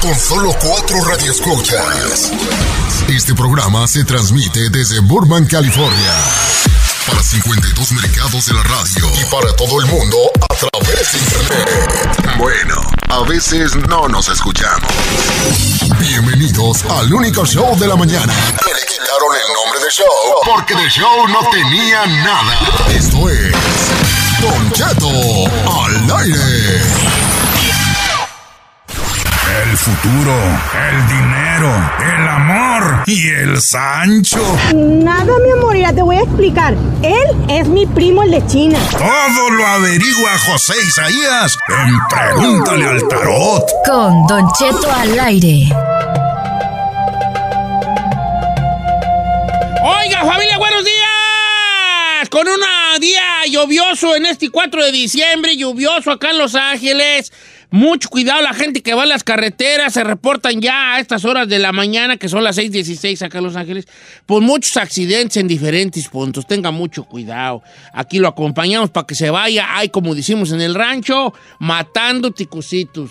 con solo cuatro radioescuchas. Este programa se transmite desde Burbank, California. Para 52 mercados de la radio y para todo el mundo a través de internet. Bueno, a veces no nos escuchamos. Bienvenidos al único show de la mañana. Le quitaron el nombre de show porque de show no tenía nada. Esto es Don Cheto al aire. El futuro, el dinero, el amor y el Sancho. Nada, mi amor, ya te voy a explicar. Él es mi primo, el de China. Todo lo averigua José Isaías en Pregúntale al Tarot. Con Don Cheto al aire. Oiga, familia, buenos días. Con un día lluvioso en este 4 de diciembre, lluvioso acá en Los Ángeles. Mucho cuidado, la gente que va en las carreteras se reportan ya a estas horas de la mañana, que son las 6:16 acá en Los Ángeles, por muchos accidentes en diferentes puntos. Tenga mucho cuidado. Aquí lo acompañamos para que se vaya. Hay, como decimos en el rancho, matando ticucitos.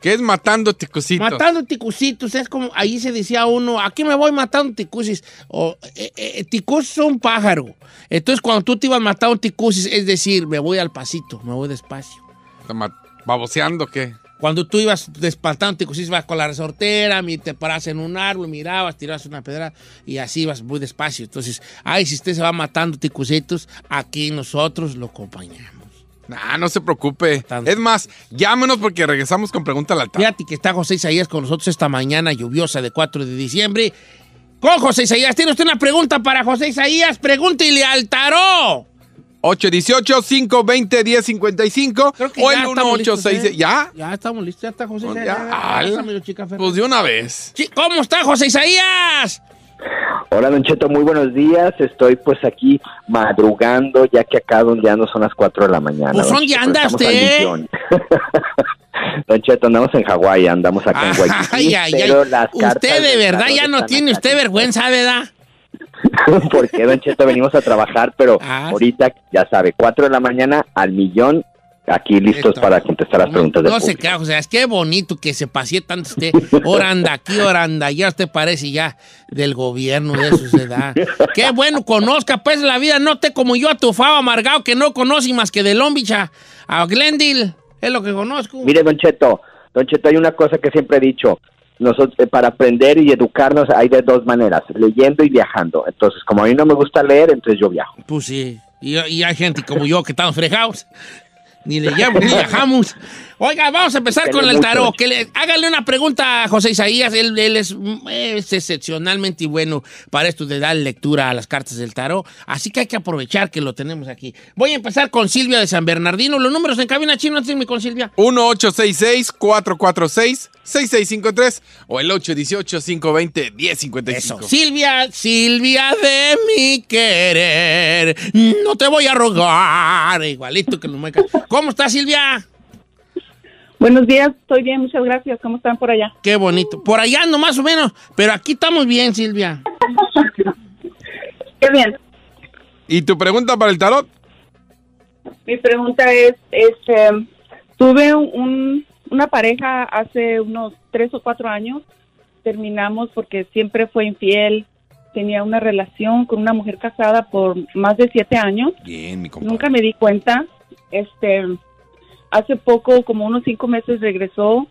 ¿Qué es matando ticucitos? Matando ticucitos, es como, ahí se decía uno, aquí me voy matando ticucis. O, eh, eh, ticucis es un pájaro. Entonces, cuando tú te ibas matando ticucis, es decir, me voy al pasito, me voy despacio. ¿Te ¿Baboseando qué? Cuando tú ibas despantando ticucis, ibas con la resortera, te paras en un árbol, mirabas, tirabas una pedra y así ibas muy despacio. Entonces, ay, si usted se va matando ticucitos, aquí nosotros lo acompañamos. Nah, no se preocupe. Tanto. Es más, llámenos porque regresamos con Pregunta al Tarot. Fíjate que está José Isaías con nosotros esta mañana lluviosa de 4 de diciembre. Con José Isaías, ¿tiene usted una pregunta para José Isaías? Pregúntele al tarot. 818-520-1055 Creo que o ya el estamos listos, 1866. ¿eh? ¿Ya? Ya estamos listos, ya está José Pues Isaías. ya, Ya, pásamelo, chica. Pues de una vez. ¿Cómo está José Isaías? Hola, Don Cheto, muy buenos días. Estoy pues aquí madrugando, ya que acá donde ando son las 4 de la mañana. Pues, ¿dónde Cheto, anda estamos al usted? millón. Don Cheto, andamos en Hawái, andamos acá en Waikiki. Ay, ay, pero ay. las Usted de verdad ya no tiene usted vergüenza, ¿verdad? Porque, Don Cheto, venimos a trabajar, pero Ah. ahorita, ya sabe, 4 de la mañana al millón, aquí listos Esto. para contestar las preguntas del No se público. crea, José, es que bonito que se pasee tanto usted. Ahora anda aquí, ahora anda allá. Usted parece ya del gobierno de su edad. Qué bueno, conozca pues la vida. No te como yo a tu fava amargado que no conoce más que de Lombicha a Glendale. Es lo que conozco. Mire, Don Cheto, Don Cheto, hay una cosa que siempre he dicho. Nosotros, eh, para aprender y educarnos hay de dos maneras, leyendo y viajando. Entonces, como a mí no me gusta leer, entonces yo viajo. Pues sí. Y, y hay gente como yo que estamos fregados. Ni le llamo, ni viajamos. Oiga, vamos a empezar con el tarot. Que le, hágale una pregunta a José Isaías. Él, él es, es excepcionalmente bueno para esto de dar lectura a las cartas del tarot. Así que hay que aprovechar que lo tenemos aquí. Voy a empezar con Silvia de San Bernardino. Los números en cabina chino, antes de irme con Silvia. 1-866-446-6653 o el 818-520-1055. Eso. Silvia, Silvia de mi querer, no te voy a rogar. Igualito que los muecas. ¿Cómo está Silvia? Buenos días, estoy bien, muchas gracias. ¿Cómo están por allá? Qué bonito. Por allá ando más o menos, pero aquí estamos bien, Silvia. Qué bien. ¿Y tu pregunta para el tarot? Mi pregunta es, este, tuve un, una pareja hace unos tres o cuatro años. Terminamos porque siempre fue infiel. Tenía una relación con una mujer casada por más de siete años. Bien, mi compadre. Nunca me di cuenta. Este, hace poco, como unos cinco meses, regresó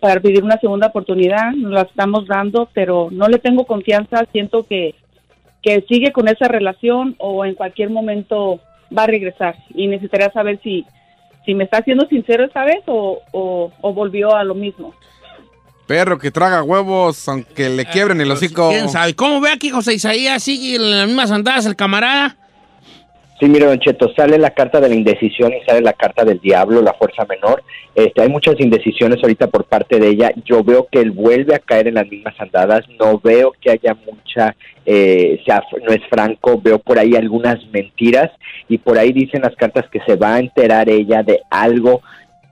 para pedir una segunda oportunidad. Nos la estamos dando, pero no le tengo confianza. Siento que, que sigue con esa relación o en cualquier momento va a regresar. Y necesitaría saber si, si me está siendo sincero esta vez o, o, o volvió a lo mismo. Perro que traga huevos aunque le quiebren el hocico. ¿Quién sabe? ¿Cómo ve aquí José Isaías? ¿Sigue en las mismas andadas el camarada? Sí, mire, Don Cheto, sale la carta de la indecisión y sale la carta del diablo, la fuerza menor. Este, hay muchas indecisiones ahorita por parte de ella. Yo veo que él vuelve a caer en las mismas andadas. No veo que haya mucha, eh, sea, no es franco. Veo por ahí algunas mentiras y por ahí dicen las cartas que se va a enterar ella de algo.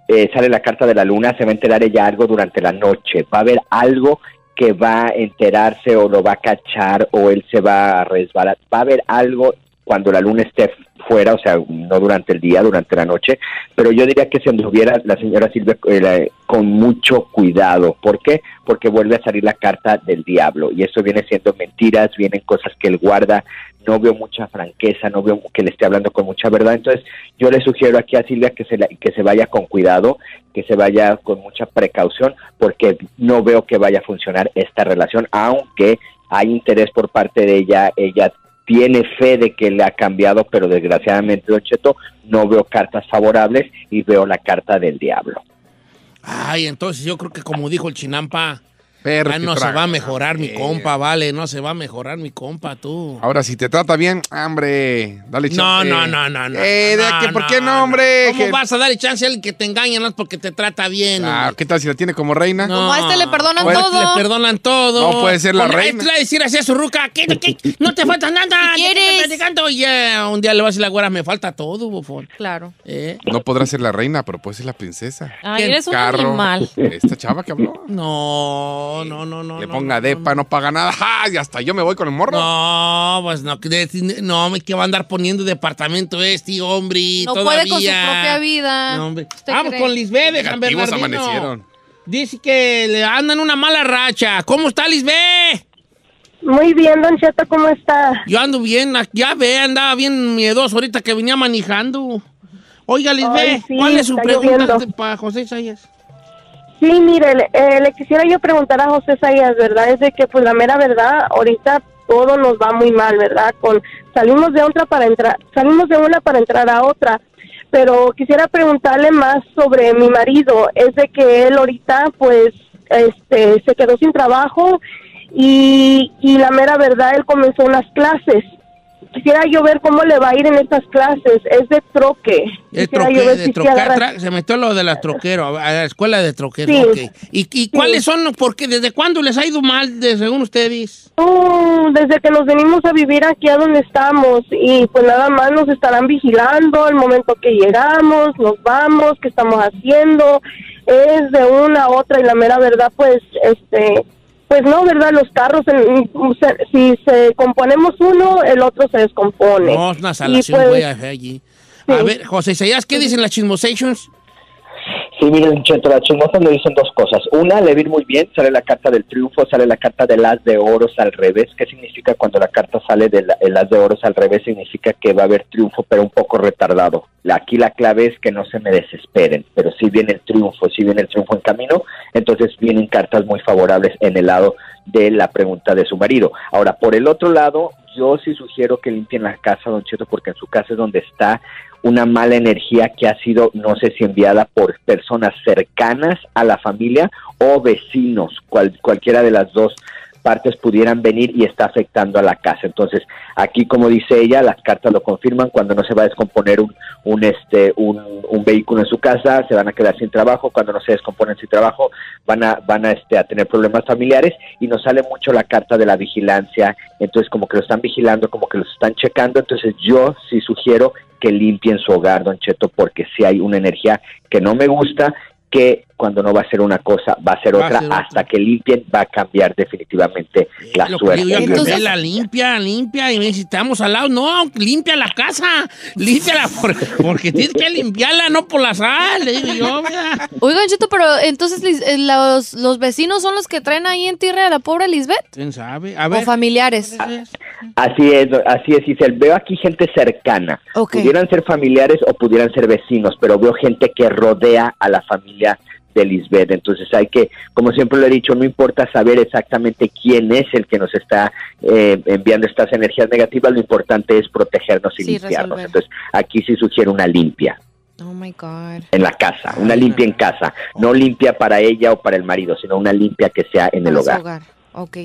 Eh, sale la carta de la luna, se va a enterar ella algo durante la noche. Va a haber algo que va a enterarse o lo va a cachar o él se va a resbalar. Va a haber algo cuando la luna esté fuera, o sea, no durante el día, durante la noche, pero yo diría que si anduviera la señora Silvia eh, con mucho cuidado. ¿Por qué? Porque vuelve a salir la carta del diablo y eso viene siendo mentiras, vienen cosas que él guarda, no veo mucha franqueza, no veo que le esté hablando con mucha verdad. Entonces, yo le sugiero aquí a Silvia que se, la- que se vaya con cuidado, que se vaya con mucha precaución, porque no veo que vaya a funcionar esta relación, aunque hay interés por parte de ella, ella tiene fe de que le ha cambiado, pero desgraciadamente, Don Cheto, no veo cartas favorables y veo la carta del diablo. Ay, entonces yo creo que como dijo el chinampa, Perro ah, no se va a mejorar mi compa, vale, no se va a mejorar mi compa, tú. Ahora, si te trata bien, hombre, dale chance. No, no, no, no, no. Eh, de no, que, ¿Por no, qué no, hombre? ¿Cómo Que- vas a darle chance a alguien que te engaña no es porque te trata bien? Ah, hombre? ¿Qué tal si la tiene como reina? No. Como a este le perdonan Pues, todo. Le perdonan todo. No puede ser la Con- reina. le decir así a su ruca, ¿qué, qué? No te falta nada. ¿Qué ¿de quieres? Y ya, un día le va a decir la güera, me falta todo, bufón. Claro. ¿Eh? No podrá ser la reina, pero puede ser la princesa. Ay, eres un Carro. animal. Esta chava que habló. No, no, no, no. Le no, ponga no, depa, no, paga nada. ¡Ja! Y hasta yo me voy con el morro. No, pues no, no, me que va a andar poniendo departamento este, hombre. No todavía. puede con su propia vida. No, hombre. ¿Usted Vamos cree? con Lisbeth de San Bernardino. amanecieron. Dice que le andan una mala racha. ¿Cómo está Lisbeth? Muy bien, Don Cheto, ¿cómo está? Yo ando bien, ya ve, andaba bien miedoso ahorita que venía manejando. Oiga, Lisbeth, Ay, sí, ¿cuál es su pregunta para José Isaías? Sí, mire, le, eh, le quisiera yo preguntar a José Sayas, ¿verdad? Es de que, pues, la mera verdad, ahorita todo nos va muy mal, ¿verdad? Con salimos de otra para entrar, salimos de una para entrar a otra. Pero quisiera preguntarle más sobre mi marido. Es de que él ahorita, pues, este, se quedó sin trabajo y, y la mera verdad, él comenzó unas clases. Quisiera yo ver cómo le va a ir en estas clases. Es de troque. Quisiera troque, yo ver de si trocar, tra- se metió lo de la troquero, a la escuela de troquero. Sí. ¿Y, y cuáles son? Porque desde cuándo les ha ido mal, de, según ustedes? Oh, desde que nos venimos a vivir aquí a donde estamos y pues nada más nos estarán vigilando el momento que llegamos, nos vamos, qué estamos haciendo, es de una a otra y la mera verdad pues este pues no, ¿verdad? Los carros, en- si se componemos uno, el otro se descompone. No, es una salación, pues, güey, allí. A ver, José Isaías, ¿qué dicen las chismosations? Sí, miren, Cheto, las chismosas le dicen dos cosas. Una, le vi muy bien, sale la carta del triunfo, sale la carta del as de oros al revés. ¿Qué significa cuando la carta sale del el as de oros al revés? Significa que va a haber triunfo, pero un poco retardado. Aquí la clave es que no se me desesperen, pero sí viene el triunfo, sí viene el triunfo en camino, entonces vienen cartas muy favorables en el lado de la pregunta de su marido. Ahora, por el otro lado, yo sí sugiero que limpien la casa, don Cheto, porque en su casa es donde está una mala energía que ha sido, no sé si enviada por personas cercanas a la familia o vecinos, cual- cualquiera de las dos partes pudieran venir y está afectando a la casa. Entonces, aquí como dice ella, las cartas lo confirman, cuando no se va a descomponer un, un este un, un vehículo en su casa, se van a quedar sin trabajo, cuando no se descomponen sin trabajo, van a van a este a tener problemas familiares y nos sale mucho la carta de la vigilancia, entonces como que lo están vigilando, como que los están checando, entonces yo sí sugiero que limpien su hogar, Don Cheto, porque si hay una energía que no me gusta, que cuando no va a ser una cosa, va a ser Va a otra, hasta que limpien, va a cambiar definitivamente la Lo suerte. yo, Entonces- la limpia, limpia, y me dice, estamos al lado. No, limpia la casa, límpiala, por- porque tienes que limpiarla, no por la sal, le digo yo, mira. Oigan, Cheto, pero entonces Lis- eh, los, los vecinos son los que traen ahí en tierra a la pobre Lisbeth. ¿Quién sabe? A O ver. familiares. Así es, así es, Isel. Veo aquí gente cercana. Ok. Pudieran ser familiares o pudieran ser vecinos, pero veo gente que rodea a la familia de Lisbeth. Entonces hay que, como siempre lo he dicho, no importa saber exactamente quién es el que nos está eh, enviando estas energías negativas, lo importante es protegernos y Sí, limpiarnos. resolver. Entonces aquí sí sugiero una limpia Oh my God. en la casa, una limpia en casa, no limpia para ella o para el marido, sino una limpia que sea en el su hogar. Ok.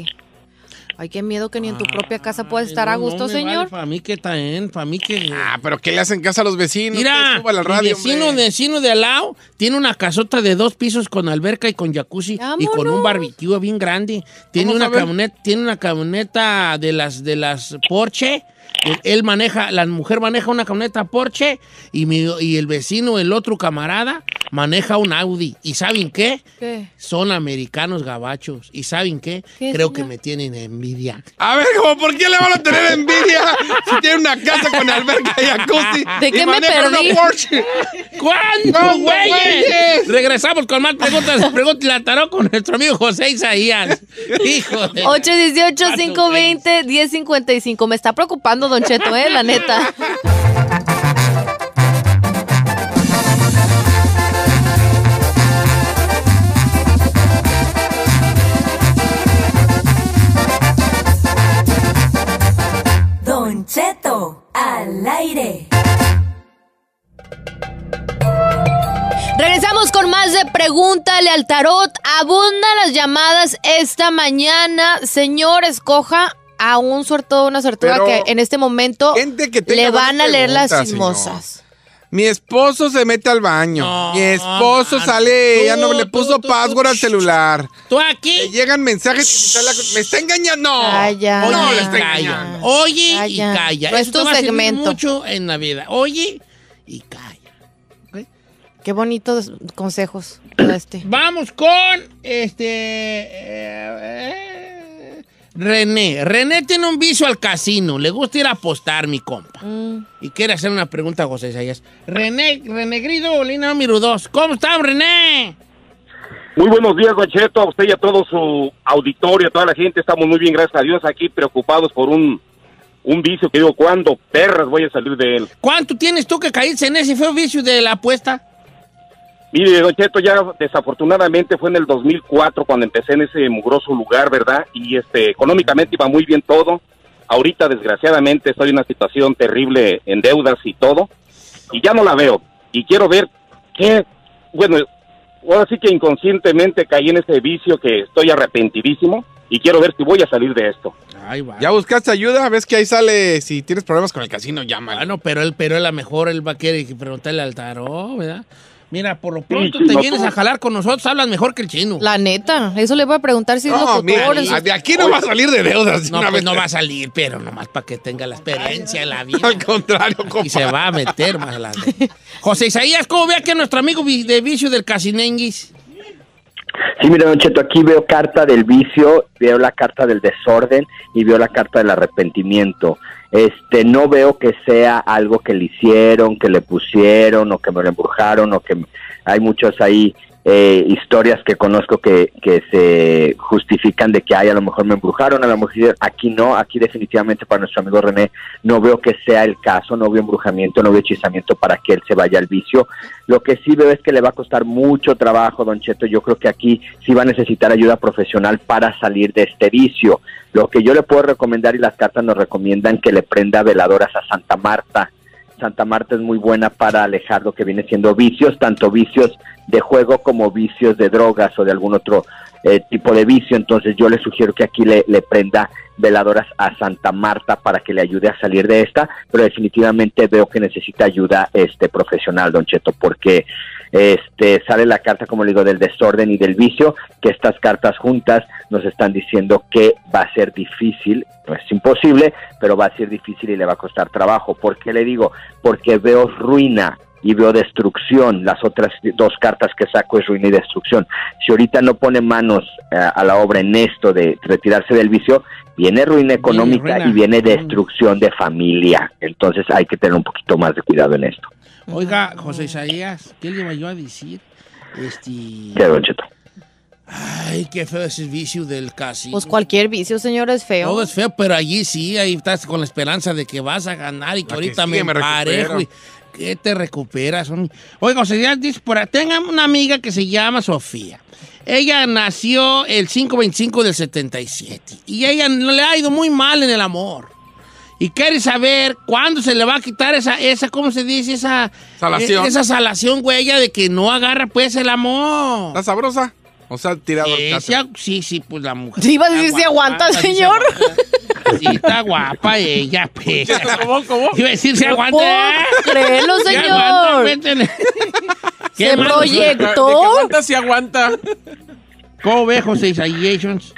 Ay, qué miedo que ni en tu propia casa puedes estar a gusto, señor. para mí que también, para mí que... Ah, pero ¿qué le hacen casa a los vecinos? Mira, Usted suba a la radio, vecino, hombre. vecino de al lado tiene una casota de dos pisos con alberca y con jacuzzi y con un barbecue bien grande. Tiene una camioneta, tiene una camioneta de las de las Porsche. Él, maneja, la mujer maneja una camioneta Porsche y, mi- y el vecino, el otro camarada, maneja un Audi. ¿Y saben qué? ¿Qué? Son americanos gabachos. ¿Y saben qué? ¿Qué, Creo señor? que me tienen envidia. A ver, ¿cómo por qué le van a tener envidia si tiene una casa con alberca y jacuzzi? ¿De y qué me perdí? Porsche? ¿Cuándo, ¿Cómo, güeyes? güeyes? Regresamos con más preguntas. Pregúntale al tarot con nuestro amigo José Isaías. Hijo de... 818-520-1055. Me está preocupando, Don Cheto, eh, la neta. Don Cheto, al aire. Regresamos con más de Pregúntale al Tarot. Abundan las llamadas esta mañana. Señor, escoja a un suertudo, una suertuda Pero, que en este momento gente que tenga le van a leer las chismosas. Mi esposo se mete al baño. No, Mi esposo man. sale, ya no le puso tú, password tú. al celular. Tú Le aquí. llegan mensajes y sale la- me está engañando. Calla. Oye, no, le está engañando. Oye Calla. y calla. No es Eso tu segmento. mucho en Navidad. Oye y calla. Qué bonitos consejos. Este. Vamos con este eh, eh, René. René tiene un vicio al casino. Le gusta ir a apostar, mi compa. Mm. Y quiere hacer una pregunta a José Isaías. René, René Grido, dos. ¿Cómo estás, René? Muy buenos días, Don Cheto, a usted y a todo su auditorio, a toda la gente. Estamos muy bien, gracias a Dios, aquí preocupados por un, un vicio que digo, ¿cuándo perras voy a salir de él? ¿Cuánto tienes tú que caíste en ese feo vicio de la apuesta? Mire, Don Cheto, ya desafortunadamente fue en el 2004 cuando empecé en ese mugroso lugar, ¿verdad? Y este, económicamente iba muy bien todo. Ahorita, desgraciadamente, estoy en una situación terrible en deudas y todo. Y ya no la veo. Y quiero ver qué, bueno, ahora sí que inconscientemente caí en ese vicio que estoy arrepentidísimo. Y quiero ver si voy a salir de esto. Ay, va. ¿Ya buscaste ayuda? ¿Ves que ahí sale? Si tienes problemas con el casino, llámale. Bueno, pero él, pero él a lo mejor él va a querer preguntarle al tarot, ¿verdad? Mira, por lo pronto sí, te vienes a jalar con nosotros, hablas mejor que el chino. La neta, eso le voy a preguntar si es No, locutor. mira, de aquí no va a salir de deudas. de No, una pues vez. no va a salir, pero nomás para que tenga la experiencia en la vida. Al contrario, Y compa. se va a meter más adelante. José Isaías, ¿cómo ve aquí a nuestro amigo vi- de vicio del Casinenguis? Sí, mira, Don Cheto, aquí veo carta del vicio, veo la carta del desorden y veo la carta del arrepentimiento. Este, no veo que sea algo que le hicieron, que le pusieron o que me lo embrujaron o que hay muchos ahí eh, historias que conozco que, que se justifican de que ay, a lo mejor me embrujaron, a lo mejor aquí no, aquí definitivamente para nuestro amigo René no veo que sea el caso, no veo embrujamiento, no veo hechizamiento para que él se vaya al vicio. Lo que sí veo es que le va a costar mucho trabajo, Don Cheto. Yo creo que aquí sí va a necesitar ayuda profesional para salir de este vicio. Lo que yo le puedo recomendar y las cartas nos recomiendan que le prenda veladoras a Santa Marta. Santa Marta es muy buena para alejar lo que viene siendo vicios, tanto vicios de juego como vicios de drogas o de algún otro eh, tipo de vicio. Entonces yo le sugiero que aquí le, le prenda veladoras a Santa Marta para que le ayude a salir de esta, pero definitivamente veo que necesita ayuda este profesional, Don Cheto, porque este sale la carta, como le digo, del desorden y del vicio, que estas cartas juntas nos están diciendo que va a ser difícil, no es imposible, pero va a ser difícil y le va a costar trabajo. ¿Por qué le digo? Porque veo ruina y veo destrucción. Las otras dos cartas que saco es ruina y destrucción. Si ahorita no pone manos eh, a la obra en esto de retirarse del vicio, viene ruina económica ruina. y viene destrucción de familia. Entonces hay que tener un poquito más de cuidado en esto. Oiga, José Isaías, ¿qué le iba yo a decir? Este... ¿Qué, Don Cheto? Ay, qué feo ese vicio del casino. Pues cualquier vicio, señor, es feo. Todo es feo, pero allí sí, ahí estás con la esperanza de que vas a ganar y que La que ahorita sigue me me emparejo recupero. y que te recuperas. hombre. Oiga, José Isaías dice, por ahí, tenga una amiga que se llama Sofía. Ella nació el 525 del 77 y ella no le ha ido muy mal en el amor. Y quiere saber cuándo se le va a quitar esa, esa ¿cómo se dice? Esa Salación. Esa salación, güey, ella de que no agarra pues el amor. ¿Está sabrosa? O sea, tirado Eh, caso. sí, sí, sí, pues la mujer. Sí, iba a decir si aguanta, sí se señor. aguanta. Sí, está guapa ella, pues. ¿Cómo, cómo? Iba a decir si aguanta. ¿eh? Sí señor. aguanta. ¿Qué Se proyectó. ¿De que aguanta, sí aguanta? ¿Cómo ve, José Isaías?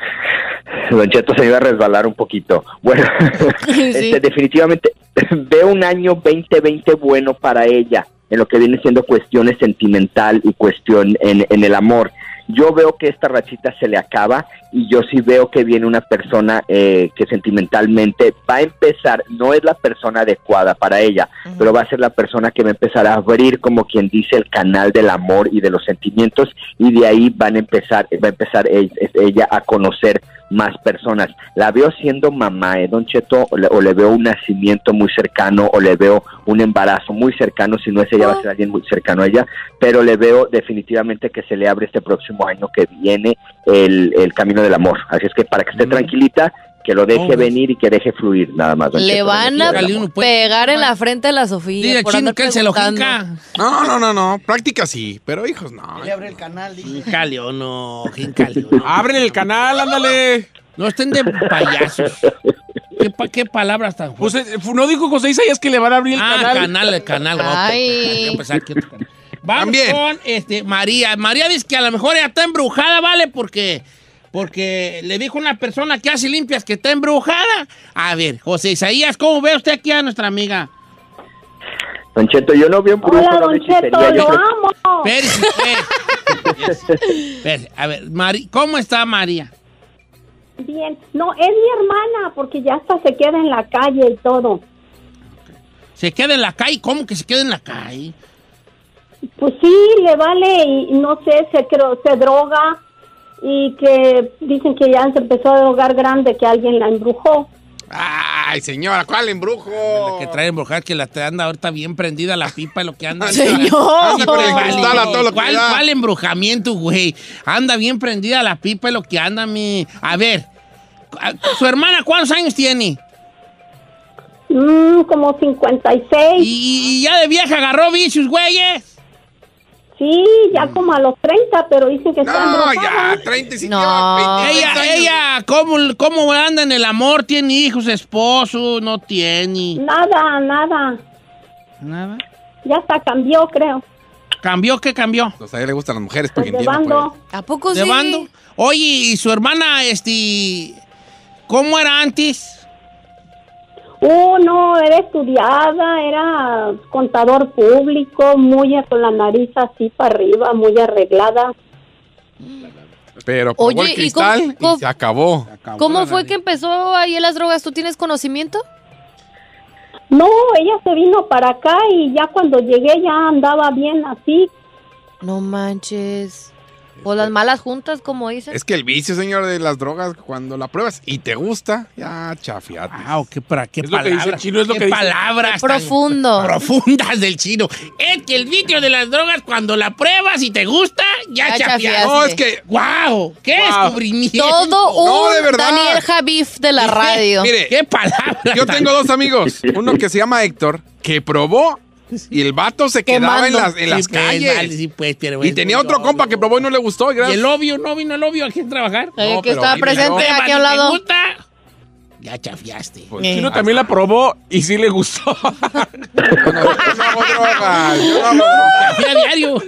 Don Cheto se iba a resbalar un poquito. Bueno, este, definitivamente veo un año 2020 bueno para ella en lo que viene siendo cuestiones sentimental y cuestión en, en el amor. yo veo que esta rachita se le acaba y yo sí veo que viene una persona eh, que sentimentalmente va a empezar, no es la persona adecuada para ella, pero va a ser la persona que va a empezar a abrir, como quien dice, el canal del amor y de los sentimientos y de ahí van a empezar, va a empezar e- ella a conocer más personas. La veo siendo mamá, ¿eh, Don Cheto? O le, o le veo un nacimiento muy cercano, o le veo un embarazo muy cercano, si no es ella, va a ser alguien muy cercano a ella, pero le veo definitivamente que se le abre este próximo año que viene el, el camino del amor. Así es que para que esté tranquilita, que lo deje Hombre. venir y que deje fluir, nada más. Le Cheto, van a pegar en la frente a la Sofía. Dile chino andar que él se lo jinca. No, no, no, no. Práctica sí, pero hijos no. Le abre el canal. dice. Jincale o no, jincale no. Abren el canal, ándale. No estén de payasos. ¿Qué, pa- qué palabras tan Pues, fuertes? eh, no dijo José Isaías que le van a abrir el ah, canal. canal, el canal. Ay. Yo pensaba que otro canal. Vamos También. con este, María. María dice que a lo mejor ella está embrujada, ¿vale? Porque, porque le dijo una persona que hace limpias que está embrujada. A ver, José Isaías, ¿cómo ve usted aquí a nuestra amiga? Don Cheto, yo no veo un brujo, Hola, no Don Cheto, yo lo creo- amo. Espérese. Espérese. A ver, Mari- ¿cómo está María? Bien, no, es mi hermana, porque ya hasta se queda en la calle y todo. ¿Se queda en la calle? ¿Cómo que se queda en la calle? Pues sí, le vale y no sé, se, creo, se droga y que dicen que ya se empezó a drogar grande, que alguien la embrujó. Ay, señora, ¿cuál embrujo? Que trae embrujar, que la te anda ahorita bien prendida la pipa, lo que anda. Señor. Anda con el vale. cristal a todo lo que ¿Cuál, da. cuál embrujamiento, güey? Anda bien prendida la pipa, lo que anda, mi. A ver, ¿su hermana cuántos años tiene? Mm, como 56. Y, y ya de vieja agarró vicios, güeyes. Sí, ya como a los 30, pero dicen que está No, ya, 30 y No. 20 Ella, años. ella, ¿cómo, ¿cómo anda en el amor? ¿Tiene hijos, esposo? ¿No tiene? Nada, nada. Nada. Ya hasta cambió, creo. ¿Cambió? ¿Qué cambió? Pues a ella le gustan las mujeres Pues porque de entienden. bando. ¿A poco ¿De sí? bando? Oye, ¿y su hermana, este, cómo era antes? Uh, no, era estudiada, era contador público, muy con la nariz así para arriba, muy arreglada. Pero Oye, el ¿y cristal cómo- y, cómo- se acabó. ¿Cómo fue que empezó ahí en las drogas? ¿Tú tienes conocimiento? No, ella se vino para acá y ya cuando llegué ya andaba bien así. No manches. O las malas juntas, como dicen. Es que el vicio, señor, de las drogas, cuando la pruebas y te gusta, ya chafiate. Ah, qué, para, qué Es lo que dice el palabras. chino, es lo qué que palabras Profundo. profundas del chino. Es que el vicio de las drogas, cuando la pruebas y te gusta, ya, Ya chafiaste. No, es que, ¡Wow! ¡Qué Wow. descubrimiento! Todo No, un de verdad. Daniel Javif de la radio. mire, ¡Qué palabras! yo tengo dos amigos. Uno que se llama Héctor, que probó y el vato se quedaba en las, en las Sí, pues, calles. vale, sí, pues, pero Y tenía muy otro obvio. compa que probó y no le gustó. y ¿Y el obvio? ¿No vino el obvio aquí a trabajar? Eh, No, que pero estaba presente Pruebas aquí a un lado. gusta, ya chafiaste. Pues, Eh. Chino también la probó y sí le gustó. yo, no, yo no hago drogas. Yo no hago drogas. Diario.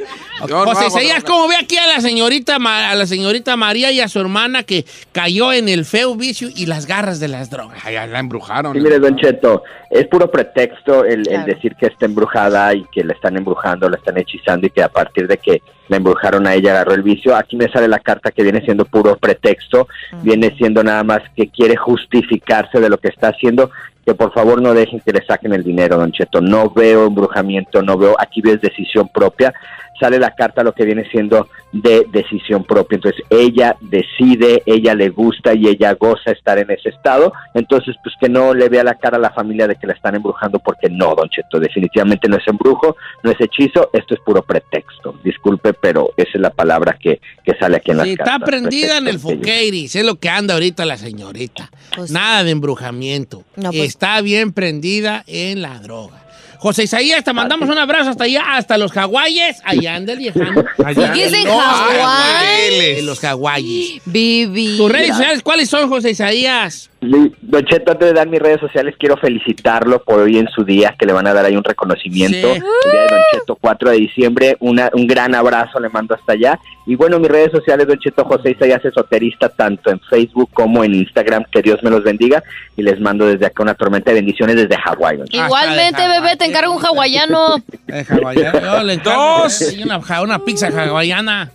Yo no José hago Isaías. ¿cómo ve aquí a la señorita a la señorita María y a su hermana que cayó en el feo vicio y las garras de las drogas? Ay, la embrujaron. Sí, mire, Don Cheto, es puro pretexto el, decir que está embrujada y que la están embrujando, la están hechizando y que a partir de que la embrujaron a ella agarró el vicio. Aquí me sale la carta que viene siendo puro pretexto, viene siendo nada más que quiere justificarse de lo que está haciendo. Que por favor no dejen que le saquen el dinero, Don Cheto. No veo embrujamiento, no veo, aquí ves decisión propia. Sale la carta lo que viene siendo de decisión propia. Entonces ella decide, ella le gusta y ella goza estar en ese estado. Entonces, pues que no le vea la cara a la familia de que la están embrujando, porque no, Don Cheto, definitivamente no es embrujo, no es hechizo, esto es puro pretexto. Disculpe, pero esa es la palabra que, que sale aquí en las Sí, cartas. está prendida en el foqueiris, es lo que anda ahorita la señorita. Pues- Nada de embrujamiento. No, pues- Está bien prendida en la droga. José Isaías, te mandamos un abrazo hasta allá, hasta los Hawaiis. Allá anda el viejano. Allá. ¿Sigues en Los Hawái? En los Hawaiis. Vivi. ¿Tus redes sociales cuáles son, José Isaías? Don Cheto, antes de dar mis redes sociales, quiero felicitarlo por hoy en su día, que le van a dar ahí un reconocimiento. Sí. El día de Don Cheto, 4 de diciembre. Una, un gran abrazo le mando hasta allá. Y bueno, mis redes sociales, Don Cheto José Isaías Esoterista, tanto en Facebook como en Instagram. Que Dios me los bendiga. Y les mando desde acá una tormenta de bendiciones desde Hawái. Don Cheto. Igualmente, bebé, te encargo un hawaiano. Eh, hawaiano. Yo le encargo, Dos. eh, Una, pizza hawaiana.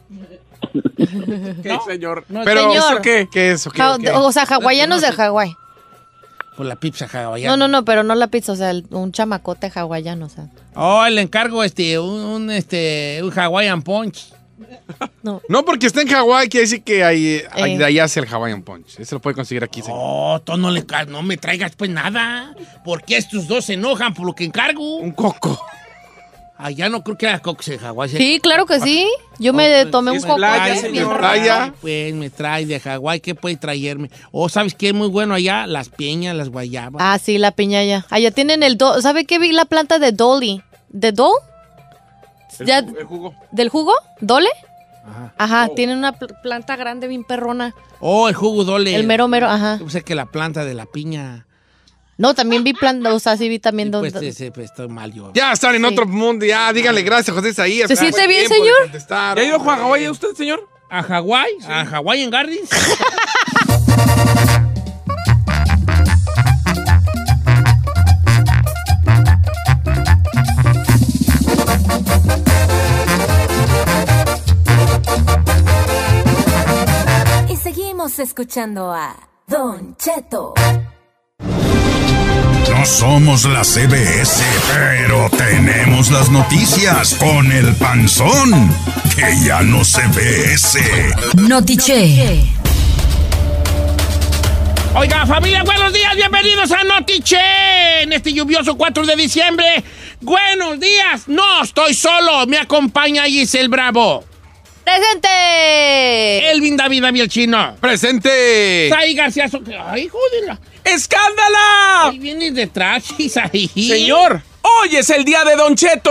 ¿Qué, señor? No, Pero, señor. ¿eso qué? ¿Qué es eso? ¿Qué, Ja- qué? O sea, hawaianos de Hawái. Por la pizza hawaiana. No, no, no, pero no la pizza, o sea, el- un chamacote hawaiano, o sea. Oh, le encargo este, un, un, este, un Hawaiian Punch. No, porque está en Hawái, quiere decir que ahí, ahí- Eh. de allá hace el Hawaiian Punch. Ese lo puede conseguir aquí, señor. Oh, tú no, le, no me traigas pues nada. Porque estos dos se enojan por lo que encargo. Un coco. Allá no creo que haya cocos en Hawái. Sí, claro que sí. Yo me tomé un coco. playa. Pues me trae de Hawái. ¿Qué puede traerme? O ¿sabes qué es muy bueno allá? Las piñas, las guayabas. Ah, sí, la piña ya. Allá tienen el do ¿Sabe qué vi la planta de Dolly? ¿De Dole? El, Ya- jugo- el jugo. ¿Del jugo? ¿Dole? Ajá. Ajá, tienen una pl- planta grande, bien perrona. Oh, el jugo dole. El mero mero, ajá. Yo sé que la planta de la piña. No, también vi planta, o sea, sí vi también Pues donde. ese, pues, estoy mal yo. Ya están en Sí. otro mundo, ya díganle gracias, José Isaías. ¿Se siente bien, señor? ¿Ya ha ido a. Hawái usted, señor? ¿A Hawái? ¿A Hawái en Gardens? escuchando a Don Cheto. No somos la CBS, pero tenemos las noticias con el panzón, que ya no se ve ese. Notiche. Oiga, familia, buenos días, bienvenidos a Notiche en este lluvioso 4 de diciembre. Buenos días, no estoy solo, me acompaña Giselle Bravo, ¡Presente! Elvin David David Chino, ¡Presente! Sai García. So- Ay, joder, ¡Escándala! ahí vienes detrás, ahí. Señor, hoy es el día de Don Cheto.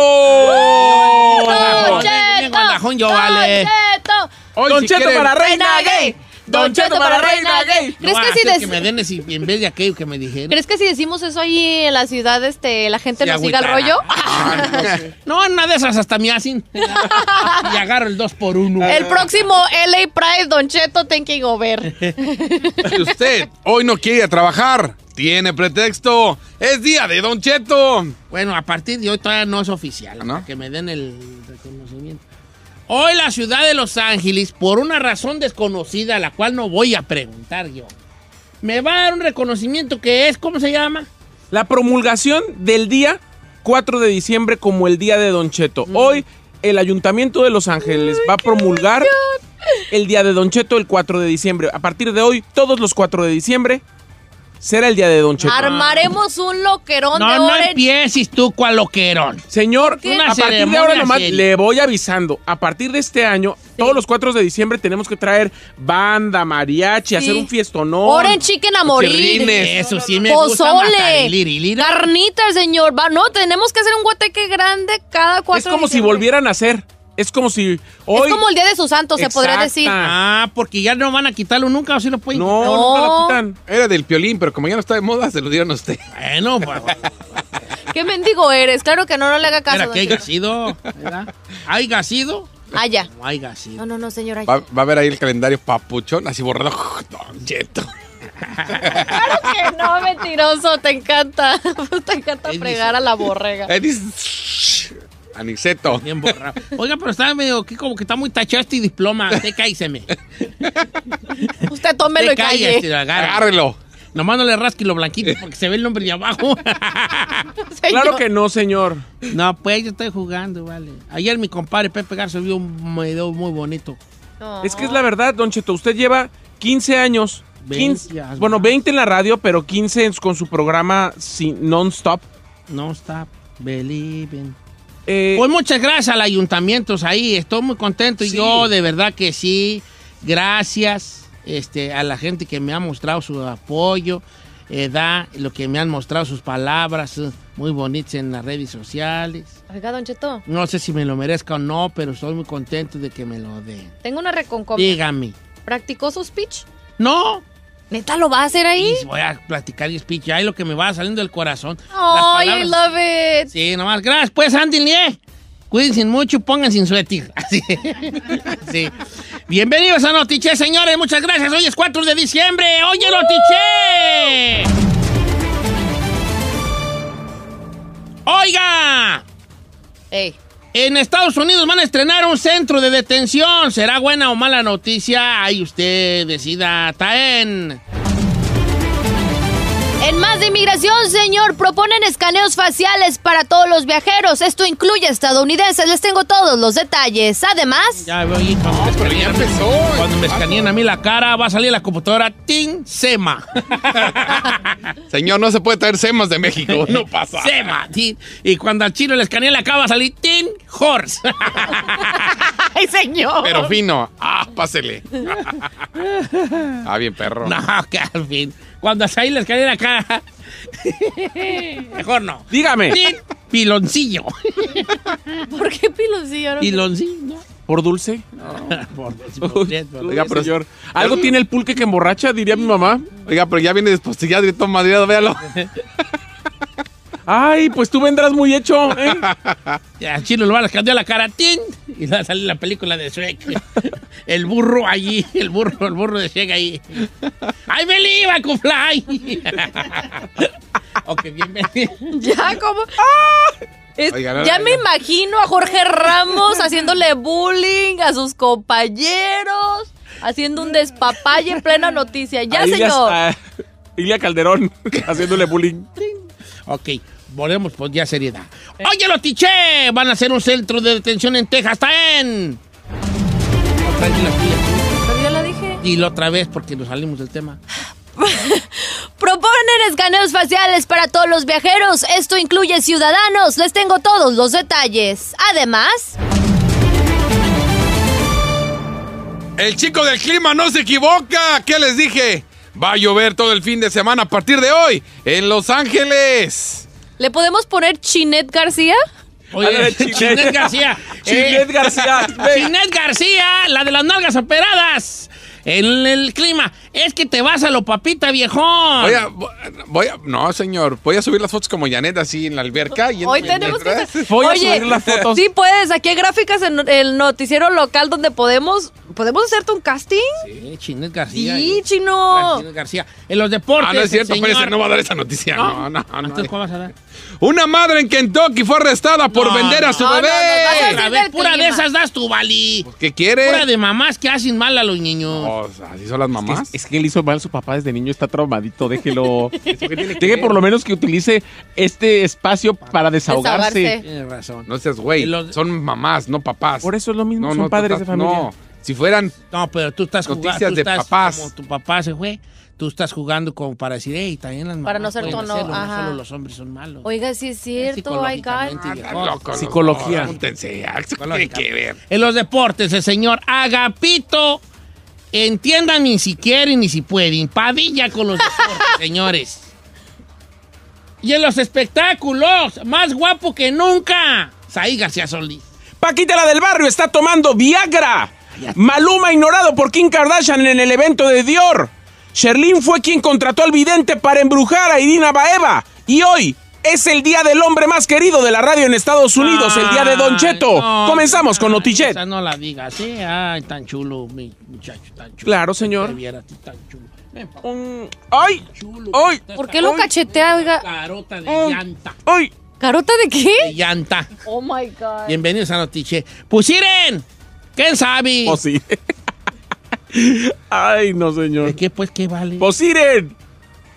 Guandajón, bien guandajón yo, vale. Cheto! Hoy, Don si Cheto quieren- para reina gay. Don Cheto para reina gay. No ¿Crees que, si que me den ese- en vez de aquello que me dijeron? ¿Crees que si decimos eso ahí en la ciudad, este, la gente Se nos siga el rollo? No, en una de esas hasta me hacen. y agarro el 2 por 1 El próximo LA Pride, Don Cheto, taking over. Si usted hoy no quiere ir a trabajar, tiene pretexto. Es día de Don Cheto. Bueno, a partir de hoy todavía no es oficial, ¿No? que me den el reconocimiento. Hoy la ciudad de Los Ángeles, por una razón desconocida, la cual no voy a preguntar yo, me va a dar un reconocimiento que es, ¿cómo se llama? La promulgación del día 4 de diciembre como el día de Don Cheto. Hoy el Ayuntamiento de Los Ángeles va a promulgar el día de Don Cheto el 4 de diciembre. A partir de hoy, todos los 4 de diciembre será el día de Don Cheto. Armaremos un loquerón de No, no empieces tú cual loquerón. Señor, a partir de ahora nomás seria. le voy avisando. A partir de este año, todos los 4 de diciembre tenemos que traer banda, mariachi, hacer un fiestonón. Orange chicken a morir. chirrines. Eso sí me gusta. Macariliriri. Carnitas, señor. Va, no, tenemos que hacer un guateque grande cada cuatro Es como de si volvieran a hacer. Es como si hoy... Es como el día de sus santos, se podría Exacta. decir. Ah, porque ya no van a quitarlo nunca, o si lo pueden No, quitar. nunca No. lo quitan. Era del piolín, pero como ya no está de moda, se lo dieron a usted. Bueno, pues, ¿Qué mendigo eres? Claro que no, no le haga caso. era que haya sido, ¿verdad? ¿Haya sido? Ah, ya. No haya sido. No, no, no, señora. Va, va a ver ahí el calendario papuchón, así borrado. Don Cheto. Claro que no, mentiroso. Te encanta. te encanta fregar a la borrega. Aniceto. Bien borrado. Oiga, pero está medio que como que está muy tachado este diploma. Te cáiseme. Usted tómelo y calle, este. Agárrelo. Nomás no le rasque lo blanquito porque se ve el nombre de abajo. Claro que no, señor. no, pues yo estoy jugando, vale. Ayer mi compadre Pepe Garza vio un video muy bonito. Es que es la verdad, Don Cheto. Usted lleva 15 años. 15, 20, bueno, 20 en la radio, pero 15 con su programa sin, non-stop. No stop believing. Eh, Pues muchas gracias al ayuntamiento ahí, estoy muy contento y Sí. yo de verdad que sí, gracias este, a la gente que me ha mostrado su apoyo, eh, da lo que me han mostrado sus palabras eh, muy bonitas en las redes sociales. Oiga, Don Cheto, No sé si me lo merezca o no, pero estoy muy contento de que me lo den. tengo una reconcomia. Dígame. ¿Practicó su speech? No, ¿Neta lo va a hacer ahí? y voy a platicar y speech, ahí lo que me va saliendo del corazón. Las I love it. Sí, nomás. Gracias, pues, Andy Cuídense mucho, pónganse en suéter. Así. Sí. Bienvenidos a Notiche, señores. Muchas gracias. Hoy es 4 de diciembre. ¡Oye, Notiche! Oiga, Ey, En Estados Unidos van a estrenar un centro de detención. ¿Será buena o mala noticia? Ahí usted decida. Taen. En más de inmigración, señor, proponen escaneos faciales para todos los viajeros. Esto incluye estadounidenses. Les tengo todos los detalles. Además, Ya ahí cuando, me pero ya empezó. cuando me escanean a mí la cara, va a salir la computadora Tin Sema. Señor, no se puede traer semas de México. No pasa. Sema. tin. Y cuando al chino le escanean la cara, va a salir Tin Horse. ay, señor. Pero fino. Ah, pásele. ah, bien, perro. no, que al fin. Cuando a ahí le escanean la cara. Mejor no. Dígame. Piloncillo. ¿Por qué piloncillo? Piloncillo. ¿Por dulce? Por- Oiga, pero señor. ¿Algo tiene el pulque que emborracha, diría mi mamá? Oiga, pero ya viene despostillado directo madriado, véalo. Ay, pues tú vendrás muy hecho, ¿eh? Ya, chino le van a escanear la cara, ¡tin! Y va a salir la película de Shrek. El burro allí, el burro, el burro de Shrek ahí. ¡I believe I could fly! ok, bienvenido. Ya, como. Es- Oiga, no, ya me no. imagino a Jorge Ramos haciéndole bullying a sus compañeros, haciendo un despapalle en plena noticia. Ya, A señor. a Ilia Calderón haciéndole bullying. Ok, volvemos pues ya a seriedad. ¡Oye, lo tiché! Van a hacer un centro de detención en Texas, ¿está en? Ya la otra vez porque nos salimos del tema. Proponen escaneos faciales para todos los viajeros. Esto incluye ciudadanos. Les tengo todos los detalles. Además, El chico del clima no se equivoca. ¿Qué les dije? Va a llover todo el fin de semana a partir de hoy en Los Ángeles. ¿le podemos poner Chinet García? Oye, Chinet. García. Chinet Eh, García. Chinet García, la de las nalgas operadas. En el clima. Es que te vas a lo papita, viejón. Voy a, voy a- no, señor. Voy a subir las fotos como Janet así en la alberca. Y Hoy tenemos que hacer- Voy a Oye, subir las fotos. Sí puedes, aquí hay gráficas en el noticiero local donde podemos podemos hacerte un casting. Sí, Chinet García. Sí, chino. Chinet García. En los deportes. Ah, no es cierto, el parece, no va a dar esa noticia. No, no, no. Entonces, ¿cuál vas a dar? Una madre en Kentucky fue arrestada por No, vender a su no, no, bebé. no, a vez, pura de esas das tu, Bali. ¿Qué quiere? Pura de mamás que hacen mal a los niños. Así son las mamás. Es, es que él hizo mal a su papá desde niño, está traumadito, déjelo. tiene que por lo menos que utilice este espacio para desahogarse. Desahogarse. Tienes razón. No seas güey. Los- Son mamás, no papás. Por eso es lo mismo, no, son no, padres de familia. No, si fueran No, pero tú estás jugando. Noticias tú de estás papás. Como tu papá se fue, tú estás jugando como para decir, hey, también las mamás. Para no ser tono, hacerlo, no ajá. solo los hombres son malos. Oiga, sí es cierto, ay, Psicológicamente, God. viejón. loco, no, Psicología. no, júntense, ah, ¿Eso qué tiene que ver? En los deportes, el señor Agapito, entiendan ni si quieren ni si pueden. Padilla con los deportes, señores. Y en los espectáculos, más guapo que nunca, Saí García Solís. Paquita la del barrio está tomando Viagra. Maluma ignorado por Kim Kardashian en el evento de Dior. Sherlyn fue quien contrató al vidente para embrujar a Irina Baeva. Y hoy es el día del hombre más querido de la radio en Estados Unidos, el día de Don Cheto. no, Comenzamos con Notichet. Esa no la digas, ¿sí? Ay, tan chulo, mi muchacho, tan chulo. Claro, señor. Te viera a ti tan chulo. Ven, ¡Ay! chulo. ¡Ay! ¿Por qué lo cachetea, oiga? Carota de llanta. ¡Ay! ¿Carota de De qué? llanta. Oh my God. Bienvenidos a Notiche. Pues Iren, ¿quién sabe? ¡Oh, sí! ¡Ay, no, señor! ¿De qué pues qué vale? ¡Pues Iren!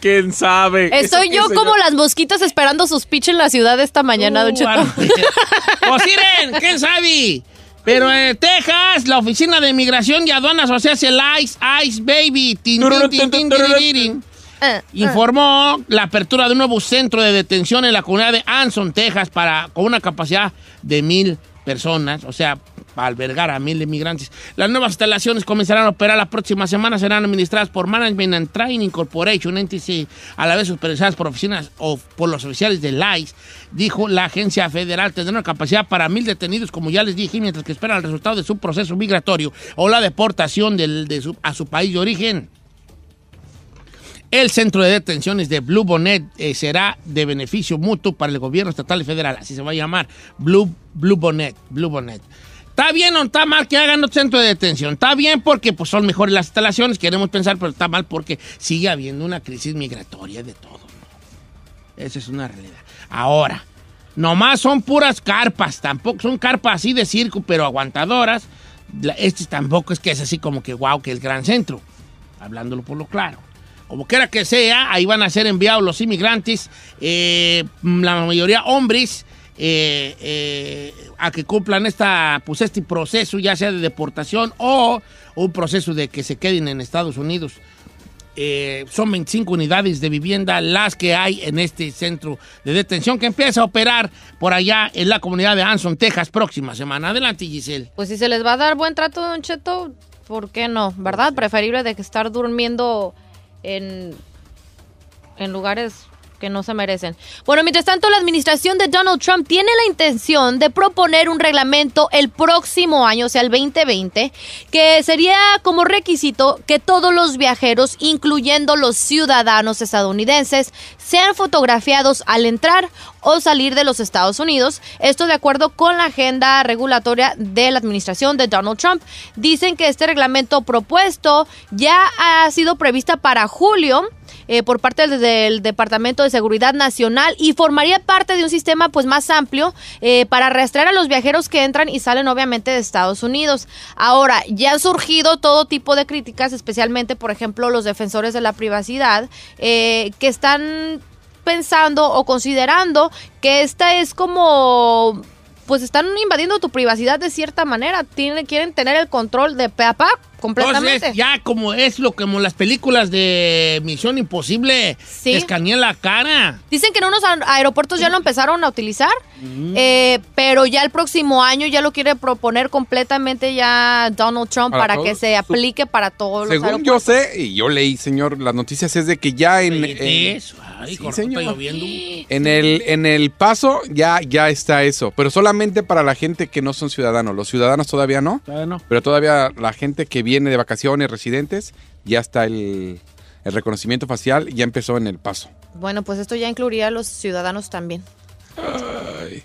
¿Quién sabe? Estoy ¿Eso qué, yo como las mosquitas esperando sus pitch en la ciudad esta mañana, Don Uh, bueno. pues Iren, ¿quién sabe? Pero en Texas, la Oficina de Inmigración y Aduanas, o sea, es el ICE, ICE Baby, tin, tin, tin, tin, Ah, informó la apertura de un nuevo centro de detención en la comunidad de Anson, Texas, para, con una capacidad de mil personas, o sea, para albergar a mil inmigrantes. Las nuevas instalaciones comenzarán a operar la próxima semana, serán administradas por Management and Training Corporation, NTC, a la vez supervisadas por oficinas o por los oficiales del ICE, dijo la agencia federal, tendrá una capacidad para mil detenidos, como ya les dije, mientras que esperan el resultado de su proceso migratorio o la deportación de su- a su país de origen. El centro de detenciones de Blue Bonnet eh, será de beneficio mutuo para el gobierno estatal y federal. Así se va a llamar Blue, Blue Bonnet. Blue Bonnet. ¿Está bien o está mal que hagan otro centro de detención? Está bien porque pues, son mejores las instalaciones, queremos pensar, pero está mal porque sigue habiendo una crisis migratoria de todo. Esa es una realidad. Ahora, Nomás son puras carpas, tampoco son carpas así de circo, pero aguantadoras. Este tampoco es que es así como que wow, que es gran centro, hablándolo por lo claro. Como quiera que sea, ahí van a ser enviados los inmigrantes, eh, la mayoría hombres, eh, eh, a que cumplan esta, pues este proceso, ya sea de deportación o un proceso de que se queden en Estados Unidos. Eh, son 25 unidades de vivienda las que hay en este centro de detención que empieza a operar por allá en la comunidad de Anson, Texas, próxima semana. Adelante, Giselle. Pues si se les va a dar buen trato, Don Cheto, ¿por qué no? ¿Verdad? Preferible de que estar durmiendo en, en lugares que no se merecen. Bueno, mientras tanto, la administración de Donald Trump tiene la intención de proponer un reglamento el próximo año, o sea, el 2020, que sería como requisito que todos los viajeros, incluyendo los ciudadanos estadounidenses, sean fotografiados al entrar o salir de los Estados Unidos. Esto de acuerdo con la agenda regulatoria de la administración de Donald Trump. Dicen que este reglamento propuesto ya ha sido prevista para julio eh, por parte del, Departamento de Seguridad Nacional y formaría parte de un sistema pues más amplio eh, para rastrear a los viajeros que entran y salen obviamente de Estados Unidos. Ahora, ya han surgido todo tipo de críticas, especialmente por ejemplo los defensores de la privacidad, eh, que están pensando o considerando que esta es como pues están invadiendo tu privacidad de cierta manera, Tienen, quieren tener el control de pe a pa completamente. Entonces, ya como es lo que como las películas de Misión Imposible, Sí. te escanean la cara. Dicen que en unos aer- aeropuertos ya lo empezaron a utilizar, eh, pero ya el próximo año ya lo quiere proponer completamente ya Donald Trump Para para, todos. que se aplique para todos los Según yo aeropuertos. sé, y yo leí, señor, las noticias es de que ya en, en- Eso, ay, Sí, con señor. está lloviendo. en el, en el paso ya, ya está eso, pero solamente para la gente que no son ciudadanos. Los ciudadanos todavía no, Todavía no. pero todavía la gente que viene de vacaciones, residentes, ya está el, el reconocimiento facial, ya empezó en el paso. Bueno, pues esto ya incluiría a los ciudadanos también. Ay,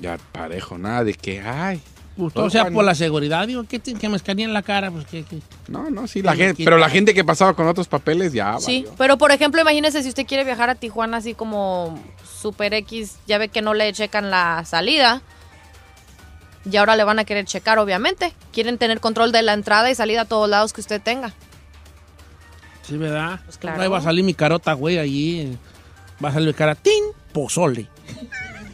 ya parejo, nada de que, ay. Pues, todo o sea, por la seguridad, digo, ¿qué tienen que me escaneen la cara? Pues, ¿qué, qué? No, no, sí, la gente, quita. pero la gente que pasaba con otros papeles ya. Sí, valió. pero por ejemplo, imagínese si usted quiere viajar a Tijuana así como Super X, ya ve que no le checan la salida. Y ahora le van a querer checar, obviamente. Quieren tener control de la entrada y salida a todos lados que usted tenga. Sí, ¿verdad? Pues claro. Ahí va a salir mi carota, güey, allí. eh, Va a salir mi cara, ¡tin! Pozole.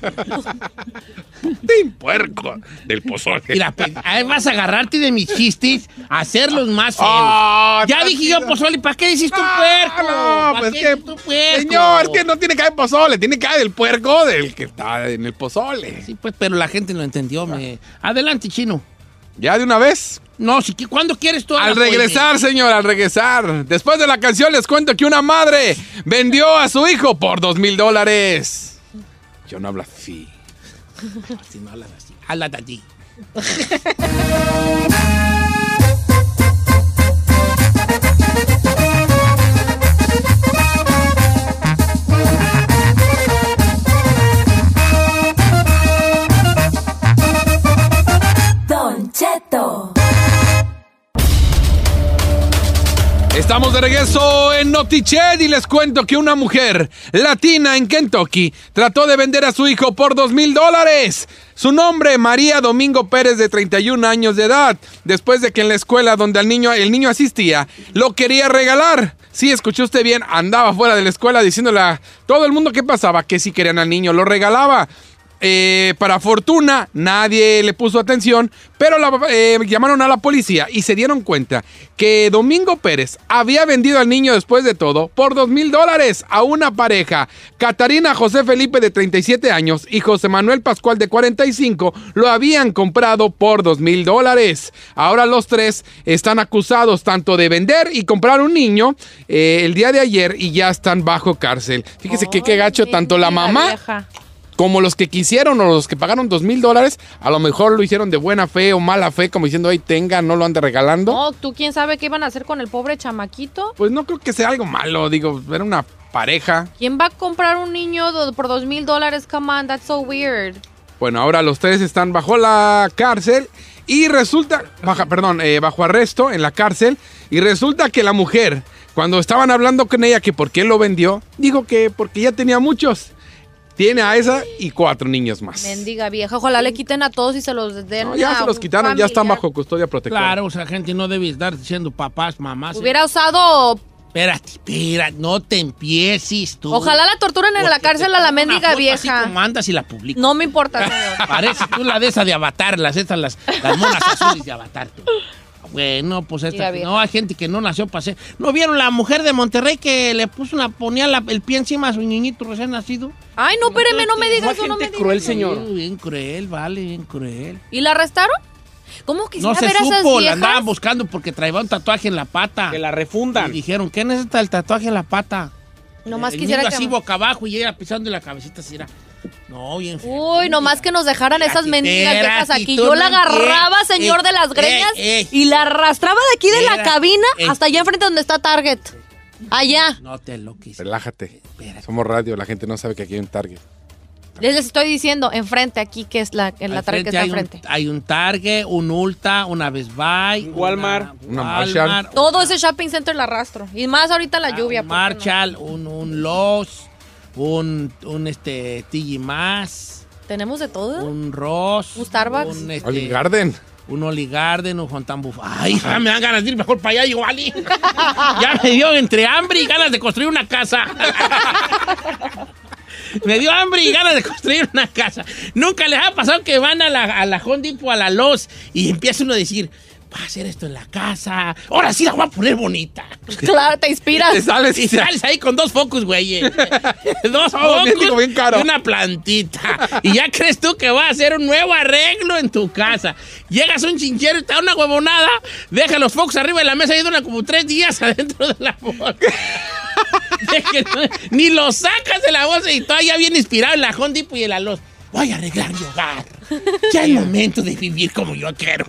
¡Tin, puerco! Del pozole. Mira, pues, vas a agarrarte de mis chistes, a hacerlos más feos. Ah, ya dije yo pozole, ¿para qué dices tú Ah, puerco? no, ¿Pa' pues qué que- tú puerco? Señor, es que no tiene que haber pozole, tiene que haber el puerco del que está en el pozole. Sí, pues, pero la gente lo entendió. Me... Adelante, chino. ¿Ya de una vez? No, si, ¿cuándo quieres tú? Al regresar, señor, al regresar. Después de la canción les cuento que una madre vendió a su hijo por dos mil dólares. Yo no hablo así. Si no hablas así, háblate allí. Don Estamos de regreso en Notiched y les cuento que una mujer latina en Kentucky trató de vender a su hijo por dos mil dólares. Su nombre, María Domingo Pérez, de 31 años de edad, después de que en la escuela donde el niño, el niño asistía lo quería regalar. Sí, escuchó usted bien, andaba fuera de la escuela diciéndole a todo el mundo que pasaba que si querían al niño, lo regalaba. Eh, para fortuna, nadie le puso atención, pero la- eh, llamaron a la policía y se dieron cuenta que Domingo Pérez había vendido al niño después de todo por dos mil dólares a una pareja. Catarina José Felipe de 37 años y José Manuel Pascual de 45 lo habían comprado por dos mil dólares. Ahora los tres están acusados tanto de vender y comprar un niño eh, el día de ayer y ya están bajo cárcel. Fíjese que qué gacho, tanto la mamá vieja. Como los que quisieron o los que pagaron dos mil dólares, a lo mejor lo hicieron de buena fe o mala fe, como diciendo, ahí tenga, no lo ande regalando. No, tú quién sabe qué iban a hacer con el pobre chamaquito. Pues no creo que sea algo malo, digo, era una pareja. ¿Quién va a comprar un niño por dos mil dólares? Come on, that's so weird. Bueno, ahora los tres están bajo la cárcel y resulta, baja, perdón, eh, bajo arresto en la cárcel y resulta que la mujer, cuando estaban hablando con ella que por qué lo vendió, dijo que porque ya tenía muchos. Tiene a esa y cuatro niños más. Mendiga vieja. Ojalá le quiten a todos y se los den No, ya a se los quitaron, ya están bajo custodia protectora. Claro, o sea, gente no debe estar diciendo papás, mamás. Hubiera usado... Espérate, espera, no te empieces tú. Ojalá la torturen en la cárcel a la mendiga vieja. Así como andas y la publicas. No me importa, señor. Parece tú la de esa de Avatar, las estas, las, las monas azules de Avatar. tú. Bueno, pues esta, no, hay gente que no nació para ser. ¿No vieron la mujer de Monterrey que le puso una, ponía la- el pie encima a su niñito recién nacido? Ay, no, espéreme, no me digas eso, no me digas cruel, señor. Sí, Bien cruel, vale, bien cruel. ¿Y la arrestaron? ¿Cómo quisiera No se ver supo, la andaban buscando porque traía un tatuaje en la pata. Que la Y refundan. dijeron, ¿qué necesita el tatuaje en la pata? Nomás el quisiera niño que... así boca abajo y ella pisando la cabecita así era. No, bien. Uy, nomás que nos dejaran esas mendigas viejas aquí. Yo la agarraba, entiendes. señor de las Eh, greñas, eh, eh. y la arrastraba de aquí de la cabina eh. hasta allá enfrente donde está Target. Allá. No te lo quise. Relájate. Somos radio, la gente no sabe que aquí hay un target. Les les estoy diciendo, enfrente, aquí, que es la, en la Target que está hay un- enfrente. hay un Target, un Ulta, una Best Buy, Un Walmart. Una Marshall. Todo ese shopping center la arrastro. Y más ahorita la lluvia. un. Marshall, un, un Lowe's, un, un este TG Más, Tenemos de todo. un Ross, Un Starbucks. un, este, Olive Garden. un Olive Garden, un Fontan Buff. Ay, ya me dan ganas de ir mejor para allá, igual. ya me dio entre hambre y ganas de construir una casa. Me dio hambre y ganas de construir una casa. Nunca les ha pasado que van a la, a la Home Depot, a la Lowe's, y empieza uno a decir, va a hacer esto en la casa. Ahora sí la voy a poner bonita. Claro, te inspiras. Te sales Y sales ahí con dos focos, güey. dos Todo bien, focos digo, bien caro. y una plantita. Y ya crees tú que va a hacer un nuevo arreglo en tu casa. Llegas a un chinchero y te da una huevonada, deja los focos arriba de la mesa y duran como tres días adentro de la bolsa. Ni los sacas de la bolsa y todavía bien inspirado en la Depot y en la. Voy a arreglar mi hogar. Ya es momento de vivir como yo quiero.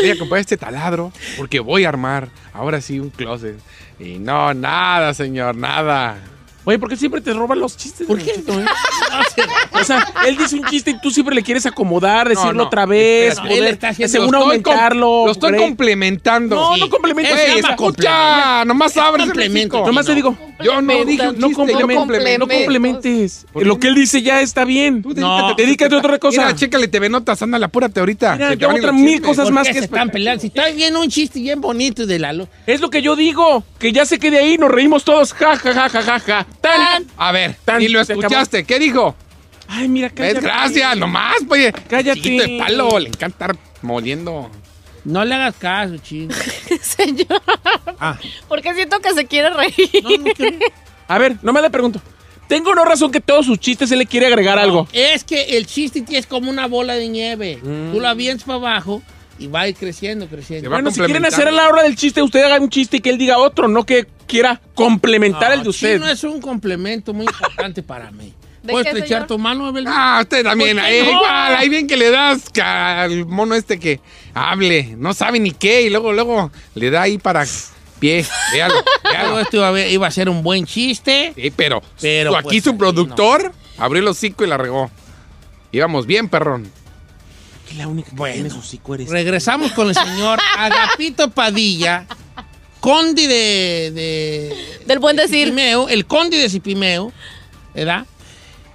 Voy a comprar este taladro porque voy a armar ahora sí un closet. Y no, nada, señor, nada. Oye, ¿por qué siempre te roban los chistes? ¿Por qué? Eh? No. O sea, él dice un chiste y tú siempre le quieres acomodar, decirlo no, otra vez, él poder, según aumentarlo. Lo estoy complementando. No, Sí. no Ey, llama escucha, nomás abres el complemento. Nomás te digo, Yo no dije un no, chiste, no complementes. ¿Por qué Lo que él dice ya está bien. Tú No. Dedícate a otra cosa. Mira, chécale, TV Notas, ándale, apúrate ahorita. Mira, yo van a ir otra los mil cosas ¿Por más que se están peleando? Si está bien un chiste bien bonito de la luz. Es lo que yo digo, que ya se quede ahí, nos reímos todos, ja, ja, ja, ja, ja, ja. Tan. A ver, Tan- y lo escuchaste, ¿qué dijo? Ay, mira, cállate. Desgracia, nomás, oye. Cállate. Chiquito de palo, le encanta estar moliendo. No le hagas caso, ching. Señor. Ah. Porque siento que se quiere reír. No, no. A ver, no me le pregunto. Tengo no razón que todos sus chistes se le quiere agregar algo. Es que el chiste es como una bola de nieve. Mm. Tú la vienes para abajo y va a ir creciendo, creciendo. Bueno, si quieren hacer a la hora del chiste, usted haga un chiste y que él diga otro, no que quiera complementar No, el de usted. chino es un complemento muy importante para mí. ¿De ¿Puedes estrechar tu mano, Abel? Ah, usted también, ¿Por qué ahí no? igual, ahí bien que le das al mono este que hable, no sabe ni qué, y luego, luego le da ahí para pie, véalo, véalo. esto iba a, ver- iba a ser un buen chiste. Sí, pero, Pero, aquí pues, su productor abrió el hocico y la regó. Íbamos bien, perrón. Que la única que Bueno. tiene su hocico eres. Regresamos con el señor Agapito Padilla, conde de, de- Del buen decir. Cipimeo, el conde de Cipimeo, ¿verdad?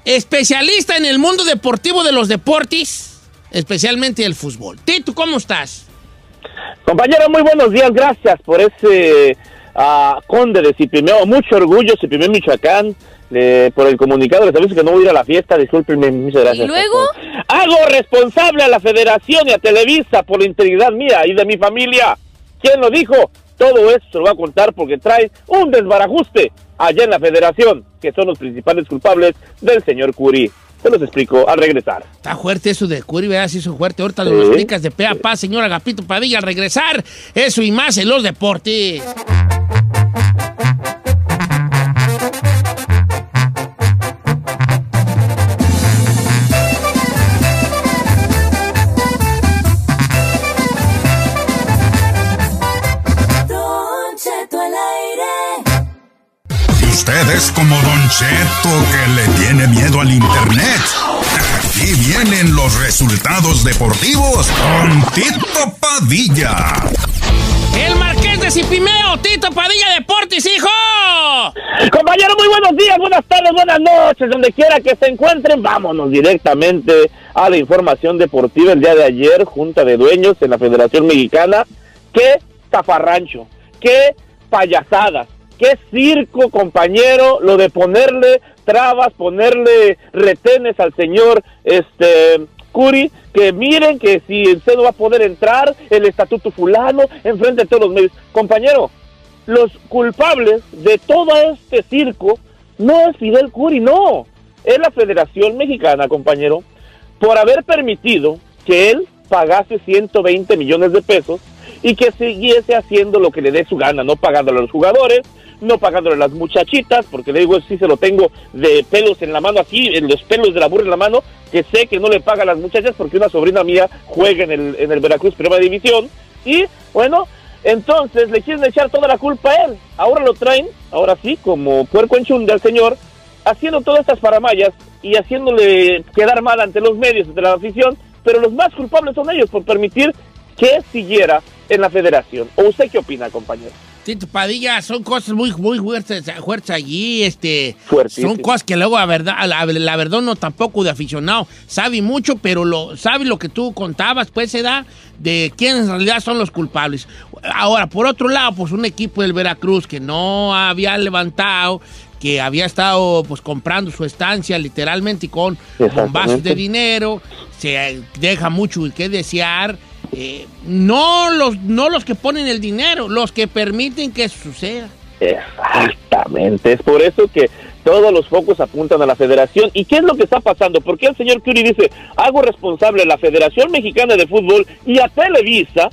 Especialista en el mundo deportivo de los deportes, especialmente el fútbol. Tito, ¿cómo estás? Compañero, muy buenos días, gracias por ese ah, conde de Cipimeo, mucho orgullo, Cipimeo, Michoacán, eh, por el comunicado, les aviso que no voy a ir a la fiesta, discúlpenme, muchas gracias. ¿Y luego? Hago responsable a la federación y a Televisa por la integridad mía y de mi familia. ¿Quién lo dijo? Todo esto se lo voy a contar porque trae un desbarajuste allá en la federación, que son los principales culpables del señor Curi. Se los explico al regresar. Está fuerte eso de Curi, ¿verdad? Sí, eso es fuerte. Ahorita Sí. lo explicas de pe a pa, señor Agapito Padilla, al regresar. Eso y más en los deportes. Usted es como Don Cheto que le tiene miedo al internet. Aquí vienen los resultados deportivos con Tito Padilla. El Marqués de Cipimeo, Tito Padilla Deportes, hijo. Compañero, muy buenos días, buenas tardes, buenas noches, donde quiera que se encuentren. Vámonos directamente a la información deportiva. El día de ayer, Junta de Dueños en la Federación Mexicana. Qué zafarrancho, qué payasadas, qué circo, compañero, lo de ponerle trabas, ponerle retenes al señor este Curi, que miren que si usted no va a poder entrar, el estatuto fulano, enfrente de todos los medios. Compañero, los culpables de todo este circo no es Fidel Curi, no, es la Federación Mexicana, compañero, por haber permitido que él pagase 120 millones de pesos y que siguiese haciendo lo que le dé su gana, no pagándole a los jugadores, no pagándole a las muchachitas, porque le digo, sí se lo tengo de pelos en la mano aquí, en los pelos de la burra en la mano, que sé que no le paga a las muchachas porque una sobrina mía juega en el, en el Veracruz Primera División. Y bueno, entonces le quieren echar toda la culpa a él. Ahora lo traen, ahora sí, como puerco en chunde al señor, haciendo todas estas paramayas y haciéndole quedar mal ante los medios, ante la afición, pero los más culpables son ellos por permitir que siguiera en la federación. ¿O usted qué opina, compañero? Tito Padilla, son cosas muy, muy fuertes, fuertes allí, este, Fuertísimo. son cosas que luego la verdad, la, la verdad no tampoco de aficionado, sabe mucho, pero lo, sabe lo que tú contabas, pues se da de quiénes en realidad son los culpables. Ahora, por otro lado, pues un equipo del Veracruz que no había levantado, que había estado pues comprando su estancia literalmente y con bombazos de dinero, se deja mucho que desear. Eh, no, los, no los que ponen el dinero, los que permiten que suceda. Exactamente, es por eso que todos los focos apuntan a la federación. ¿Y qué es lo que está pasando? ¿Por qué el señor Curi dice, hago responsable a la Federación Mexicana de Fútbol y a Televisa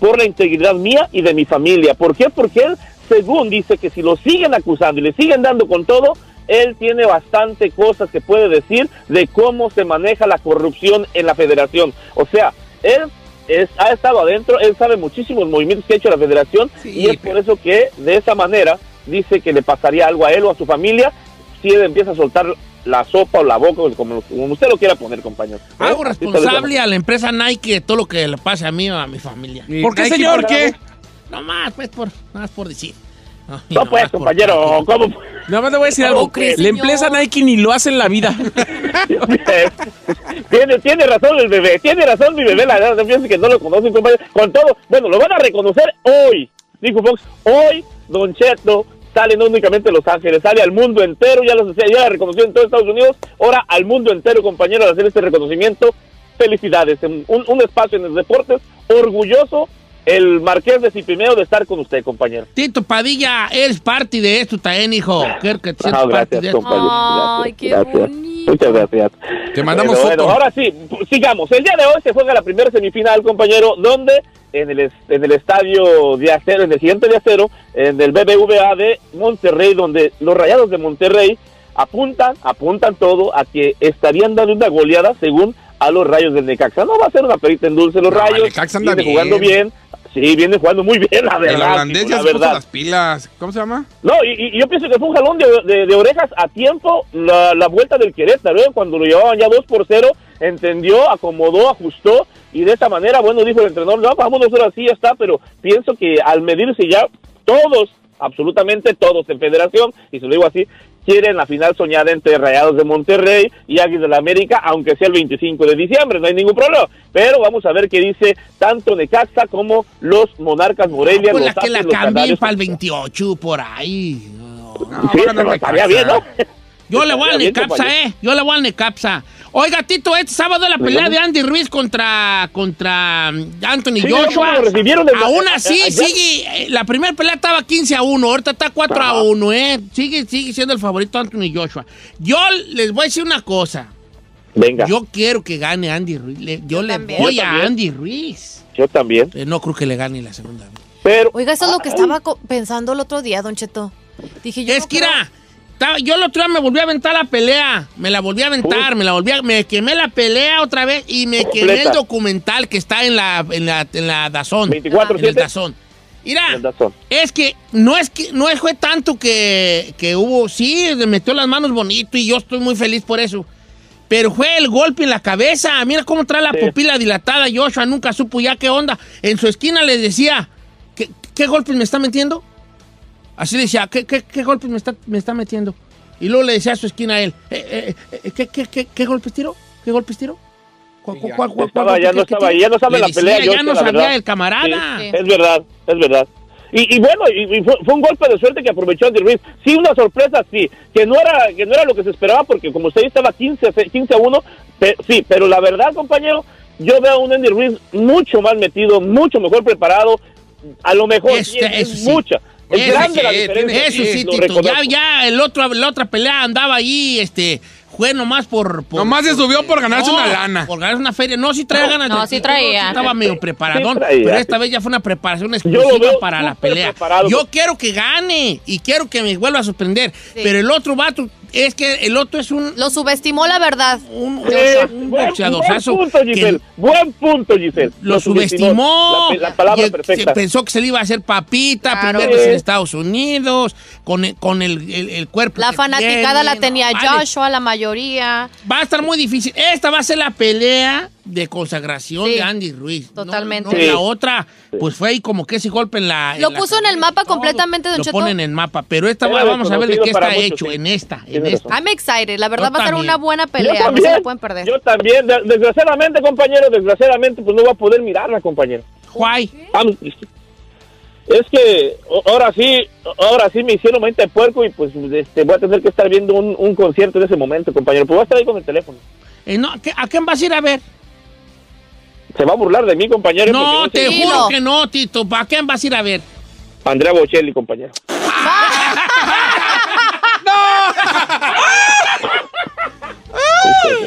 por la integridad mía y de mi familia? ¿Por qué? Porque él, según dice que si lo siguen acusando y le siguen dando con todo, él tiene bastante cosas que puede decir de cómo se maneja la corrupción en la federación. O sea, él es, ha estado adentro, él sabe muchísimos movimientos que ha hecho la federación y es por eso que de esa manera dice que le pasaría algo a él o a su familia si él empieza a soltar la sopa o la boca, como, como usted lo quiera poner, compañero. Hago ¿Eh? Responsable a la empresa Nike de todo lo que le pase a mí o a mi familia. ¿Por qué, señor? ¿Por ¿Qué? No más, pues, por, más por decir. No, No, pues, por- compañero, ¿cómo? Nada más le voy a decir ¿Cómo algo. crees, La empresa? Nike ni lo hace en la vida. tiene, tiene razón el bebé, tiene razón mi bebé, la verdad, fíjense que no lo conocen, compañero. Con todo, bueno, lo van a reconocer hoy, dijo Fox, hoy Don Cheto sale no únicamente a Los Ángeles, sale al mundo entero, ya lo ya la reconoció en todo Estados Unidos, ahora al mundo entero, compañero, de hacer este reconocimiento. Felicidades, un, un espacio en los deportes, orgulloso el Marqués de Cipimeo de estar con usted, compañero. Tito Padilla, eres parte de esto también, hijo. Quiero que te Ah, parte gracias, de esto. compañero. Ay, Gracias, qué gracias. bonito. Muchas gracias. Te mandamos Bueno, foto. bueno, ahora sí, sigamos. El día de hoy se juega la primera semifinal, compañero, donde en el, en el estadio de acero, en el siguiente de acero, en el BBVA de Monterrey, donde los rayados de Monterrey apuntan, apuntan todo a que estarían dando una goleada según a los rayos del Necaxa. No va a ser una perita en dulce los No, rayos. Necaxa anda viene jugando bien. Sí, viene jugando muy bien, la El verdad. holandés hijo, ya la se puso verdad. las pilas. ¿Cómo se llama? No, y, y yo pienso que fue un jalón de, de- de orejas a tiempo la, la vuelta del Querétaro, ¿eh? cuando lo llevaban ya 2 por 0, entendió, acomodó, ajustó, y de esa manera, bueno, dijo el entrenador, no, vámonos ahora sí, ya está, pero pienso que al medirse ya todos, absolutamente todos en federación, y se lo digo así, quieren la final soñada entre Rayados de Monterrey y Águilas de la América, aunque sea el 25 de diciembre, no hay ningún problema. Pero vamos a ver qué dice tanto Necaxa como los Monarcas Morelia. Pues la que la cambien para el 28, por ahí. No. No, Sí, ganar pero estaría bien, Necaxa. ¿no? Yo le voy al compañero. ¿eh? Yo le voy al Necapsa. Oiga, Tito, este sábado la pelea de Andy Ruiz contra, contra mm, Anthony Sí, Joshua. ¿cómo lo recibieron desde- Aún a- a- así, allá? sigue. eh, La primera pelea estaba 15 a 1, ahorita está 4 a Ajá. 1, ¿eh? Sigue, sigue siendo el favorito Anthony Joshua. Yo les voy a decir una cosa. Venga, yo, Yo quiero que gane Andy Ruiz. Le- yo, Yo le también. voy Yo a. Andy Ruiz. también. Eh, no creo que le gane la segunda. Pero Oiga, eso es lo que estaba pensando el otro día, Don Cheto. Dije yo. Es no que creo- estaba- yo el otro día me volví a aventar la pelea. Me la volví a aventar, me la volví a, me quemé la pelea otra vez y me quemé el documental que está en la, en la, en la Dazón. 24/7. En el Dazón. Mira, es que no es que no fue tanto que, que hubo, sí, le metió las manos bonito y yo estoy muy feliz por eso. Pero fue el golpe en la cabeza. Mira cómo trae la Sí. pupila dilatada. Joshua nunca supo ya qué onda. En su esquina le decía, ¿qué, qué golpes me está metiendo? Así le decía, ¿qué, qué, qué golpes me está, me está metiendo? Y luego le decía a su esquina a él, eh, eh, eh, ¿qué, qué, qué, qué golpes tiró? ¿Qué golpes tiró? ¿Cuál- cuál- cuál- cuál- Estaba, ya no estaba, ya no sabe la decía, pelea. Ya no sabía verdad. el camarada. Sí, Es verdad, es verdad. Y, y bueno, y, y fue, fue un golpe de suerte que aprovechó Andy Ruiz. Sí, una sorpresa, sí, que no era que no era lo que se esperaba, porque como usted estaba 15, a se- 15 a 1, pe- sí, pero la verdad, compañero, yo veo a un Andy Ruiz mucho más metido, mucho mejor preparado. A lo mejor sí, Este, es, es sí. mucha. Es Eso grande la diferencia. Eso sí, Tito. Ya, ya el otro, la otra pelea andaba ahí, este, fue nomás por... por Nomás se subió por ganarse No, una lana. Por ganarse una feria. No, sí traía ganas. No, de- sí traía. Estaba medio preparadón. Sí traía. pero esta vez ya fue una preparación exclusiva para la pelea. preparado. Yo quiero que gane y quiero que me vuelva a sorprender. Pero el otro vato, es que el otro es un... Lo subestimó, la verdad. Un, Eh, un buen, punto, Giselle. que Buen punto, Giselle. lo subestimó. La, la palabra perfecta. se pensó que se le iba a hacer papita, Claro. primero en. Estados Unidos, con el, con el, el- el cuerpo. La fanaticada tiene. la tenía. Joshua, la mayoría. Va a estar muy difícil. Esta va a ser la pelea de consagración Sí. de Andy Ruiz. Totalmente. no, Sí. La otra, pues fue ahí como que ese golpe en la. Lo puso en el mapa todo. completamente, Don Lo Cheto. ponen en mapa. Pero esta Era vamos a ver de qué está muchos, hecho sí. en esta. En esta. I'm excited. La verdad Yo va a ser también. una buena Yo pelea. No se también, la pueden perder. Yo también, de- desgraciadamente, compañero, desgraciadamente, pues no voy a poder mirarla, compañero. Why? Vamos, Es que ahora sí, ahora sí me hicieron mente de puerco y pues este, voy a tener que estar viendo un, un concierto en ese momento, compañero. Pues voy a estar ahí con el teléfono. Eh, no, ¿qué- ¿A quién vas a ir a ver? Se va a burlar de mí, compañero. No, porque te Dilo. juro que no, Tito. ¿Para quién vas a ir a ver? Andrea Bocelli, compañero.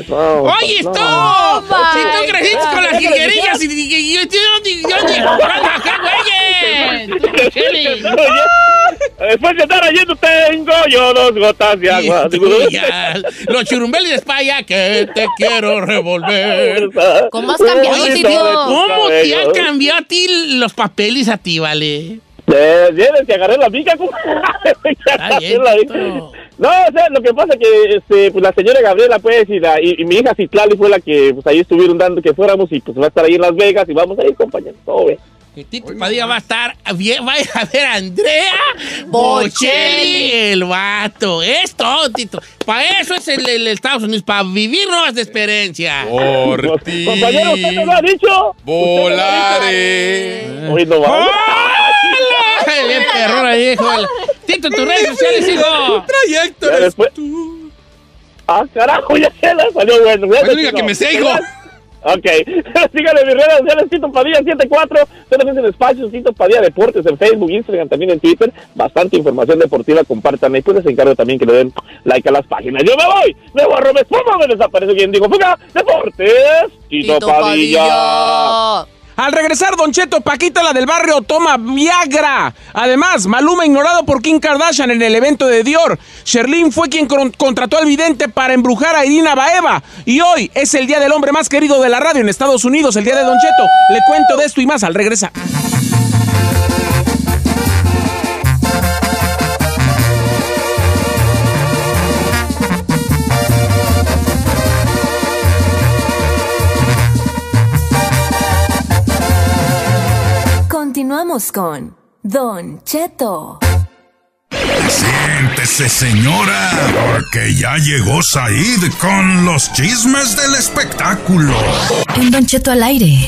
No, ¡Oye, no. esto! Oh, si tú creciste con las jilguerillas y yo jugando acá, güeyes. Después de estar yendo tengo yo dos gotas de agua. Los churumbeles de España que te quiero revolver. ¿Cómo has cambiado, Oye, Tito? ¿Cómo te han cabello. cambiado a ti los papeles a ti, vale? Eh, Vienes que agarré la mica. No, o sea, lo que pasa que este, pues, la señora Gabriela, pues, y, la, y, y mi hija Citlali fue la que pues, ahí estuvieron dando que fuéramos y pues va a estar ahí en Las Vegas y vamos a ir, compañero. Todo bien. Que Tito Padilla va a estar bien, va a ir a ver a Andrea Bocelli, el vato. Es todo, Tito. Para eso es el, el Estados Unidos, para vivir nuevas experiencias. Por ti. Compañero, ¿usted me lo ha dicho? Volaré. Hoy no va. ¡Hola! Bien perrón ahí, hijo. de Tito, tus redes sociales, hijo. Trayecto. Ya después- Ah, carajo, ya se la salió bueno. Es la única que me sé, hijo. Ok. Síganme en mis redes sociales, Tito Padilla 74. Ustedes en espacios, Tito Padilla Deportes en Facebook, Instagram, también en Twitter. Bastante información deportiva, compartan. Y pues les encargo también que le den like a las páginas. Yo me voy, me borro, me esfumo, me desaparece quien digo, fuga, Deportes, Tito, Tito Padilla. Padilla. Al regresar, Don Cheto, Paquita, la del barrio, toma Viagra. Además, Maluma ignorado por Kim Kardashian en el evento de Dior. Sherlyn fue quien con- contrató al vidente para embrujar a Irina Baeva. Y hoy es el día del hombre más querido de la radio en Estados Unidos, el día de Don Cheto. Le cuento de esto y más al regresar. Continuamos con Don Cheto. Siéntese, señora, porque ya llegó Said con los chismes del espectáculo. En Don Cheto al aire.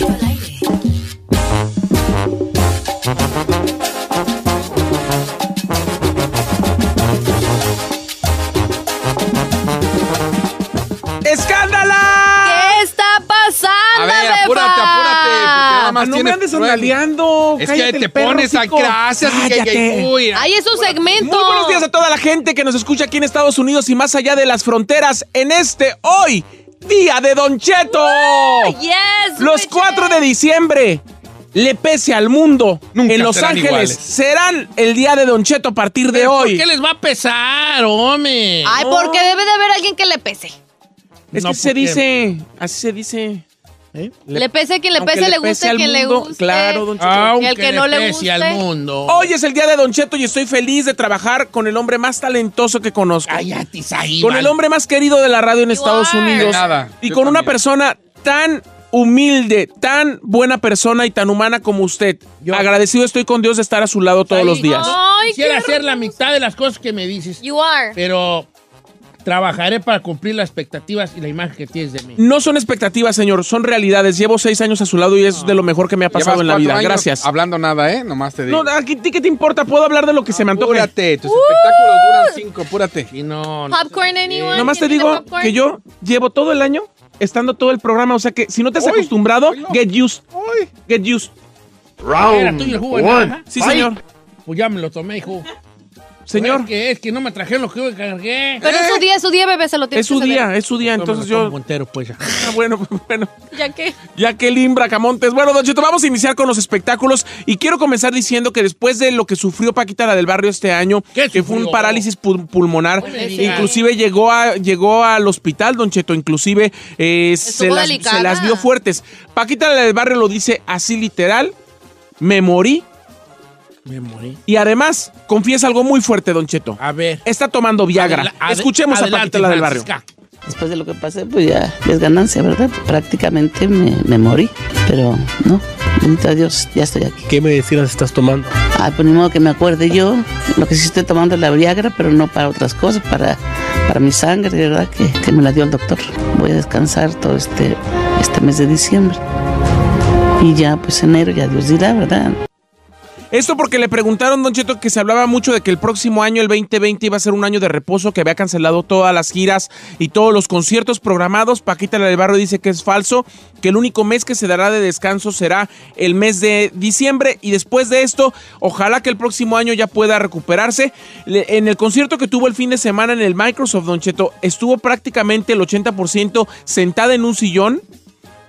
Más no tienes me andes andaleando. Es que te pones a gracias Ahí es un segmento. Muy buenos días a toda la gente que nos escucha aquí en Estados Unidos y más allá de las fronteras en este hoy, Día de Don Cheto. Yes, Los bitches. 4 de diciembre, le pese al mundo, Nunca en Los serán Ángeles, iguales. serán el Día de Don Cheto a partir de ¿Por hoy. qué les va a pesar, hombre? Ay, porque debe de haber alguien que le pese. Es No, que se ¿por dice, así se dice. Le, pese a quien le pese, le, pese guste a al quien le mundo, guste. Claro, Don Cheto. Y el que no le pese guste. al mundo. Hoy es el Día de Don Cheto y estoy feliz de trabajar con el hombre más talentoso que conozco. Cállate, Saí, con el hombre más querido de la radio en Estados. Unidos. De nada, y con una persona tan humilde, tan buena persona y tan humana como usted. Agradecido estoy con Dios de estar a su lado todos Ahí. los días. No, Ay, Quisiera hacer la mitad de las cosas que me dices. You are. Pero trabajaré para cumplir las expectativas y la imagen que tienes de mí. No son expectativas, señor, son realidades. Llevo seis años a su lado y es de lo mejor que me ha pasado Llevas en la vida. años Gracias. Hablando nada, ¿eh? Nomás te digo. No, ¿a ti qué te importa? Puedo hablar de lo que se me antoje. Apúrate, tus espectáculos duran cinco, apúrate. Y no, Popcorn, anyone? Nomás te ¿Quién digo popcorn? que yo llevo todo el año estando todo el programa. O sea que si no te has acostumbrado, get used. Get used. ¿Era tuyo el jugo de naranja? Sí, señor. Pues ya me lo tomé, hijo. Señor, Es que, es que no me trajeron lo que yo cargué. Pero es su día, es su día, bebé, se lo tiene es su que día, es su día. Entonces Yo entero, pues. Ah, bueno, bueno. ¿Ya qué? Jacqueline Bracamontes. Bueno, Don Cheto, vamos a iniciar con los espectáculos y quiero comenzar diciendo que después de lo que sufrió Paquita la del barrio este año, ¿Qué que fue un parálisis pul- pulmonar, inclusive llegó, a, llegó al hospital, Don Cheto, inclusive eh, se, las, delicada. se las vio fuertes. Paquita la del barrio lo dice así literal, me morí Me morí. y además confiesa algo muy fuerte, Don Cheto. A ver. Está tomando Viagra. Adela- Escuchemos a adelante, Paquita la del barrio. Después de lo que pasé, pues ya es ganancia, ¿verdad? Prácticamente me, me morí, pero no, bendito a Dios, ya estoy aquí. ¿Qué medicinas estás tomando? Ah, pues ni modo que me acuerde yo, lo que sí estoy tomando es la Viagra, pero no para otras cosas, para, para mi sangre, ¿verdad? Que, que me la dio el doctor. Voy a descansar todo este, este mes de diciembre. Y ya, pues enero, ya Dios dirá, ¿verdad? Esto porque le preguntaron, Don Cheto, que se hablaba mucho de que el próximo año, el 2020, iba a ser un año de reposo, que había cancelado todas las giras y todos los conciertos programados. Paquita la del Barrio dice que es falso, que el único mes que se dará de descanso será el mes de diciembre y después de esto, ojalá que el próximo año ya pueda recuperarse. En el concierto que tuvo el fin de semana en el Microsoft, Don Cheto, estuvo prácticamente el 80% sentada en un sillón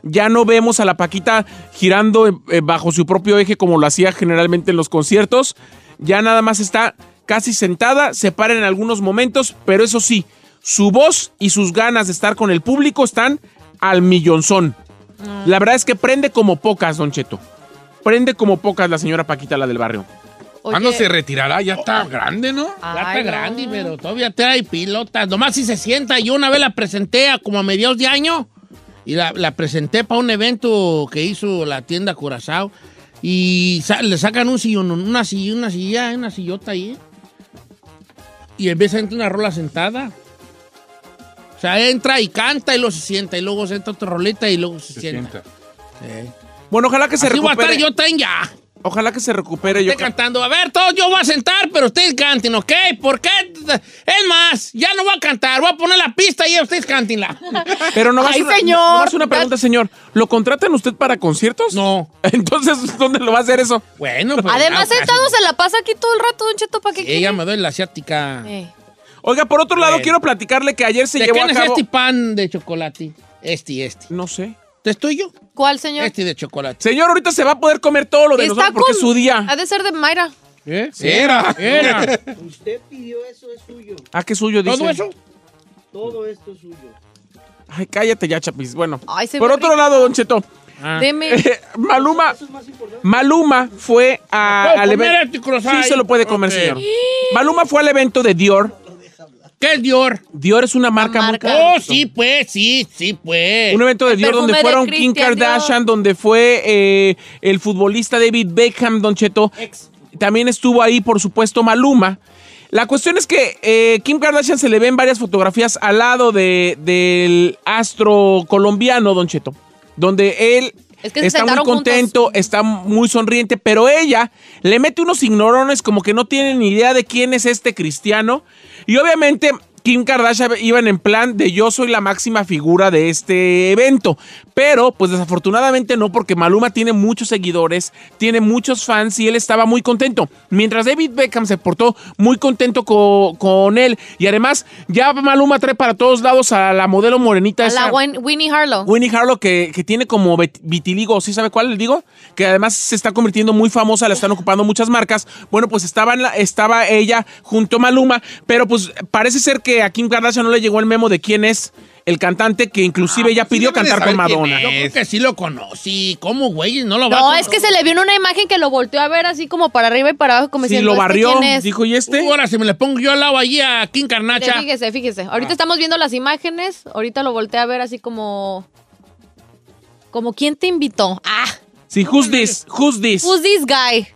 ya no vemos a la Paquita girando eh, eh, bajo su propio eje como lo hacía generalmente en los conciertos. Ya nada más está casi sentada, se para en algunos momentos, pero eso sí, su voz y sus ganas de estar con el público están al millonzón. La verdad es que prende como pocas, Don Cheto. Prende como pocas la señora Paquita, la del barrio. ¿Cuándo se retirará? Ya está grande, ¿no? Ya está no. grande, pero todavía trae pilotas. Nomás si se sienta. Yo una vez la presenté a como a mediados de año y la, la presenté para un evento que hizo la tienda Curazao y sa- le sacan un sillón, una silla, una silla, una sillota ahí y empieza a entrar una rola sentada. O sea, entra y canta y luego se sienta y luego se entra otra rolita y luego se, Se sienta. sienta. Sí. Bueno, ojalá que se Así voy a estar recupere. yo tan ya. Ojalá que se recupere. Yo Estoy cantando. A ver, todos yo voy a sentar, pero ustedes canten, ¿ok? ¿Por qué? Es más, ya no voy a cantar. Voy a poner la pista y ustedes cántenla. Pero no Ay, una, señor. nomás una pregunta, señor. ¿Lo contratan usted para conciertos? No. Entonces, ¿dónde lo va a hacer eso? Bueno, pues. Además, sentado se la pasa aquí todo el rato, Don Cheto, ¿para qué Sí, Ella me doy la asiática. Eh. Oiga, por otro lado, quiero platicarle que ayer se ¿De llevó quién a es este pan de chocolate? Este y este. No sé. ¿Este es tuyo? ¿Cuál, señor? Este de chocolate. Señor, ahorita se va a poder comer todo lo de nosotros porque es su día. Ha de ser de Mayra. ¿Eh? Sí, era. Era. Usted pidió eso, es suyo. Ah, qué suyo, dice. ¿Todo eso? Todo esto es suyo. Ay, cállate ya, Chapis. Bueno. Ay, se Por otro rico. lado, Don Cheto. Ah. Deme. eh, Maluma, Eso es más importante. Maluma fue a, ¿Puedo al comer evento. este Sí, se lo puede comer, señor. Maluma fue al evento de Dior. ¿Qué es Dior? Dior es una marca, muy cara. Oh, sí, pues, sí, sí, pues. Un evento de El Dior donde fueron Kim Kardashian, donde fue eh, el futbolista David Beckham, Don Cheto. También estuvo ahí, por supuesto, Maluma. La cuestión es que eh, Kim Kardashian se le ven varias fotografías al lado de, del astro colombiano, Don Cheto, donde él Es que se está muy contento, juntos. está muy sonriente, pero ella le mete unos ignorones como que no tiene ni idea de quién es este cristiano. Y obviamente Kim Kardashian iban en plan de yo soy la máxima figura de este evento. Pero, pues desafortunadamente no, porque Maluma tiene muchos seguidores, tiene muchos fans y él estaba muy contento. Mientras David Beckham se portó muy contento co- con él. Y además, ya Maluma trae para todos lados a la modelo morenita A esa. la Win- Winnie Harlow. Winnie Harlow que, que tiene como vitiligo, ¿sí sabe cuál le digo? Que además se está convirtiendo muy famosa, la están ocupando muchas marcas. Bueno, pues estaba, en la- estaba ella junto a Maluma, pero pues parece ser que a Kim Kardashian no le llegó el memo de quién es el cantante que inclusive ella pidió debe de cantar con Madonna. Yo creo que sí lo conocí. ¿Cómo, güey? No lo va No, a es que se le vio en una imagen que lo volteó a ver así como para arriba y para abajo, como Sí, diciendo, lo ¿este barrió, quién es? dijo, ¿y este? Uh, ahora si me le pongo yo al lado allí a Kim Carnacha. Fíjese, fíjese. Ahorita Ah. estamos viendo las imágenes. Ahorita lo volteé a ver así como. Como quién te invitó. Ah, Sí, who's this? Who's this? who's this guy?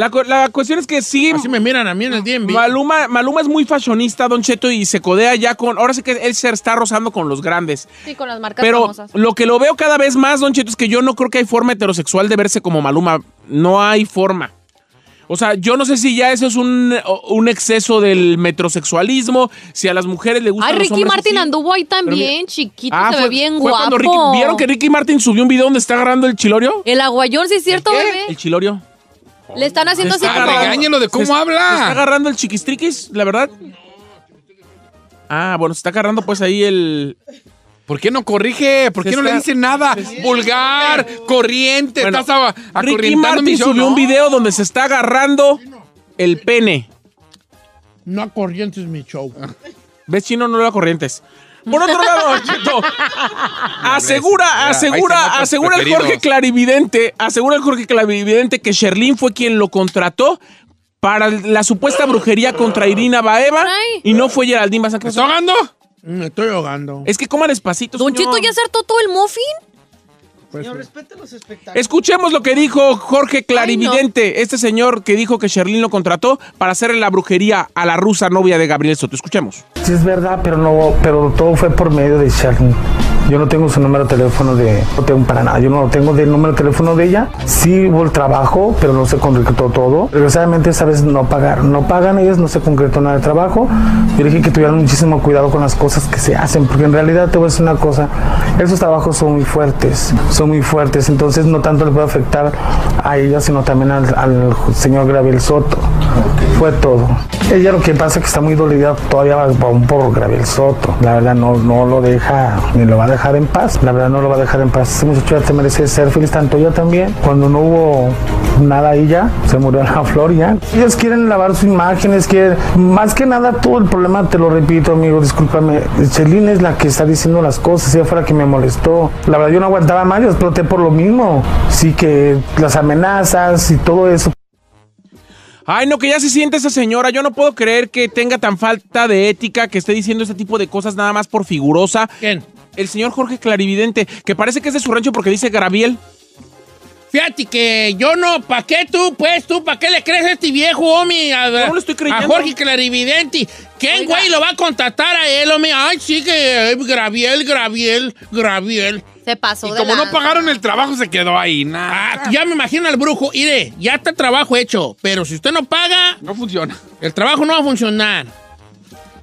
La, la cuestión es que sí. Así me miran a mí en el DMV. Maluma, Maluma es muy fashionista, Don Cheto, y se codea ya con. Ahora sí que él se está rozando con los grandes. Sí, con las marcas Pero famosas. lo que lo veo cada vez más, Don Cheto, es que yo no creo que hay forma heterosexual de verse como Maluma. No hay forma. O sea, yo no sé si ya eso es un, un exceso del metrosexualismo, si a las mujeres le gustan Ay, los Ricky Martin así. anduvo ahí también, mira- chiquito, Ah, se fue- ve bien fue guapo. cuando Ricky- ¿Vieron que Ricky Martin subió un video donde está agarrando el chilorio? El aguayón, sí es cierto, bebé. El chilorio. Le están haciendo así Está como... agarrando- de cómo se- habla. se está agarrando el chiquistriquis, la verdad. Ah, bueno, se está agarrando pues ahí el... ¿Por qué no corrige? ¿Por qué Se no le dice nada? Vulgar, corriente, Bueno, estás a- Ricky acorrientando mi Martin show, subió ¿no? un video donde se está agarrando el pene. No corrientes mi show. ¿Ves, chino? No lo corrientes. Por otro lado, Don Cheto, asegura, asegura, asegura el. Jorge Clarividente, asegura el Jorge Clarividente que Sherlyn fue quien lo contrató para la supuesta brujería contra Irina Baeva y no fue Geraldine Bazán. ¿Qué pasó? ahogando? Me estoy ahogando. Es que coma despacito, Don señor. Cheto, ¿ya hartó todo el muffin? Señor, respete los espectáculos. Escuchemos lo que dijo Jorge Clarividente, este señor que dijo que Sherlyn lo contrató para hacerle la brujería a la rusa novia de Gabriel Soto. Escuchemos. Sí es verdad, pero no, pero todo fue por medio de Sherlyn. Yo no tengo su número de teléfono de, no tengo para nada. Yo no tengo del número de teléfono de ella. Sí hubo el trabajo, pero no se concretó todo. Desgraciadamente esa vez no pagaron, no pagan ellos, no se concretó nada de trabajo. Yo dije que tuvieran muchísimo cuidado con las cosas que se hacen, porque en realidad te voy a decir una cosa, esos trabajos son muy fuertes, son muy fuertes, entonces no tanto le puede afectar a ella, sino también al, al señor Gabriel Soto. Fue todo. Ella lo que pasa es que está muy dolida todavía aún por Gabriel Soto. La verdad no, no lo deja, ni lo va a dejar en paz. La verdad no lo va a dejar en paz. Ese muchacho ya te merece ser feliz, tanto ella también. Cuando no hubo nada ahí ya, se murió la flor ya. Ellos quieren lavar sus imágenes, quieren... Más que nada todo el problema, te lo repito amigo, discúlpame. Chelín es la que está diciendo las cosas, ella fue la que me molestó. La verdad yo no aguantaba más, yo exploté por lo mismo. Sí que las amenazas y todo eso. Ay, no, que ya se siente esa señora. Yo no puedo creer que tenga tan falta de ética que esté diciendo este tipo de cosas nada más por figurosa. ¿Quién? El señor Jorge Clarividente, que parece que es de su rancho porque dice Graviel. Fíjate que yo no, ¿pa' qué tú, pues, tú, ¿pa' qué le crees a este viejo, homie? A, No le estoy creyendo. A Jorge Clarividente. ¿Quién, güey, lo va a contratar a él, homie? Ay, sí que eh, Graviel, Graviel, Graviel. Se pasó Y de como no pagaron el trabajo, se quedó ahí. Nada. Ah, ya me imagino al brujo. Mire, ya está el trabajo hecho, pero si usted no paga, No funciona. el trabajo no va a funcionar.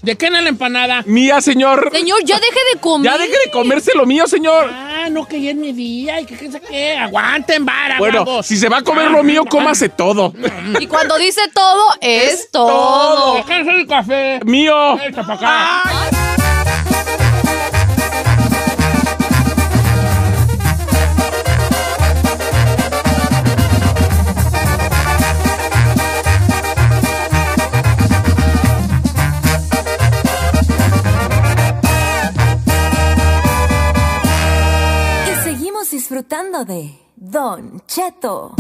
¿De qué en la empanada? Mía, señor. Señor, ya deje de comer. Ya deje de comerse lo mío, señor. Ah, no, que ya es mi día y que qué sé qué. Aguanten, vara, Bueno, si se va a comer lo mío, cómase todo. Y cuando dice todo, es, todo. ¿Qué es el café? Mío. Echa pa' acá. Y disfrutando de Don Cheto.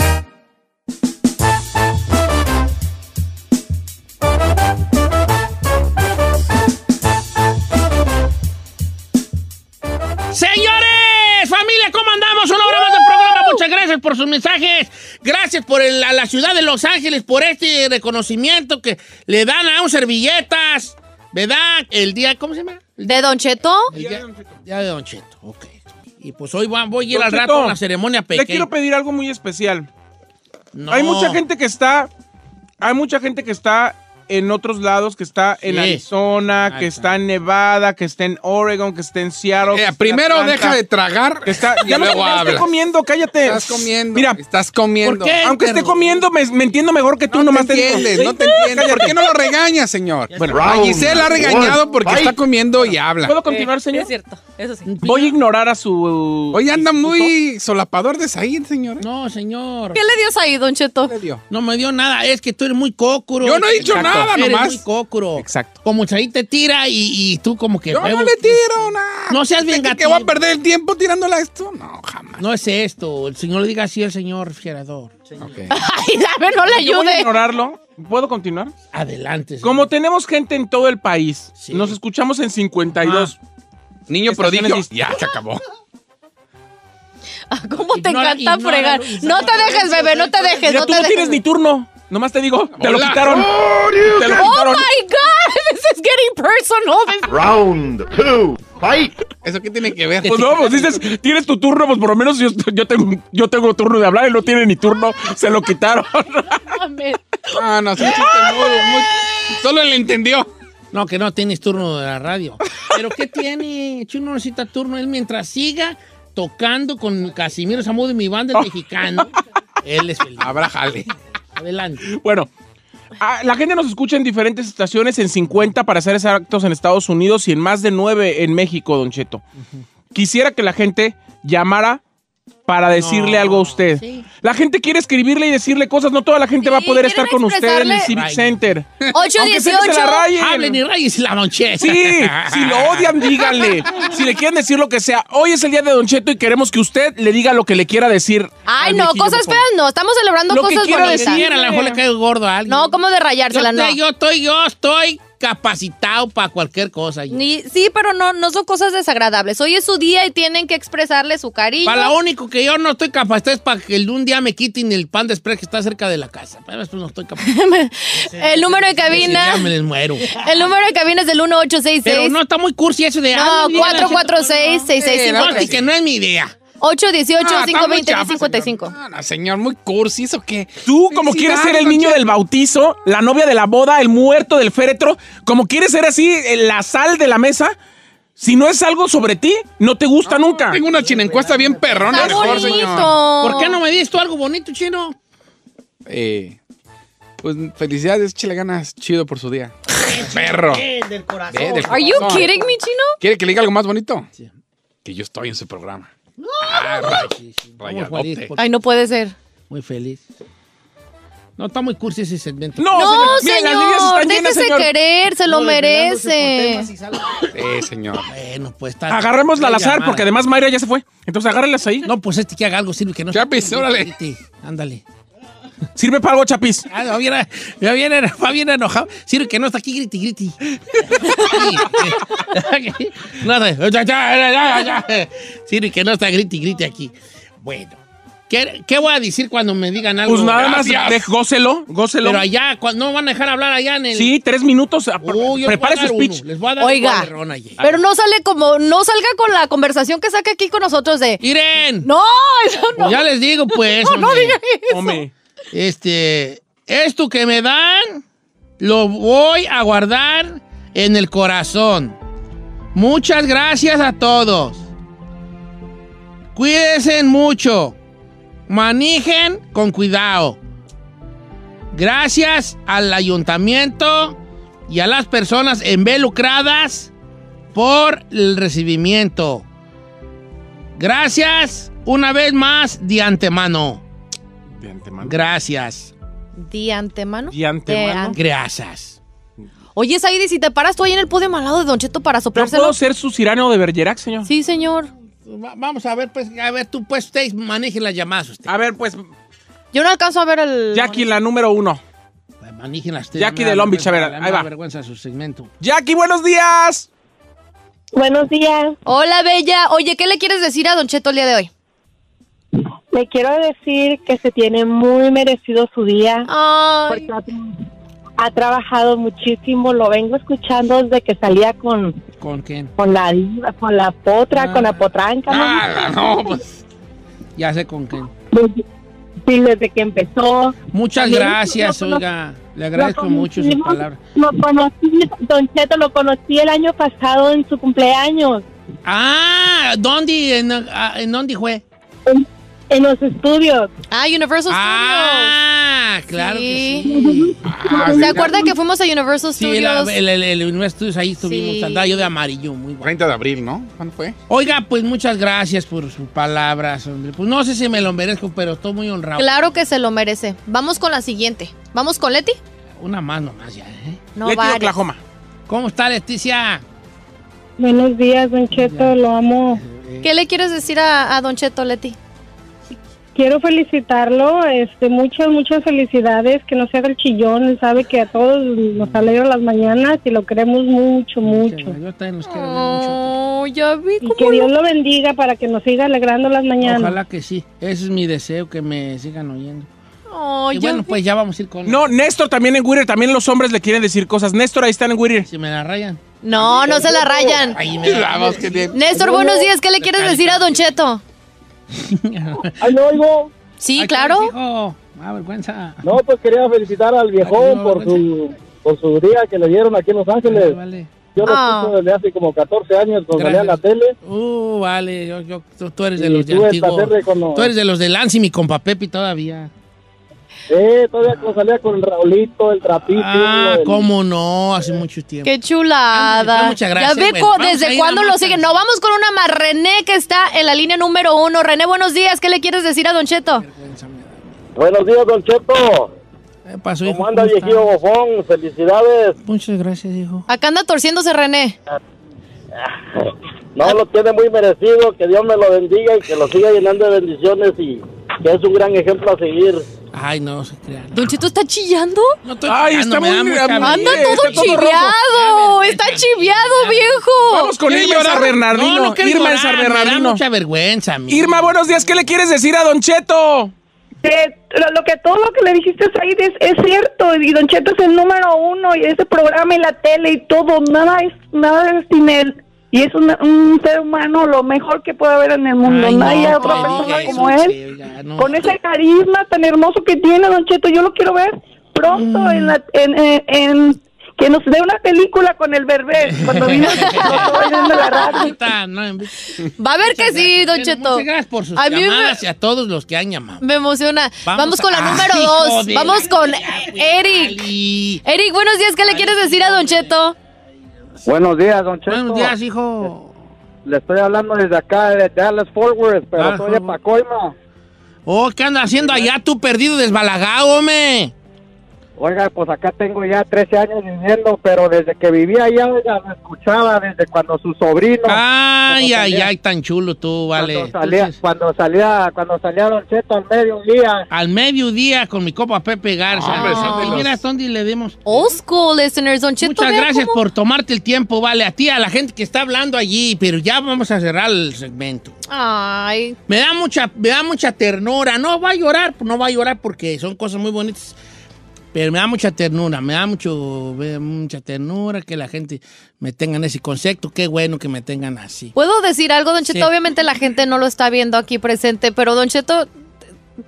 Señores, familia, ¿cómo andamos? Una hora más del programa. Muchas gracias por sus mensajes. Gracias por el- a la ciudad de Los Ángeles por este reconocimiento que le dan a un servilletas. ¿Verdad? El día, ¿cómo se llama? ¿De Don Cheto? El día, día de Don Cheto. Ok. Y pues hoy va- voy a ir Don al Cheto, rato a una ceremonia Le pequeña. quiero pedir algo muy especial. No. Hay mucha gente que está. Hay mucha gente que está en otros lados, que está en Sí. Arizona, que está en Nevada, que está en Oregon, que está en Seattle. Eh, primero Atlanta, deja de tragar que está, ya no estoy comiendo, cállate. Estás comiendo. Mira, estás comiendo. ¿Por qué? aunque esté comiendo, me, me entiendo mejor que tú, No nomás te entiendes, no te entiendes. ¿Por qué no lo regañas, señor? Bueno, a Giselle ha regañado porque está comiendo y habla. ¿Puedo continuar, señor? Es cierto, eso sí. Voy a ignorar a su. Hoy anda muy solapador de Said, señor. No, señor. ¿Qué le dio ahí, Don Cheto? ¿Qué dio? No me dio nada, es que tú eres muy cócuro. Yo no he dicho Exacto. nada, Eres nomás. muy cócuro. Exacto. Como ahí te tira y, y tú como que... Yo no le tiro nada. No seas ¿Usted cree vengativo. que voy a perder el tiempo tirándola a esto? No, jamás. No es esto. El señor le diga así al señor refrigerador. Ok. Ay, dame, no le Yo voy a ayude. ignorarlo. ¿Puedo continuar? Adelante. señor. Como tenemos gente en todo el país, Sí. nos escuchamos en 52. Niño Estaciones prodigio. Ya, se acabó. Ah, ¿Cómo te Ignora- encanta fregar? No te dejes, bebé, no te dejes, Mira, no tú te no dejes. tienes ni turno. Nomás te digo, te lo Hola. quitaron. Te lo Oh quitaron. my God, this is getting personal. Round two, fight. ¿Eso qué tiene que ver? Pues no, pues dices, tienes tu turno, pues por lo menos yo, yo tengo, yo tengo turno de hablar, él no tiene ni turno, se lo quitaron. Ah, no, sí, un chiste muy, muy- Solo él entendió. No, que no tienes turno de la radio. ¿Pero qué tiene? Chuno no necesita turno. Él mientras siga tocando con Casimiro Zamudio y mi banda el mexicano, él es feliz. Habrá jale. Adelante. Bueno, ah, la gente nos escucha en diferentes estaciones, en 50 para ser exactos en Estados Unidos y en más de 9 en México, Don Cheto. Quisiera que la gente llamara para decirle algo a usted. La gente quiere escribirle y decirle cosas, no toda la gente va a poder estar con usted en el Civic Center. Que la dieciocho. rayen. Hablen y rayes la noche. Sí, si lo odian, díganle. Si le quieren decir lo que sea. Hoy es el día de Don Cheto y queremos que usted le diga lo que le quiera decir. Ay, no, viejillo, cosas feas no. Estamos celebrando Lo que cosas quiera bonitas. decir, a lo mejor le caigo gordo a alguien. No, ¿cómo de Yo, rayársela? No. te- yo estoy, yo estoy capacitado para cualquier cosa. Ni- sí, pero no, no son cosas desagradables. Hoy es su día y tienen que expresarle su cariño. Para lo único que yo no estoy capacitado es para que un día me quiten el pan de express que está cerca de la casa. Pero esto no estoy capacitado. el número de cabina. Ya me les muero. El número de cabina es del 1866. Pero no está muy cursi eso de... No, ah, mira, 446-6653. No, sí que no es mi idea. 818-520-55. No, no, señor, muy cursi, ¿eso qué? Tú, como quieres ser el niño del bautizo, la novia de la boda, el muerto del féretro, como quieres ser así, eh, la sal de la mesa, si no es algo sobre ti, no te gusta nunca. Tengo una chinencuesta bien perrona, Está mejor, bonito. señor. ¿Por qué no me dices tú algo bonito, chino? Eh, pues felicidades, échale ganas, chido por su día. Perro. Del corazón. Del Are you kidding me, chino? ¿Quiere que le diga algo más bonito? Que yo estoy en su programa. Ah, rayadote. Ay, no puede ser. Muy feliz. No, está muy cursi ese segmento. No, No, señor, miren, las líneas señor, están llenas, déjese señor. querer, se lo merece. Sí, señor. Bueno, pues está. Agarrémosla al azar, porque además Mayra ya se fue. Entonces agárrenlas ahí. No, pues este que haga algo sirve que no. Chapis, órale. Ándale. Sirve para algo, Chapis. Ah, va bien, va bien, va bien enojado. Sirve que no está aquí, griti, griti. Ya. Sirve que no está griti, griti aquí. Bueno. ¿Qué, qué voy a decir cuando me digan algo? Pues nada más, de- gócelo, gócelo. Pero allá, no van a dejar hablar allá en el. Sí, tres minutos. a Prepare su dar speech. uno. Les voy a dar Oiga. un allí. Pero no sale como, no salga con la conversación que saca aquí con nosotros de. Miren. No, eso no. Pues ya les digo, pues. No, no hombre. diga eso. Hombre. Este, esto que me dan, lo voy a guardar en el corazón. Muchas gracias a todos. Cuídense mucho. Manejen con cuidado. Gracias al ayuntamiento y a las personas involucradas por el recibimiento. Gracias una vez más de antemano. De antemano. Gracias. De antemano. De antemano. an- Gracias. Oye, Saidi, si te paras tú ahí en el podio al lado de Don Cheto para ¿No soplárselo. puedo ser su cirano de Bergerac, señor? Sí, señor. Va- Vamos a ver, pues, a ver, tú, pues, ustedes manejen las llamadas, usted. A ver, pues, Yo no alcanzo a ver el. Jackie, la número uno. Pues, Manejen las ustedes. Jackie Me da de Long Beach, a ver, vergüenza, me ahí da va. vergüenza su segmento. Jackie, buenos días. Buenos días. Hola, Bella. Oye, ¿qué le quieres decir a Don Cheto el día de hoy? Le quiero decir que se tiene muy merecido su día. Ay. Porque ha, ha trabajado muchísimo. Lo vengo escuchando desde que salía con, ¿Con quién? con la diva, con la potra, con la potranca. ¿no? Ah, no, pues. Ya sé con quién. Sí, desde que empezó. Muchas También gracias, lo oiga. Le agradezco mucho su conocimos- palabra. Lo conocí, Don Cheto, lo conocí el año pasado en su cumpleaños. Ah, ¿dónde? ¿En, ah, ¿en dónde fue? En, en los estudios. Ah, Universal Ah, claro Sí. que sí. Ah, Studios. ¿Se sí. acuerda que fuimos a Universal Sí, Studios? la- el, el, el Universal Studios, ahí estuvimos. Sí. Andaba yo de amarillo, muy bueno. 30 de abril, ¿no? ¿Cuándo fue? Oiga, pues muchas gracias por sus palabras, hombre. Pues no sé si me lo merezco, pero estoy muy honrado. Claro que se lo merece. Vamos con la siguiente. ¿Vamos con Leti? Una más nomás ya, ¿eh? No Leti de. Oklahoma. ¿Cómo está Leticia? Buenos días, Don Cheto, lo amo. ¿Qué le quieres decir a, a Don Cheto, Leti? Quiero felicitarlo, este, muchas, muchas felicidades, que no se haga el chillón, él sabe que a todos nos alegra las mañanas y lo queremos mucho, mucho. Yo también los quiero ver mucho. Oh, ya vi Y cómo que Dios lo bendiga para que nos siga alegrando las mañanas. Ojalá que sí. Ese es mi deseo, que me sigan oyendo. Y bueno, pues ya vamos a ir con... No, Néstor también en Twitter, también los hombres le quieren decir cosas. Néstor, ahí están en Twitter. Si me la rayan. No, no se la rayan. Ahí me la. Néstor, buenos días. ¿Qué le quieres decir a Don Cheto? Ay, no oigo. Sí, Ay, claro. pues. Ah, vergüenza. No, pues quería felicitar al viejón por su, por su día que le dieron aquí en Los Ángeles. Yo lo Ah. escucho desde hace como 14 años cuando salía en la tele. Uh, vale, yo, yo- tú, tú eres de los de antiguo. Tú eres de los de Lance y mi compa Pepe todavía. Eh, todavía salía con el Raulito, el Trapito. Ah, el- cómo no, hace mucho tiempo. Qué chulada. Ándale, muchas gracias. Ya ve Bueno, desde cuándo lo siguen. No, vamos con una más. René, que está en la línea número uno. René, buenos días. ¿Qué le quieres decir a Don Cheto? Buenos días, Don Cheto. ¿Qué pasó, hijo? ¿Cómo anda, ¿Cómo viejillo bofón? Felicidades. Muchas gracias, hijo. Acá anda torciéndose René. No, lo tiene muy merecido. Que Dios me lo bendiga y que lo siga llenando de bendiciones y que es un gran ejemplo a seguir. Ay, no se crean. ¿Don Cheto está chillando? No estoy Ay, chillando, está me muy- anda todo está todo chiviado. Está chiviado, viejo. Vamos con ¿Quiere Irma en San? Bernardino. No, no quiero Irma en llorar, San Me da Bernardino. mucha vergüenza a mí. Irma, buenos días. ¿Qué le quieres decir a Don Cheto? Eh, lo, lo que todo lo que le dijiste ahí es, es cierto y Don Cheto es el número uno y ese programa y la tele y todo nada es nada es sin él y es una- un ser humano lo mejor que puede haber en el mundo Ay, no hay otra persona como eso, él chica, no. con ese carisma tan hermoso que tiene Don Cheto yo lo quiero ver pronto Mm. en, la, en, en- en- que nos dé una película con el bebé cuando vino Va a ver que sí, Don Cheto. Muchas gracias por sus A mí me- llamadas y a todos los que han llamado. Me emociona. Vamos Vamos, con la a- número Ay, dos. joder, Vamos con Eric. Eric, buenos días. ¿Qué le quieres decir a Don Cheto? Buenos días, Don Cheto. Buenos días, hijo. Le estoy hablando desde acá, de Dallas Fort Worth, pero Ah, soy de. Pacoima. Oh, ¿qué andas haciendo allá tú perdido, desbalagado, hombre? Oiga, pues acá tengo ya 13 años viviendo, pero desde que vivía allá, oiga, lo escuchaba desde cuando su sobrino. Ay, ay, salía- ay, tan chulo tú, vale. Cuando salía, Entonces, cuando salía, cuando salía Don Cheto al mediodía. al mediodía con mi copa Pepe Garza. Y mira, ¿dónde le demos? Old school listeners, Don Cheto. Muchas gracias cómo- por tomarte el tiempo, vale. A ti, a la gente que está hablando allí, pero ya vamos a cerrar el segmento. Ay, Me da mucha, me da mucha ternura. No va a llorar, no va a llorar porque son cosas muy bonitas. Pero me da mucha ternura, me da mucho, me da mucha ternura que la gente me tenga en ese concepto. Qué bueno que me tengan así. ¿Puedo decir algo, Don Cheto? Sí. Obviamente la gente no lo está viendo aquí presente, pero Don Cheto,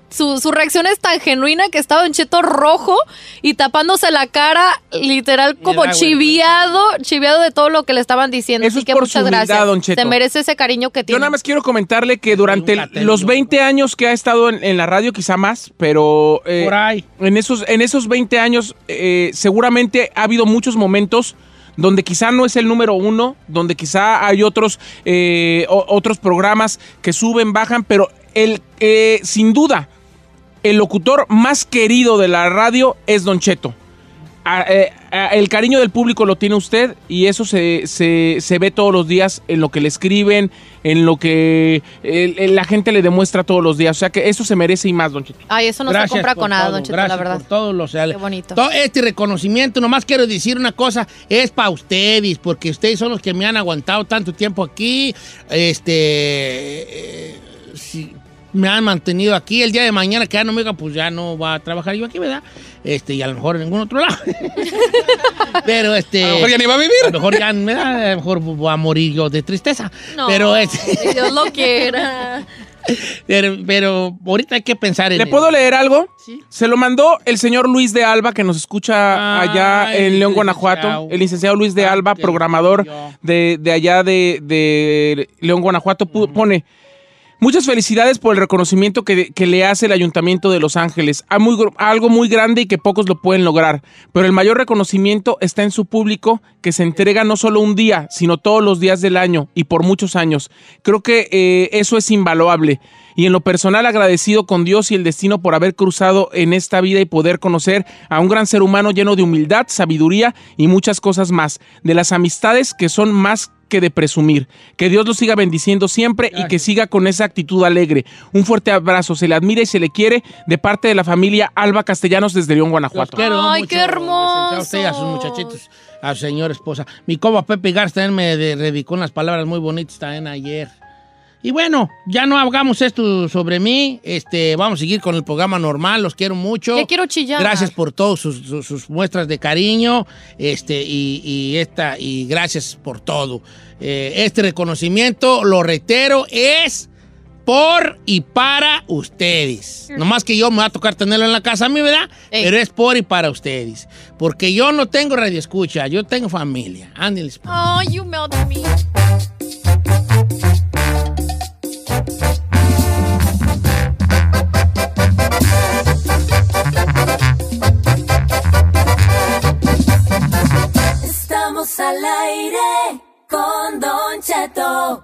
su, su reacción es tan genuina que está Don Cheto rojo y tapándose la cara, literal, como chiviado, chiviado de todo lo que le estaban diciendo. Eso Así es que por muchas su humildad, gracias. Don Cheto. Se merece ese cariño que Yo tiene. nada más quiero comentarle que durante el- te los digo. 20 años que ha estado en, en la radio, quizá más, pero eh, Por ahí. En, esos, en esos 20 años eh, seguramente ha habido muchos momentos donde quizá no es el número uno, donde quizá hay otros, eh, otros programas que suben, bajan, pero el, eh, sin duda, el locutor más querido de la radio es Don Cheto. A- eh, a- el cariño del público lo tiene usted y eso se, se- se ve todos los días en lo que le escriben, en lo que el- el- la gente le demuestra todos los días. O sea que eso se merece y más, Don Cheto. Ay, eso no Gracias se compra con nada, todo, Don Cheto, gracias la verdad. por todo lo Qué bonito. Todo este reconocimiento, nomás quiero decir una cosa, es para ustedes, porque ustedes son los que me han aguantado tanto tiempo aquí, este, eh, si me han mantenido aquí, el día de mañana que ya no me diga, pues ya no va a trabajar yo aquí, ¿verdad? Este, y a lo mejor en ningún otro lado. Pero este... A lo mejor ya ni va a vivir. A lo mejor ya, ¿verdad? a lo mejor voy a morir yo de tristeza. No, pero este... Dios lo quiera. Pero, pero ahorita hay que pensar en ¿Le puedo leer algo? Se lo mandó el señor Luis de Alba, que nos escucha allá Ay, en León, Guanajuato. El licenciado Luis de Alba, programador de, de allá de, de León, Guanajuato, pone... Muchas felicidades por el reconocimiento que, le hace el Ayuntamiento de Los Ángeles. A muy gr- algo muy grande y que pocos lo pueden lograr. Pero el mayor reconocimiento está en su público, que se entrega no solo un día, sino todos los días del año y por muchos años. Creo que eh, eso es invaluable. Y en lo personal agradecido con Dios y el destino por haber cruzado en esta vida y poder conocer a un gran ser humano lleno de humildad, sabiduría y muchas cosas más. De las amistades que son más que de presumir. Que Dios lo siga bendiciendo siempre y que siga con esa actitud alegre. Un fuerte abrazo, se le admira y se le quiere de parte de la familia Alba Castellanos desde León, Guanajuato. quiero Ay, mucho, qué hermoso. A usted y a sus muchachitos, a su señora esposa. Mi coba Pepe Garza también me de- dedicó unas palabras muy bonitas también ayer. Y bueno, ya no hagamos esto sobre mí. Este, vamos a seguir con el programa normal. Los quiero mucho. Ya quiero chillar. Gracias por todas sus, sus- sus muestras de cariño. Este, y, y esta, y gracias por todo. Eh, este reconocimiento, lo reitero, es por y para ustedes. Nomás que yo me va a tocar tenerlo en la casa a mí, ¿verdad? Pero es por y para ustedes. Porque yo no tengo radio escucha, yo tengo familia. Ándeles. Oh, you melted me. Al aire con Don Cheto.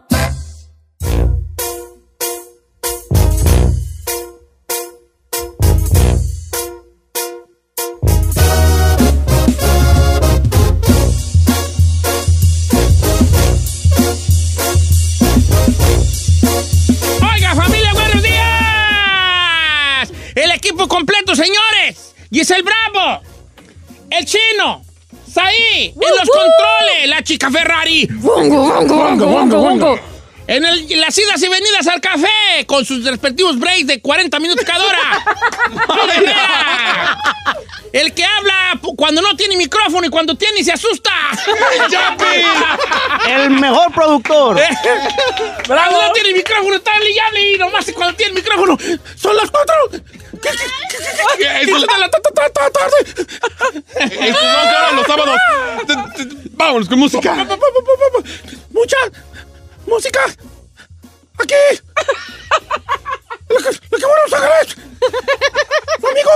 Oiga, familia, buenos días. El completo, señores. Bravo, el chino, Saí, en los controles, la chica Ferrari. Bongo, bongo, bongo, bongo, bongo. En el- en las idas y venidas al café, con sus respectivos breaks de 40 minutos cada hora. ¡No, de veras! El que habla pu- cuando no tiene micrófono y cuando tiene se asusta. El mejor productor. Cuando no tiene micrófono está hable y nomás cuando tiene micrófono son las cuatro. Los sábados. Vámonos con música. Mucha música. Aquí. Lo que, lo que vamos a hacer es. Amigo.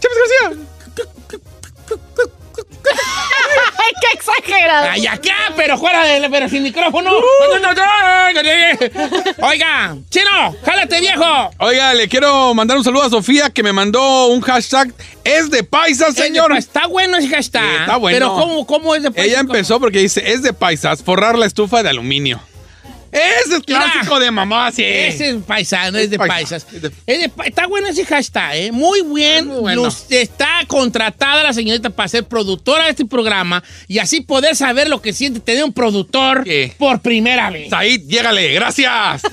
Chávez García. ¡Ay, qué exagerado! Ay, acá, pero fuera de pero sin micrófono. Oiga, chino, jálate, viejo. Oiga, le quiero mandar un saludo a Sofía que me mandó un hashtag. Es de paisas, señor. Está bueno ese hashtag. Sí, está bueno. Pero ¿cómo, cómo es de paisas? Ella empezó porque dice, es de paisas, forrar la estufa de aluminio. Ese es clásico de mamá, sí. Ese es paisano, es, de paisa- paisas. Es de está bueno ese hashtag, ¿eh? Muy bien. bueno. Luz- está contratada la señorita para ser productora de este programa y así poder saber lo que siente tener un productor por primera vez. Said, llégale, gracias.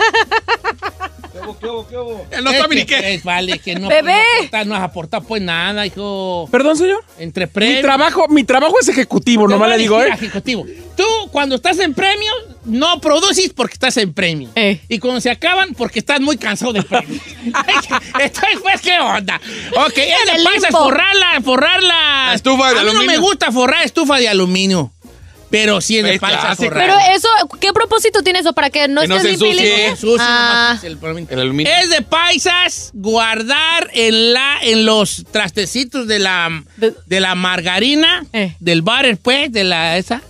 Él no Es sabe ni que, qué. pues, vale, que no, Bebé. no aporta, no has aportado pues nada, hijo. Perdón, señor. Entre Mi premios. trabajo, mi trabajo es ejecutivo, nomás le digo, ¿eh? Ejecutivo. Tú, cuando estás en premios, no produces porque estás en premio. Eh. Y cuando se acaban, porque estás muy cansado de premios. Entonces, pues, ¿qué onda? Ok, el paisas limbo. forrar la, forrar la... La estufa de A mí no me gusta forrar estufa de aluminio. Pero sí es de clásico. forrar. Pero eso, ¿qué propósito tiene eso? ¿Para que no Que no estés se ensucie. limpio? Sucio, Ah. nomás el problema. El aluminio. Es de paisas guardar en la en los trastecitos de la De- de la margarina Eh. del bar pues de la esa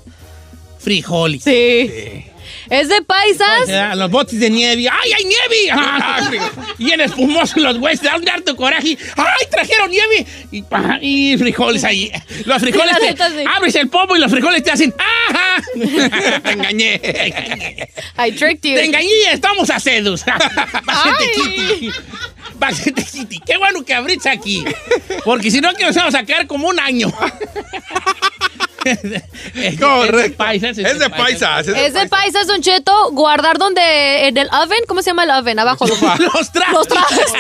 frijoles. Sí. Es de paisas. Los botes de nieve. ¡Ay, hay nieve! Ah, Bien espumosos los güeyes, dan de harto coraje. ¡Ay, trajeron nieve! Y, y frijoles ahí. Los frijoles te, sí. abres el pomo y los frijoles te hacen ¡Ajá! Te engañé. I tricked you. Te engañé y estamos a Ay. Kitty. Bastante Kitty. Qué bueno que abriste aquí. Porque si no, que nos vamos a quedar como un año. Es de Correcto. paisas, Es de paisas. Es de paisas, Don Cheto, guardar donde, en el oven, ¿cómo se llama el oven? Abajo. Los. Los trastes.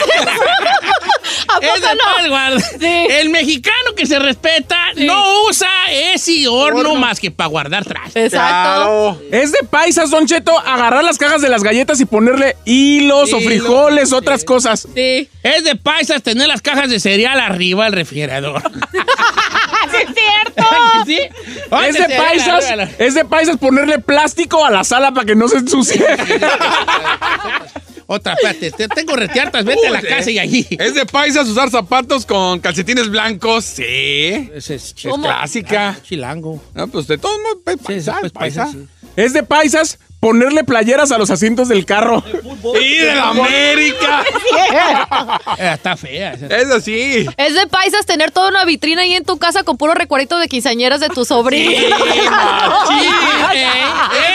¿A Es de no? pal. Sí. El mexicano que se respeta Sí. no usa ese horno, más que para guardar trastes. Exacto. Es de paisas, Don Cheto, agarrar las cajas de las galletas y ponerle hilos o frijoles, otras cosas. Sí. Es de paisas tener las cajas de cereal arriba del refrigerador. sí, es cierto. ¿Sí? Es de paisas, es de paisas ponerle plástico a la sala para que no se ensucie. Otra, espérate, te tengo reteartas, vete a la casa eh. y allí. Es de paisas usar zapatos con calcetines blancos. Sí. Es, Es clásica. Chilango. No, pues de todos modos, pues, paisa, pues, paisa. paisa, sí. Es de paisas ponerle playeras a los asientos del carro. Y de la América. Está fea. Es así. Es de paisas tener toda una vitrina ahí en tu casa con puro recuerdito de quinceañeras de tu sobrino. Sí, eh,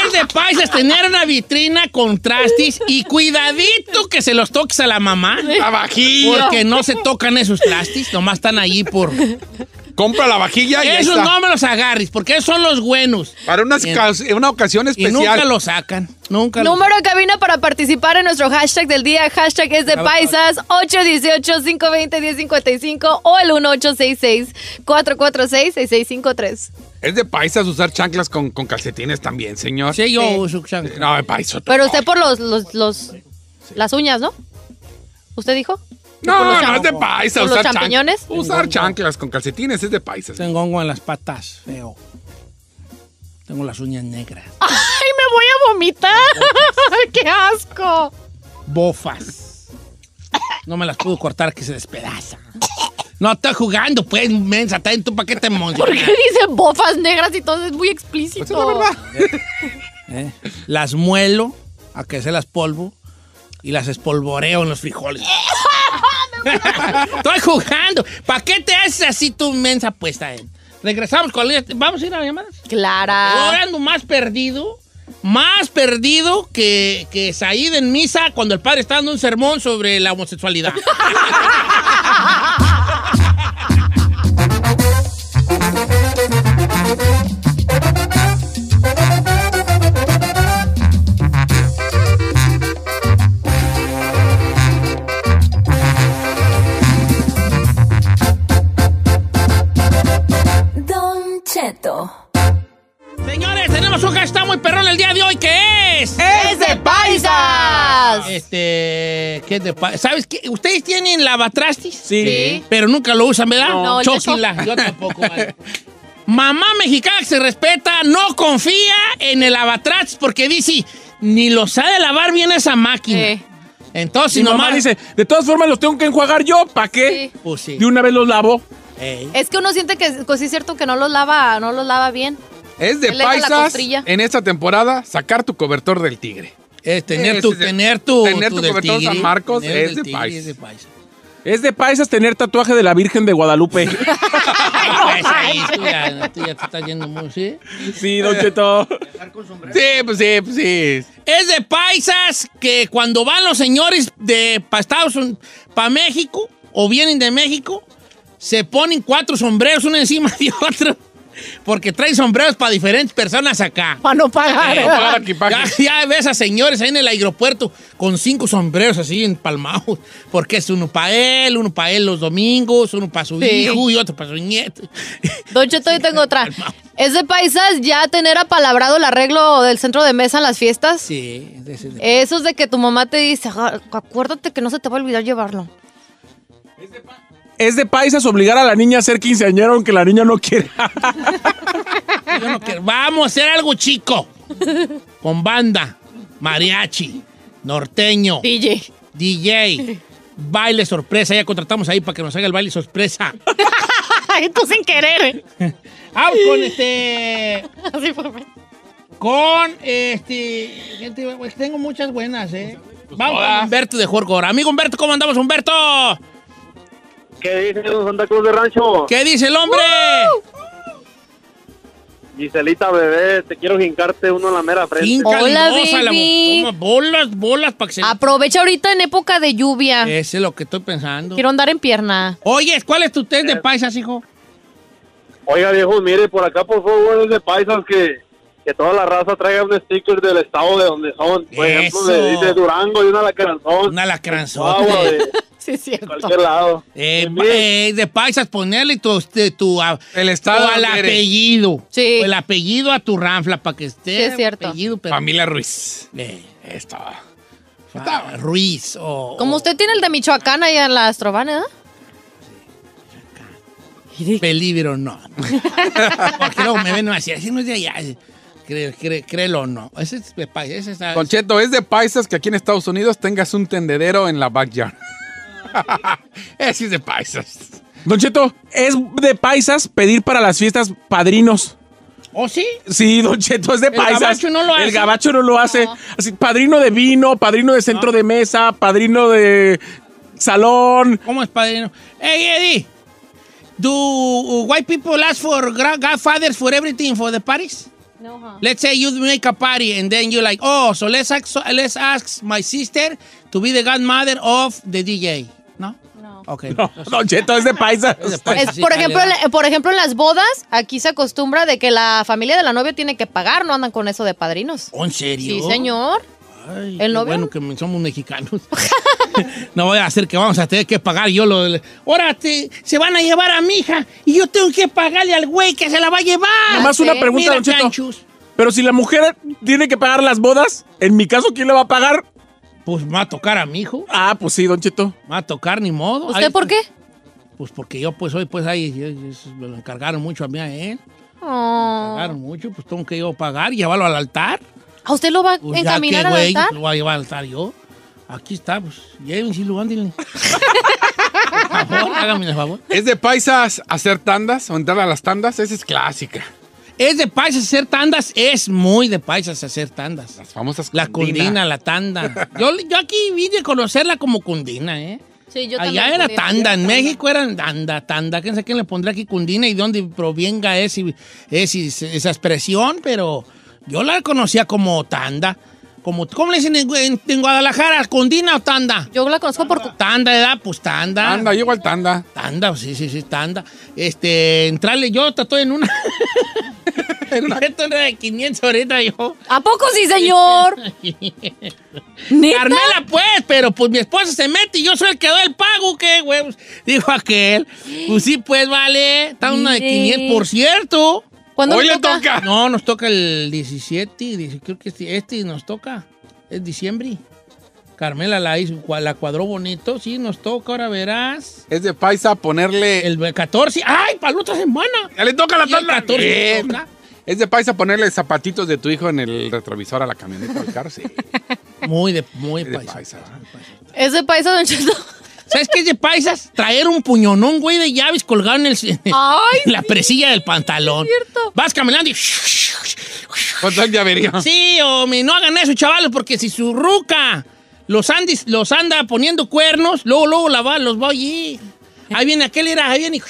es de paisas tener una vitrina con trastes y cuidadito que se los toques a la mamá. La vajilla. Porque no se tocan esos trastes, nomás están allí por... Compra la vajilla y Esos está. no me los agarres, porque esos son los buenos. Para unas una ocasión Y especial. nunca los sacan. Nunca lo Número de cabina para participar en nuestro hashtag del día. Hashtag es de paisas 818-520-1055 o el 1866-446-6653. Es de paisas usar chanclas con, con calcetines también, señor. Sí, yo uso chanclas. No, de paisa. Pero usted por los, los, los las uñas, ¿no? ¿Usted dijo? No, ¿Por los no cham- es de paisa. los usar chan- champiñones? Usar chanclas con calcetines es de paisas. Tengo hongo en las patas, feo. Tengo las uñas negras. ¡Ay, me voy a vomitar! ¡Qué asco! Bofas. No me las puedo cortar que se despedaza. No, estoy jugando, pues, mensa. ¿Está en tu paquete ¿Por qué dice bofas negras y todo? Es muy explícito. ¿Eh? Las muelo a que se las polvo y las espolvoreo en los frijoles. Estoy jugando. ¿Para qué te haces así tu mensa puesta? Eh? Regresamos con la... ¿Vamos a ir a llamadas? Clara. Ahora ando más perdido, más perdido que, que Said en misa cuando el padre está dando un sermón sobre la homosexualidad. el día de hoy que es... ¡Es de paisas! Este, ¿qué es de pa- ¿Sabes qué? ¿Ustedes tienen lavatrastis? Sí. Sí. Pero nunca lo usan, ¿verdad? No, no, Chóquenla. Yo tampoco, vale. Mamá mexicana que se respeta no confía en el lavatrastis porque dice, ni lo sabe lavar bien esa máquina. Eh. Entonces, Mi mamá nomás... dice, de todas formas los tengo que enjuagar yo, ¿para qué? Sí. Pues sí. De una vez los lavo. Ey. Es que uno siente que pues, sí es cierto que no los lava, no los lava bien. Es de paisas en esta temporada sacar tu cobertor del tigre. Es tener tu, tener tu, tener tu del cobertor tigre, San Marcos tener es de tigre, paisa. es de paisa. Es de paisas tener tatuaje de la Virgen de Guadalupe. Ahí tú ya, tú ya te estás yendo muy, ¿sí? sí, Don Cheto. Sí, pues sí, pues sí. Es de paisas que cuando van los señores de para Estados Unidos, para México, o vienen de México, se ponen cuatro sombreros uno encima de otro. Porque traen sombreros para diferentes personas acá. Para no pagar. Eh, ya, ya ves a señores ahí en el aeropuerto con cinco sombreros así empalmados. Porque es uno para él, uno para él los domingos, uno para su Sí. hijo y otro para su nieto. Don Cheto, yo tengo otra. ¿Es de paisas ya tener apalabrado el arreglo del centro de mesa en las fiestas? Sí, Eso es de que tu mamá te dice, "Ah, acuérdate que no se te va a olvidar llevarlo. Es de paisas obligar a la niña a ser quinceañera aunque la niña no quiera. Yo no quiero. Vamos a hacer algo chico. Con banda, mariachi, norteño, DJ. DJ, baile sorpresa. Ya contratamos ahí para que nos haga el baile sorpresa. Tú sin querer. Vamos con este. Así fue. Con este. gente, pues, tengo muchas buenas, ¿eh? Vamos con Humberto de Jorgora. Amigo Humberto, ¿cómo andamos, Humberto? ¿Qué dice don Santa Cruz de Rancho? ¿Qué dice el hombre? Giselita, bebé, te quiero jincarte uno en la mera frente. Hola, baby. toma bolas, bolas para que se. Aprovecha ahorita en época de lluvia. Ese es lo que estoy pensando. Quiero andar en pierna. Oye, ¿cuál es tu test de paisas, hijo? Oiga, viejo, mire, por acá, por favor, es de paisas que, que toda la raza traiga un sticker del estado de donde son. Por ejemplo, Eso. de, de Durango y una lacranzón. Una lacranzón. Agua de Sí, es cierto. cualquier lado. Eh, eh, de paisas, ponerle tu, este, tu, a- El estado o al apellido. Sí. O el apellido a tu ranfla para que esté. Sí, es cierto. Apellido, pero, Familia Ruiz. eh, Esto. ah, Ruiz o. Como usted tiene el de Michoacán ahí en la Astrobana, ¿eh? Believe it or not. Porque luego me ven así, así no es de allá. Cré- cré- créelo o no. Ese es de paisa. Ese está. Don Cheto, es de paisas que aquí en Estados Unidos tengas un tendedero en la backyard. Ese es de paisas. Don Cheto, es de paisas pedir para las fiestas padrinos. ¿Oh, sí? Sí, Don Cheto, es de El paisas. gabacho no lo hace. El gabacho no lo hace. Así, padrino de vino, padrino de centro de mesa, padrino de salón. ¿Cómo es padrino? Hey, Eddie. Do white people ask for godfathers for everything for the parties? No, huh? Let's say you make a party and then you're like, oh, so let's ask, so let's ask my sister to be the godmother of the DJ. ¿No? No. Cheto, es de paisa. Es, por, ejemplo, en- por ejemplo, en las bodas, aquí se acostumbra de que la familia de la novia tiene que pagar, no andan con eso de padrinos. ¿Oh, ¿En serio? Sí, señor. Ay, ¿El novio? Bueno, que somos mexicanos. no voy a hacer que vamos a tener que pagar yo lo del- Ahora te- se van a llevar a mi hija y yo tengo que pagarle al güey que se la va a llevar. Nada más una pregunta, Mira, Don Cheto. chanchos. Pero si la mujer tiene que pagar las bodas, en mi caso, ¿quién le va a pagar? Pues me va a tocar a mi hijo. Ah, pues sí, Don Cheto. Me va a tocar ni modo. ¿Usted Ay, por qué? Pues porque yo pues hoy pues ahí yo- yo- me lo encargaron mucho a mí a él. Oh. Encargaron mucho, pues tengo que yo pagar y llevarlo al altar. ¿A usted lo va a Pues ya encaminar que, al altar? Lo voy a llevar al altar yo. Aquí está, pues llévenselo, ándenle. Por favor, hágame el favor. ¿Es de paisas hacer tandas o entrar a las tandas? Esa es clásica. Es de paisas hacer tandas, es muy de paisas hacer tandas. Las famosas La cundina, la tanda. Yo, yo aquí vine a conocerla como cundina, ¿eh? Sí, yo Allá era tanda, en México era tanda, tanda. ¿Quién sabe quién le pondrá aquí cundina y de dónde provenga ese, ese- esa expresión? Pero yo la conocía como tanda. Como, ¿Cómo le dicen en, en- en Guadalajara? ¿Cundina o tanda? Yo la conozco por... Tanda, ¿verdad? Pues tanda. Tanda, yo igual tanda. Tanda, sí, sí, sí, tanda. Este, entrarle, yo estoy en una. en una de 500 ahorita yo. ¿A poco sí, señor? ¿Neta? Carmela, pues, pero pues mi esposa se mete y yo soy el que doy el pago, ¿qué, huevos? Dijo aquel. Pues sí, pues, vale. Está una de Mire. 500, por cierto. ¿Cuándo Hoy le toca? toca. No, nos toca el 17, dice, creo que este, este nos toca. Es diciembre. Carmela la hizo, la cuadró bonito. Sí, nos toca, ahora verás. Es de paisa ponerle. El 14. ¡Ay, para la otra semana! Ya le toca la Y el tanda. 14 Bien. toca. Es de paisa ponerle zapatitos de tu hijo en el retrovisor a la camioneta del carro. Sí. Muy de, muy Es de paisa. paisa. ¿Es de paisa, Don Cheto? ¿Sabes qué es de paisas? Traer un puñonón, güey, de llaves colgado en, el, Ay, en la presilla del pantalón. cierto. Vas caminando y... Con todo el llaverío. Sí, hombre, no hagan eso, chavales, porque si su ruca los, andis, los anda poniendo cuernos, luego, luego la va, los va allí. Ahí viene aquel, era, ahí viene...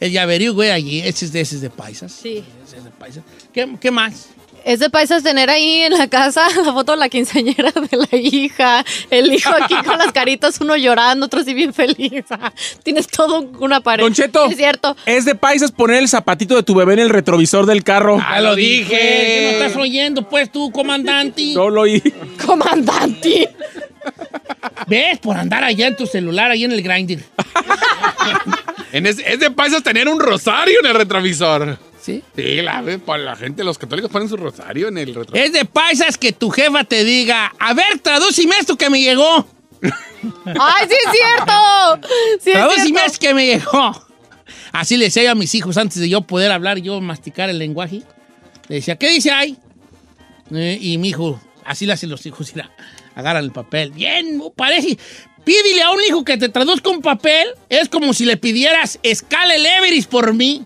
El llaverío, güey, allí. Ese es de, ese es de paisas. Sí. Es de paisas. ¿Qué, qué más? Es de paisas tener ahí en la casa la foto de la quinceañera de la hija, el hijo aquí con las caritas, uno llorando, otro así bien feliz. Tienes todo una pared. Don Cheto. Es cierto. Es de paisas poner el zapatito de tu bebé en el retrovisor del carro. Ah, lo dije. ¿Qué no estás oyendo, pues, tú, comandante? No lo oí. Comandante. ¿Ves? Por andar allá en tu celular, ahí en el grinder. En es, es de paisas tener un rosario en el retrovisor. ¿Sí? Sí, la, para la gente, los católicos ponen su rosario en el retrovisor. Es de paisas que tu jefa te diga, a ver, tradúcime esto que me llegó. ¡Ay, sí es cierto! Sí es Tradúcime esto que me llegó. Así le decía yo a mis hijos antes de yo poder hablar, yo masticar el lenguaje. Le decía, ¿qué dice ahí? Eh, y mi hijo, así le hacen los hijos, mira, agarran el papel. Bien, parece. Pídele a un hijo que te traduzca un papel. Es como si le pidieras escala el Everest por mí.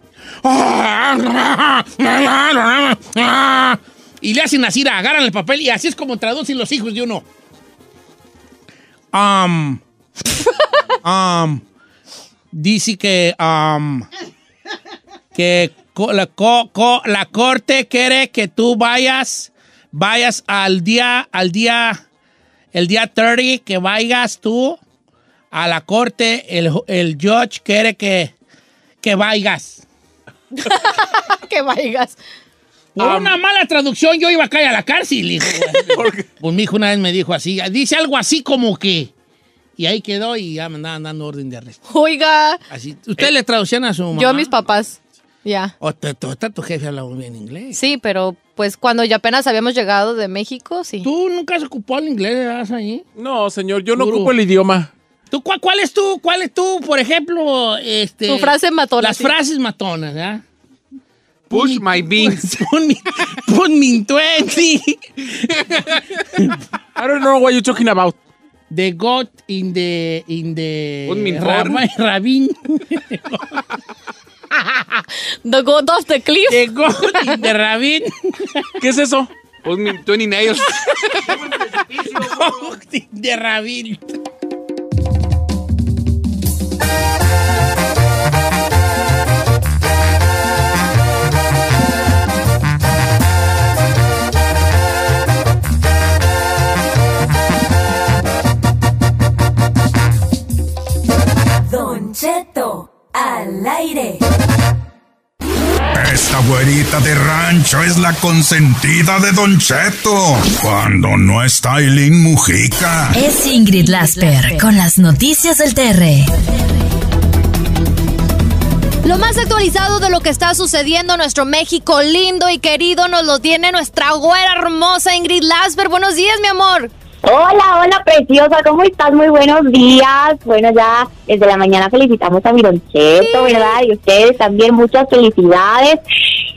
Y le hacen así, agarran el papel y así es como traducen los hijos de uno. Um, um, dice que, um, que la, co- co- la corte quiere que tú vayas, vayas al día, al día, el día 30, que vayas tú a la corte, el, el judge quiere que, que vayas. que vayas. Por una mala traducción yo iba a caer a la cárcel, hijo. pues mi hijo una vez me dijo así, dice algo así como que... Y ahí quedó y ya me andaban dando orden de arresto. Oiga, Así, ¿Ustedes le traducían a su mamá? yo a mis papás. Ya. ¿O tu, tu- tu jefe habla muy bien inglés? Sí, pero pues cuando ya apenas habíamos llegado de México, sí. ¿Tú nunca has ocupado el inglés, ahí? No, señor, yo no ocupo el idioma. ¿Tú, cuál, cuál es tú, cuál es tú, por ejemplo, este... Tu frase matona, Las sí. frases matonas, ¿verdad? Push my beans. Put me, put me in 20. I don't know what you're talking about. The goat in the... In the Put me in Rab- form. Rabin. The God of the Cliff. The goat in the rabin. ¿Qué es eso? Push me 20 nails. The rabin. aire. Esta güerita de rancho es la consentida de Don Cheto. Cuando no está Eileen Mujica. Es Ingrid Lasper con las noticias del TR. Lo más actualizado de lo que está sucediendo en nuestro México lindo y querido nos lo tiene nuestra güera hermosa Ingrid Lasper. Buenos días, mi amor. Hola, hola preciosa, ¿cómo estás? Muy buenos días. Bueno, ya desde la mañana felicitamos a mi Don Cheto, ¿verdad? Y ustedes también muchas felicidades.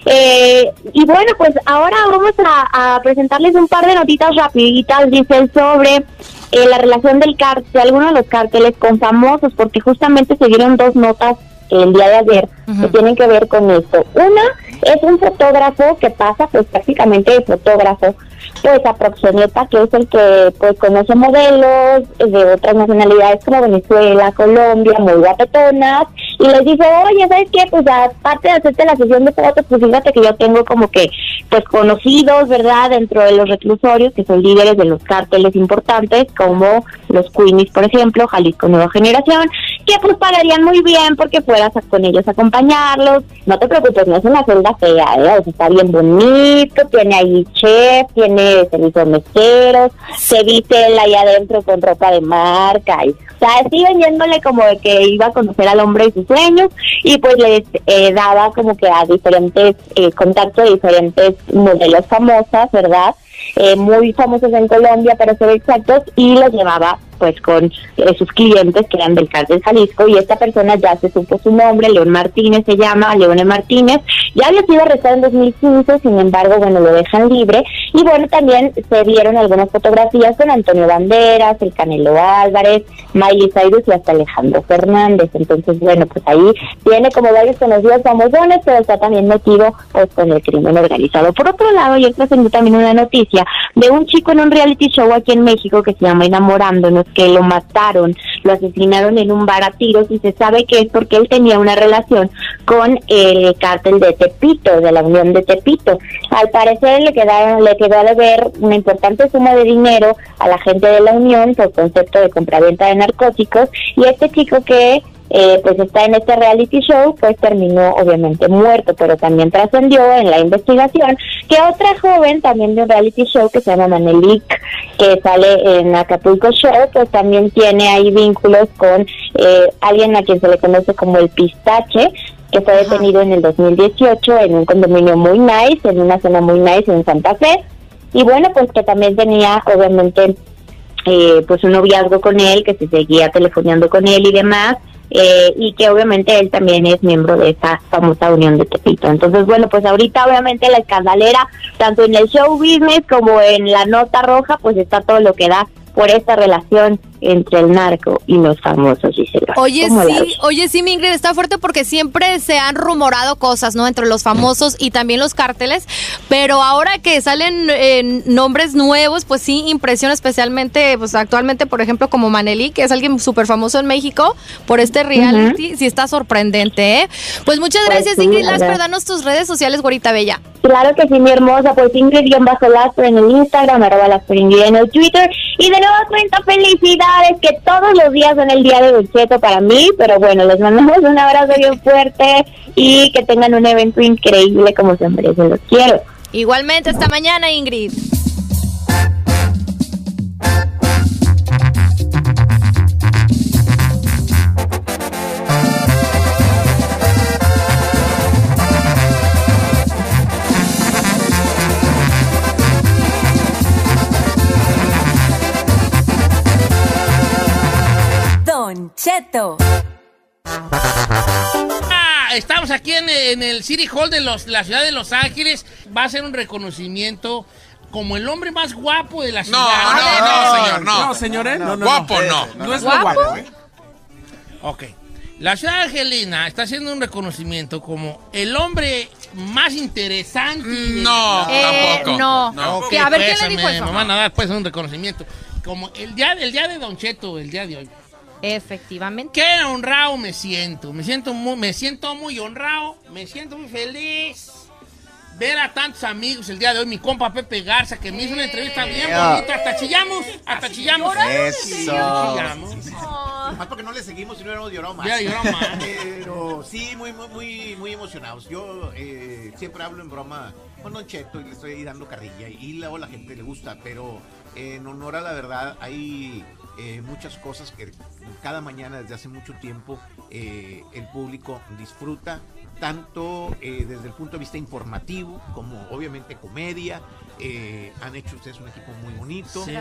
Eh, y bueno, pues ahora vamos a, a presentarles un par de notitas rapiditas, dicen, sobre eh, la relación del cártel, algunos de los cárteles con famosos, porque justamente se dieron dos notas el día de ayer que tienen que ver con esto. Una es un fotógrafo que pasa pues prácticamente de fotógrafo pues a Proxeneta, que es el que pues conoce modelos de otras nacionalidades como Venezuela, Colombia, muy guapetonas, y les dice, oye, ¿sabes qué? Pues aparte de hacerte la sesión de fotos, pues fíjate que yo tengo como que pues conocidos, ¿verdad? Dentro de los reclusorios, que son líderes de los cárteles importantes, como los Queenies, por ejemplo, Jalisco Nueva Generación, que pues pagarían muy bien porque fueras con ellos a acompañarlos. No te preocupes, no es una celda fea, ¿eh? O sea, está bien bonito, tiene ahí chef, tiene servicio de meseros, se viste él ahí adentro con ropa de marca. Y, o sea, así vendiéndole como de que iba a conocer al hombre de sus sueños y pues les eh, daba como que a diferentes eh, contactos de diferentes modelos famosas, ¿verdad? Eh, muy famosos en Colombia, para ser exactos, y los llevaba pues con eh, sus clientes que eran del cártel Jalisco y esta persona ya se supo su nombre, León Martínez se llama, León Martínez, ya había sido arrestado en 2015, sin embargo, bueno, lo dejan libre. Y bueno, también se vieron algunas fotografías con Antonio Banderas, el Canelo Álvarez, Miley Cyrus y hasta Alejandro Fernández, entonces bueno, pues ahí tiene como varios conocidos famosones, pero está también metido pues con el crimen organizado. Por otro lado, yo trascendí también una noticia de un chico en un reality show aquí en México que se llama Enamorándonos, que lo mataron, lo asesinaron en un bar a tiros y se sabe que es porque él tenía una relación con el cártel de Tepito, de la Unión de Tepito. Al parecer le quedaron, le quedó a deber una importante suma de dinero a la gente de la Unión por concepto de compraventa de narcóticos y este chico que eh, pues está en este reality show, pues terminó obviamente muerto, pero también trascendió en la investigación que otra joven también de un reality show que se llama Manelik, que sale en Acapulco Show, pues también tiene ahí vínculos con eh, alguien a quien se le conoce como el pistache, que fue detenido en el 2018 en un condominio muy nice, en una zona muy nice en Santa Fe, y bueno, pues que también tenía obviamente eh, pues un noviazgo con él, que se seguía telefoneando con él y demás, eh, y que obviamente él también es miembro de esa famosa unión de Tepito. Entonces, bueno, pues ahorita obviamente la escandalera, tanto en el show business como en la nota roja, pues está todo lo que da por esta relación entre el narco y los famosos, Gisela. Oye, ¿Cómo la sí, oye, sí, mi Ingrid, está fuerte porque siempre se han rumorado cosas, ¿no? Entre los famosos y también los cárteles, pero ahora que salen eh, nombres nuevos, pues sí, impresiona especialmente, pues actualmente, por ejemplo, como Maneli, que es alguien súper famoso en México por este reality, sí está sorprendente, ¿eh? Pues muchas Pues gracias, sí, Ingrid la Lasper, danos tus redes sociales, güerita bella. Claro que sí, mi hermosa, pues Ingrid-Lasper en el Instagram, arroba Lasper en el Twitter. Y de nueva cuenta, felicidades, que todos los días son el día de Don Cheto para mí, pero bueno, les mandamos un abrazo bien fuerte y que tengan un evento increíble como se merecen, los quiero. Igualmente, hasta mañana, Ingrid. Cheto. Ah, estamos aquí en, en el City Hall de los, la ciudad de Los Ángeles. Va a ser un reconocimiento como el hombre más guapo de la ciudad. no, no, señor, no. No, señor, ¿eh? No, no, Guapo, no. no. No es lo ¿Guapo? guapo, ¿eh? Ok. La ciudad angelina está haciendo un reconocimiento como el hombre más interesante. de- No, Eh, tampoco. no. No. Ok, Que a ver, pues, ¿quién le dijo me- eso? Me van a dar pues un reconocimiento. Como el día, el día de Don Cheto, el día de hoy. Efectivamente. Qué honrado me siento. Me siento muy, me siento muy honrado. Me siento muy feliz. Ver a tantos amigos el día de hoy. Mi compa Pepe Garza, que me hizo una entrevista bien Yeah. bonita. Hasta chillamos. Hasta chillamos. Eso. Chillamos. Más porque no le seguimos y no hubiéramos llorado más. Ya llorado más. Pero sí, muy, muy, muy, muy emocionados. Yo eh, siempre hablo en broma con Don Cheto y le estoy dando carrilla y luego a la gente le gusta, pero en honor a la verdad hay eh, muchas cosas que cada mañana desde hace mucho tiempo eh, el público disfruta tanto eh, desde el punto de vista informativo como obviamente comedia. Han hecho ustedes un equipo muy bonito. Sí.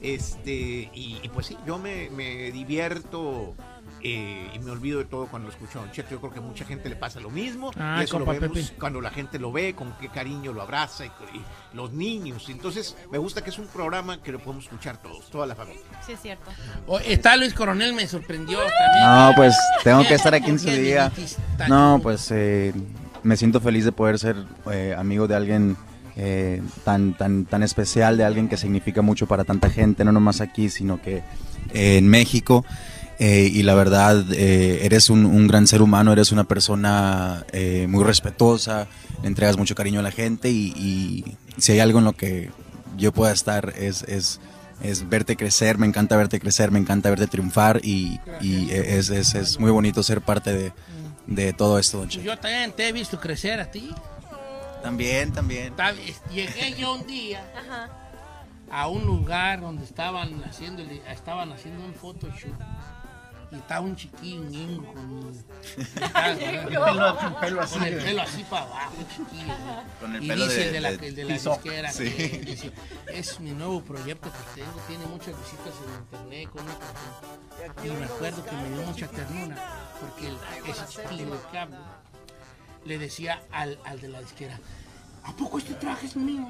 Este, y, y pues sí, yo me, me divierto eh, y me olvido de todo cuando lo escucho a Don Cheto. Yo creo que mucha gente le pasa lo mismo. Ay, y eso lo vemos Pepe. cuando la gente lo ve, con qué cariño lo abraza y, y los niños. Entonces, me gusta que es un programa que lo podemos escuchar todos, toda la familia. Sí, es cierto. Oh, está Luis Coronel, me sorprendió también. No, pues tengo que estar aquí en su día. No, pues eh, me siento feliz de poder ser eh, amigo de alguien eh, tan, tan, tan especial, de alguien que significa mucho para tanta gente, no nomás aquí, sino que eh, en México. Eh, y la verdad, eh, eres un, un gran ser humano, eres una persona eh, muy respetuosa, entregas mucho cariño a la gente y, y si hay algo en lo que yo pueda estar es, es, es verte crecer, me encanta verte crecer, me encanta verte triunfar y, y es, es, es muy bonito ser parte de, de todo esto, don Che. Yo también te he visto crecer a ti. También, también. Llegué yo un día a un lugar donde estaban haciendo, estaban haciendo un photoshoot. Y estaba un chiquillo, un niño con, El pelo- el pelo así con el pelo así para abajo, chiquillo. Con el y pelo dice de- el de la, de el de la Tizoc. disquera Sí. que dice, es mi nuevo proyecto que tengo, tiene muchas visitas en internet con una canción. Y me acuerdo que me dio mucha ternura porque el- ese chiquillo cable le decía al, al de la disquera, ¿a poco este traje es mío?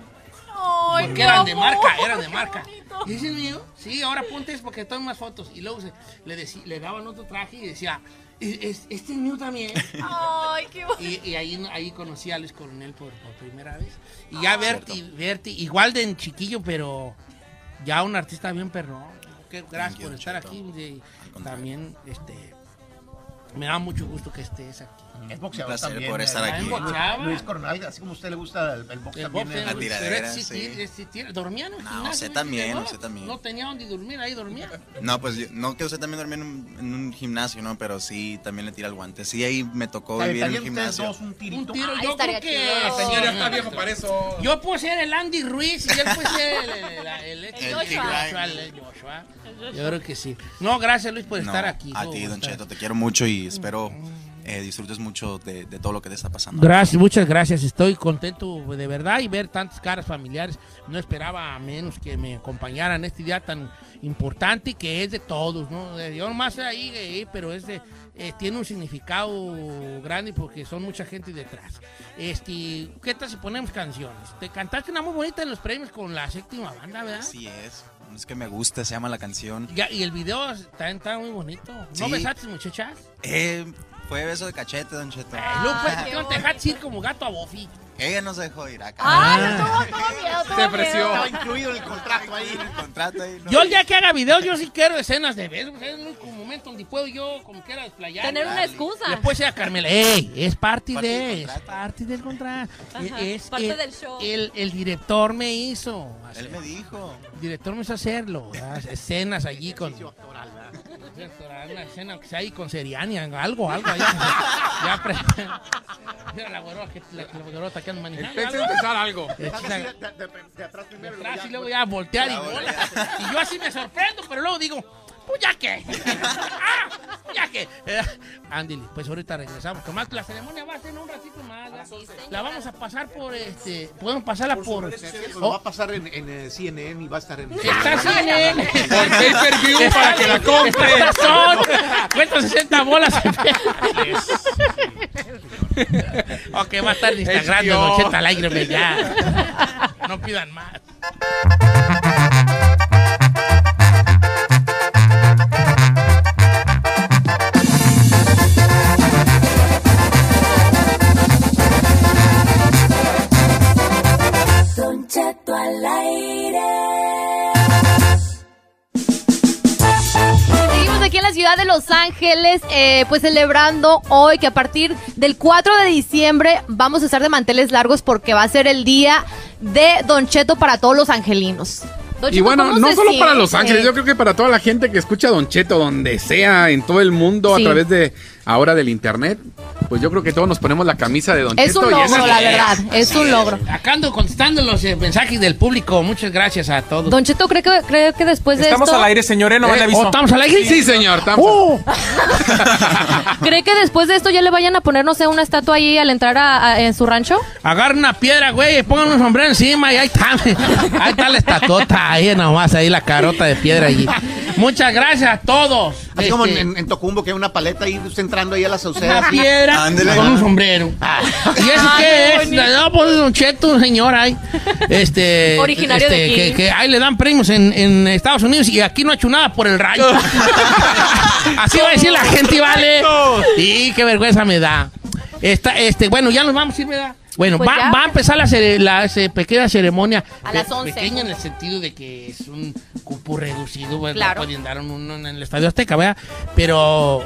Ay, porque eran de marca, eran de marca. ¿Y ese es mío? Sí, ahora ponte es porque toman más fotos. Y luego se- le, decí- le daban otro traje y decía, "Es- es- este es mío también. Ay, qué bonito. Y, y ahí, ahí conocí a Luis Coronel por, por primera vez. Y ya verte, verte, igual de en chiquillo, pero ya un artista bien. Qué gracias por estar aquí. también, este, me da mucho gusto que estés aquí. Es boxeador Un placer también. estar eh, aquí. Luis- Boxeaba. Luis Coronel, así como a usted le gusta el, el box El también. boxeo, eh, La tiradera, pero sí. sí, sí, sí, dormía en el No, gimnasio, usted también, No, usted también. No tenía donde dormir, ahí dormía. No, pues yo- no que usted también dormía en un, en un gimnasio, ¿no? Pero sí, también le tira el guante. Sí, ahí me tocó ¿Se vivir en ustedes gimnasio. dos un tirito? Un tiro, Ay, yo creo que... chido. Señor, ya está viejo para eso. Yo puedo ser el Andy Ruiz y él puede ser el, el, el- el- El el Joshua. Joshua, el Joshua. Yo creo que sí. No, gracias Luis por No, estar aquí. A ti, Don estar- Cheto, te quiero mucho y espero eh, disfrutes mucho de, de todo lo que te está pasando. Gracias, muchas gracias. Estoy contento de verdad y ver tantas caras familiares. No esperaba menos que me acompañaran este día tan importante y que es de todos, ¿no? Yo nomás ahí, eh, pero es de, eh, tiene un significado grande porque son mucha gente detrás. Este, ¿qué tal si ponemos canciones? Te cantaste una muy bonita en los premios con la séptima banda, ¿verdad? Así es. Es que me gusta, se llama la canción. Ya, y el video está, está muy bonito. ¿No Sí. besaste, muchachas? Eh, fue beso de cachete, Don Cheto. Luego, pues, qué ¿por qué no te dejaste ir como gato a Bofi? Ella nos dejó ir acá. Ay, no, tuvo, tuvo miedo, tuvo Se. Estaba incluido en el contrato ahí. el contrato ahí. ¿no? Yo el día que haga videos, yo sí quiero escenas de besos. Es el único momento donde puedo yo, como quiera, desplayar. Tener una excusa. Después sea Carmela, ey, es parte, Parte de, es parte del contrato. Ajá, Es parte el, del show. El, el director me hizo. Él me dijo. El director me hizo hacerlo. ¿verdad? Escenas allí con. Una escena que sea ahí con Seriani, algo, algo. ahí. ya, Mira la güerota que la, la güerota que anda manejando. Empieza a empezar algo. De, de- de- de atrás primero. atrás luego y luego ya- voltear y bola. Y yo así me sorprendo, pero luego digo, pues ya que. ah, ya que. Eh, pues ahorita regresamos. Que más la ceremonia va a ser en un ratito más. La vamos a pasar por este. Podemos pasarla por. Lo va a pasar en, en eh, CNN y va a estar en... Está él. Por pay-per-view para que la compre. Cuesta 60 bolas. ok, va a estar en Instagram de. Don Cheta al aire, hombre, ya. No pidan más. Ciudad de Los Ángeles, eh, pues celebrando hoy que a partir del 4 de diciembre vamos a estar de manteles largos porque va a ser el día de Don Cheto para todos los angelinos. Don Y Cheto, bueno, ¿cómo no solo para? Los Ángeles, yo creo que para toda la gente que escucha a Don Cheto, donde sea, en todo el mundo, Sí. a través de ahora del internet, pues yo creo que todos nos ponemos la camisa de Don Es Cheto. un y esa logro, la verdad. Es un logro. Acá ando contestando los eh, mensajes del público. Muchas gracias a todos. Don Cheto, creo que, creo que después de Estamos esto... al aire, señor, ¿eh? No Eh, le aviso. ¿oh, ¿Estamos al aire? Sí, señor, estamos. Uh, ¿Cree que después de esto ya le vayan a poner, no sé, una estatua ahí al entrar a, a- en su rancho? agarren una piedra, güey, y pongan un sombrero encima y ahí está. Ahí está la estatota, ahí nomás, ahí la carota de piedra allí. Muchas gracias a todos. Así como Este, en, en Tocumbo, que hay una paleta ahí, usted entrando ahí a la sauceda. una piedra con un sombrero. ¿Y eso qué es? No, pues Don Cheto, un señor ahí. Este, Originario de este, aquí. que, que ahí le dan premios en, en Estados Unidos y aquí no ha hecho nada por el rayo. Así va a decir la gente, ¿vale? Y qué vergüenza me da. Esta, este, bueno, ya nos vamos a ir, ¿verdad? Bueno, Pues va, ya. va a empezar la, cere- la pequeña ceremonia. A Pe- las 11. Pequeña en el sentido de que es un cupo reducido, ¿verdad? Claro. Pueden dar uno en el Estadio Azteca, ¿verdad? Pero...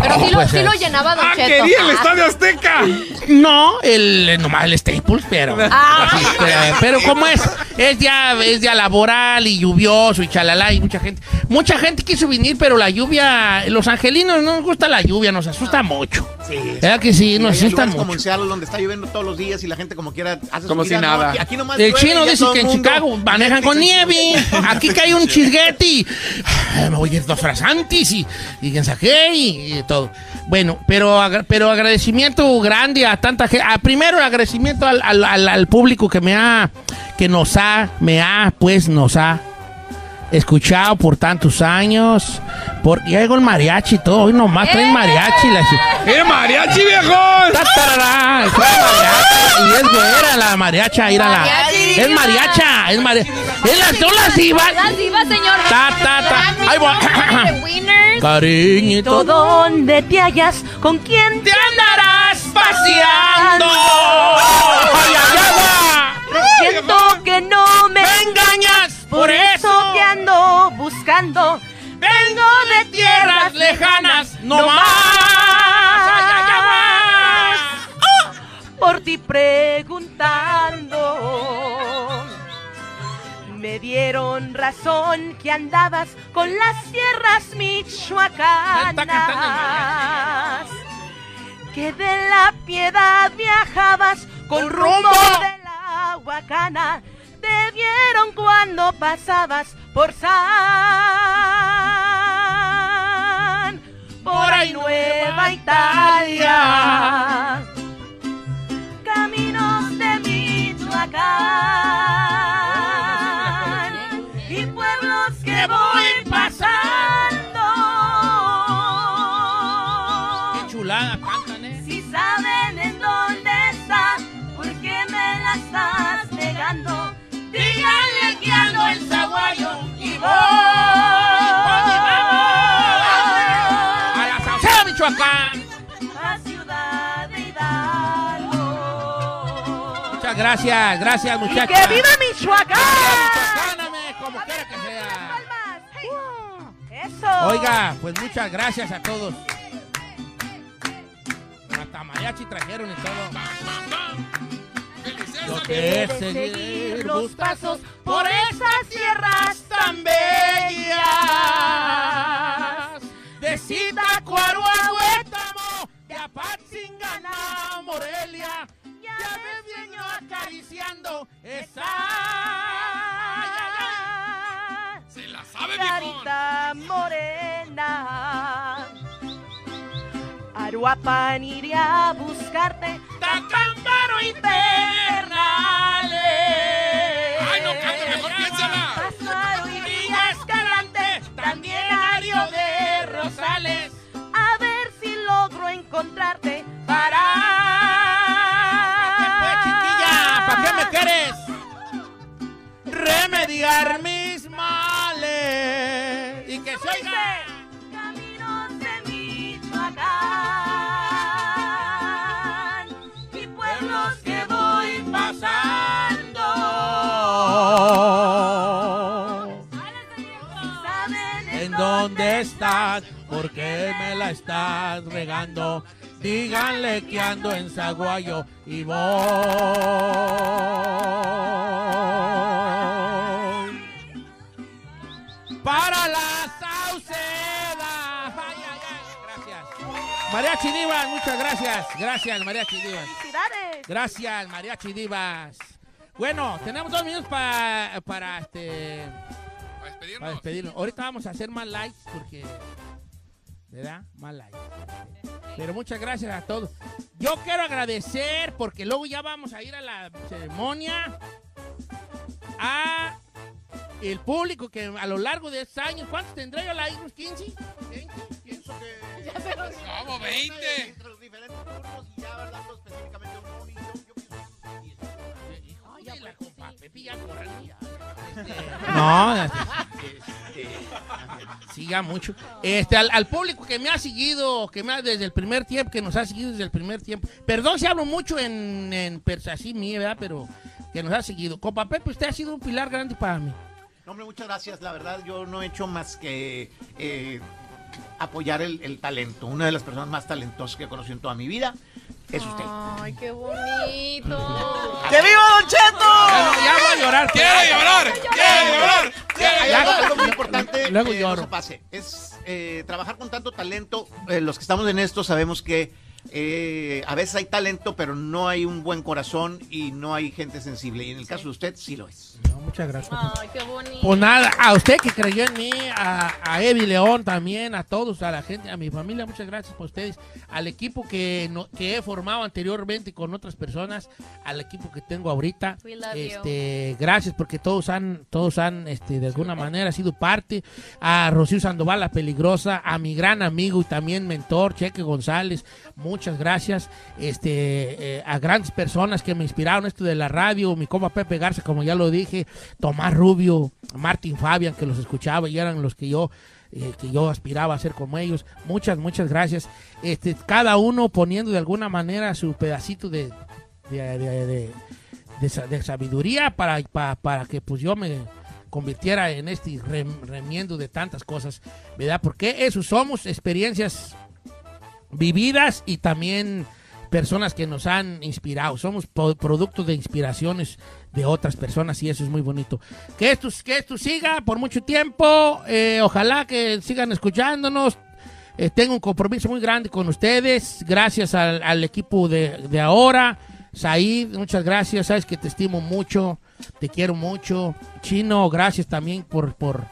Pero no, sí, lo, sí lo llenaba Don ¡Ah, Cheto. quería el Ah. Estadio Azteca! No, el nomás el Staples, pero, Ah. pero, pero como es, es ya, es ya laboral y lluvioso y chalala y mucha gente, mucha gente quiso venir, pero la lluvia, los angelinos no nos gusta la lluvia, nos asusta mucho. Sí. ¿Verdad que sí? Y Nos asustan lugares como mucho. en Seattle donde está lloviendo todos los días y la gente como quiera hace su Como vida, si ¿no? nada. Aquí- aquí nomás El llueve y chino ya dice todo que el en mundo- Chicago manejan con nieve. Aquí hay un chisguete. Ay, Me voy a ir dos frasantes y, y quién sabe qué y, y todo. Bueno, pero, pero agradecimiento grande a tanta gente. Primero el agradecimiento al, al- al- al público que me ha, que nos ha, me ha, pues nos ha escuchado por tantos años. Por, ya llegó el mariachi y todo. Hoy nomás traen mariachi. La, ¡Eh, mariachi, viejo! Y es güera la mariacha, ir a la. Mariachi, Es mariacha, es mariacha. Es las son las divas. Las divas, señor. Ta, ta, ta. Ahí va. Cariñito. donde te hallas, con quién Te andarás paseando. Ay, siento que no me Me engañas, por eso te ando buscando. vengo de tierras lejanas. No más. Va. por ti preguntando. Me dieron razón que andabas con las tierras michoacanas. Que de la piedad viajabas con rumbo de la Huacana. Te vieron cuando pasabas por San. Por ahí Nueva Italia Díganle que ando en Zaguayo y voy. A la Sauceda, Michoacán. a Ciudad de Hidalgo. Muchas gracias, gracias, ¡Y muchachos. que viva Michoacán! Michoacáname, como quiera que sea. Eso. Oiga, pues muchas gracias a todos. Hasta mariachi trajeron y todo. Yo He te de seguir los pasos por esas tierras tan bellas. de Zitácuaro a Huétamo, de Apatzingana, Morelia. Ya me viene acariciando esa. Se la sabe, Carita morena. Aruapan iré a buscarte. Tacámbaro y Pedernales. ¡Ay, no cante, mejor piénsala! Pájaro y Villa Escalante, también Ario de Rosales. A ver si logro encontrarte Para. ¿Qué chiquilla? ¿Para qué me quieres? Remediar mis males. Y que se dónde estás, porque me la estás regando. Díganle que ando en Zaguayo y voy. Para la Sauceda. Ay, ay, ay. Gracias. María Divas, muchas gracias. Gracias, María Divas. Felicidades. Gracias, María Divas. Bueno, tenemos dos minutos para este para despedirnos. Ahorita vamos a hacer más likes porque. ¿Verdad? Más likes. Pero muchas gracias a todos. Yo quiero agradecer porque luego ya vamos a ir a la ceremonia. A el público que a lo largo de estos años, ¿cuántos tendré yo la ¿Unos 15? 20? Pienso que. Ya se los- Como 20. Entre los diferentes turnos y ya hablando específicamente de un bonito, la compa Pepe ya corría. No, sí, ya mucho. Este, al, al público que me ha seguido, que me ha desde el primer tiempo, que nos ha seguido desde el primer tiempo. Perdón si hablo mucho en, en persa, así mía, ¿verdad? Pero que nos ha seguido. Compa Pepe, usted ha sido un pilar grande para mí. No, hombre, muchas gracias. La verdad, yo no he hecho más que eh, apoyar el, el talento. Una de las personas más talentosas que he conocido en toda mi vida es usted. Ay, qué bonito. ¡Que viva Don Cheto! Ya, no, ya voy a llorar. ¡Quiero llorar! ¡Quiero llorar! Hay algo, algo muy importante Luego que lloro. no se pase. Es eh, trabajar con tanto talento. Eh, los que estamos en esto sabemos que eh, a veces hay talento, pero no hay un buen corazón y no hay gente sensible. Y en el caso de usted, sí lo es. No, muchas gracias. Ay, qué bonito. Pues nada, a usted que creyó en mí, a, a Evi León también, a todos, a la gente, a mi familia, muchas gracias por ustedes, al equipo que, no- que he formado anteriormente con otras personas, al equipo que tengo ahorita. We love este, gracias porque todos han, todos han, este, de alguna manera sido parte. A Rocío Sandoval, la peligrosa, a mi gran amigo y también mentor, Cheque González, muchas gracias. Este, eh, a grandes personas que me inspiraron esto de la radio, mi compa Pepe Garza, como ya lo dije, Tomás Rubio, Martín Fabian, que los escuchaba y eran los que yo eh, que yo aspiraba a ser como ellos. Muchas, muchas gracias. Este, cada uno poniendo de alguna manera su pedacito de, de, de- de- de sa- de sabiduría para, pa- para que pues yo me convirtiera en este rem- remiendo de tantas cosas, ¿verdad? Porque eso somos experiencias vividas y también personas que nos han inspirado. Somos productos de inspiraciones de otras personas y eso es muy bonito. Que esto, que esto siga por mucho tiempo. eh, ojalá que sigan escuchándonos. Eh, tengo un compromiso muy grande con ustedes. Gracias al, al equipo de, de ahora. Said, muchas gracias. Sabes que te estimo mucho. Te quiero mucho. Chino, gracias también por, por,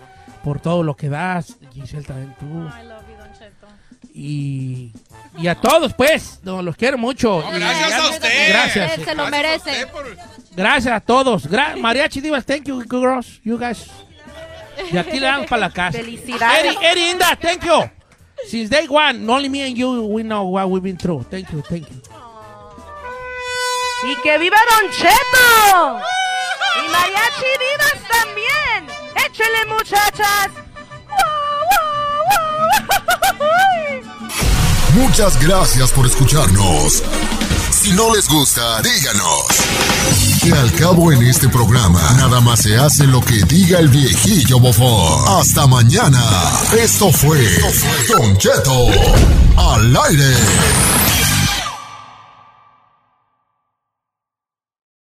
por todo lo que das. Giselle, también tú. I love you, Don Cheto. Y, y a todos, pues, no, los quiero mucho. No, gracias a usted. Gracias. Él se lo merece. Gracias a todos. Gra Mariachi Divas, thank you, girls, you guys. Y aquí le damos para la casa. Felicidades. Eddie, Eddie Inda, thank you. Since day one, only me and you, we know what we've been through. Thank you, thank you. ¡Y que viva Don Cheto! ¡Y Mariachi Divas también! ¡Échele, muchachas! Muchas gracias por escucharnos. Si no les gusta, díganos. Que al cabo en este programa, nada más se hace lo que diga el viejillo bofón. Hasta mañana. Esto fue Don Cheto al aire.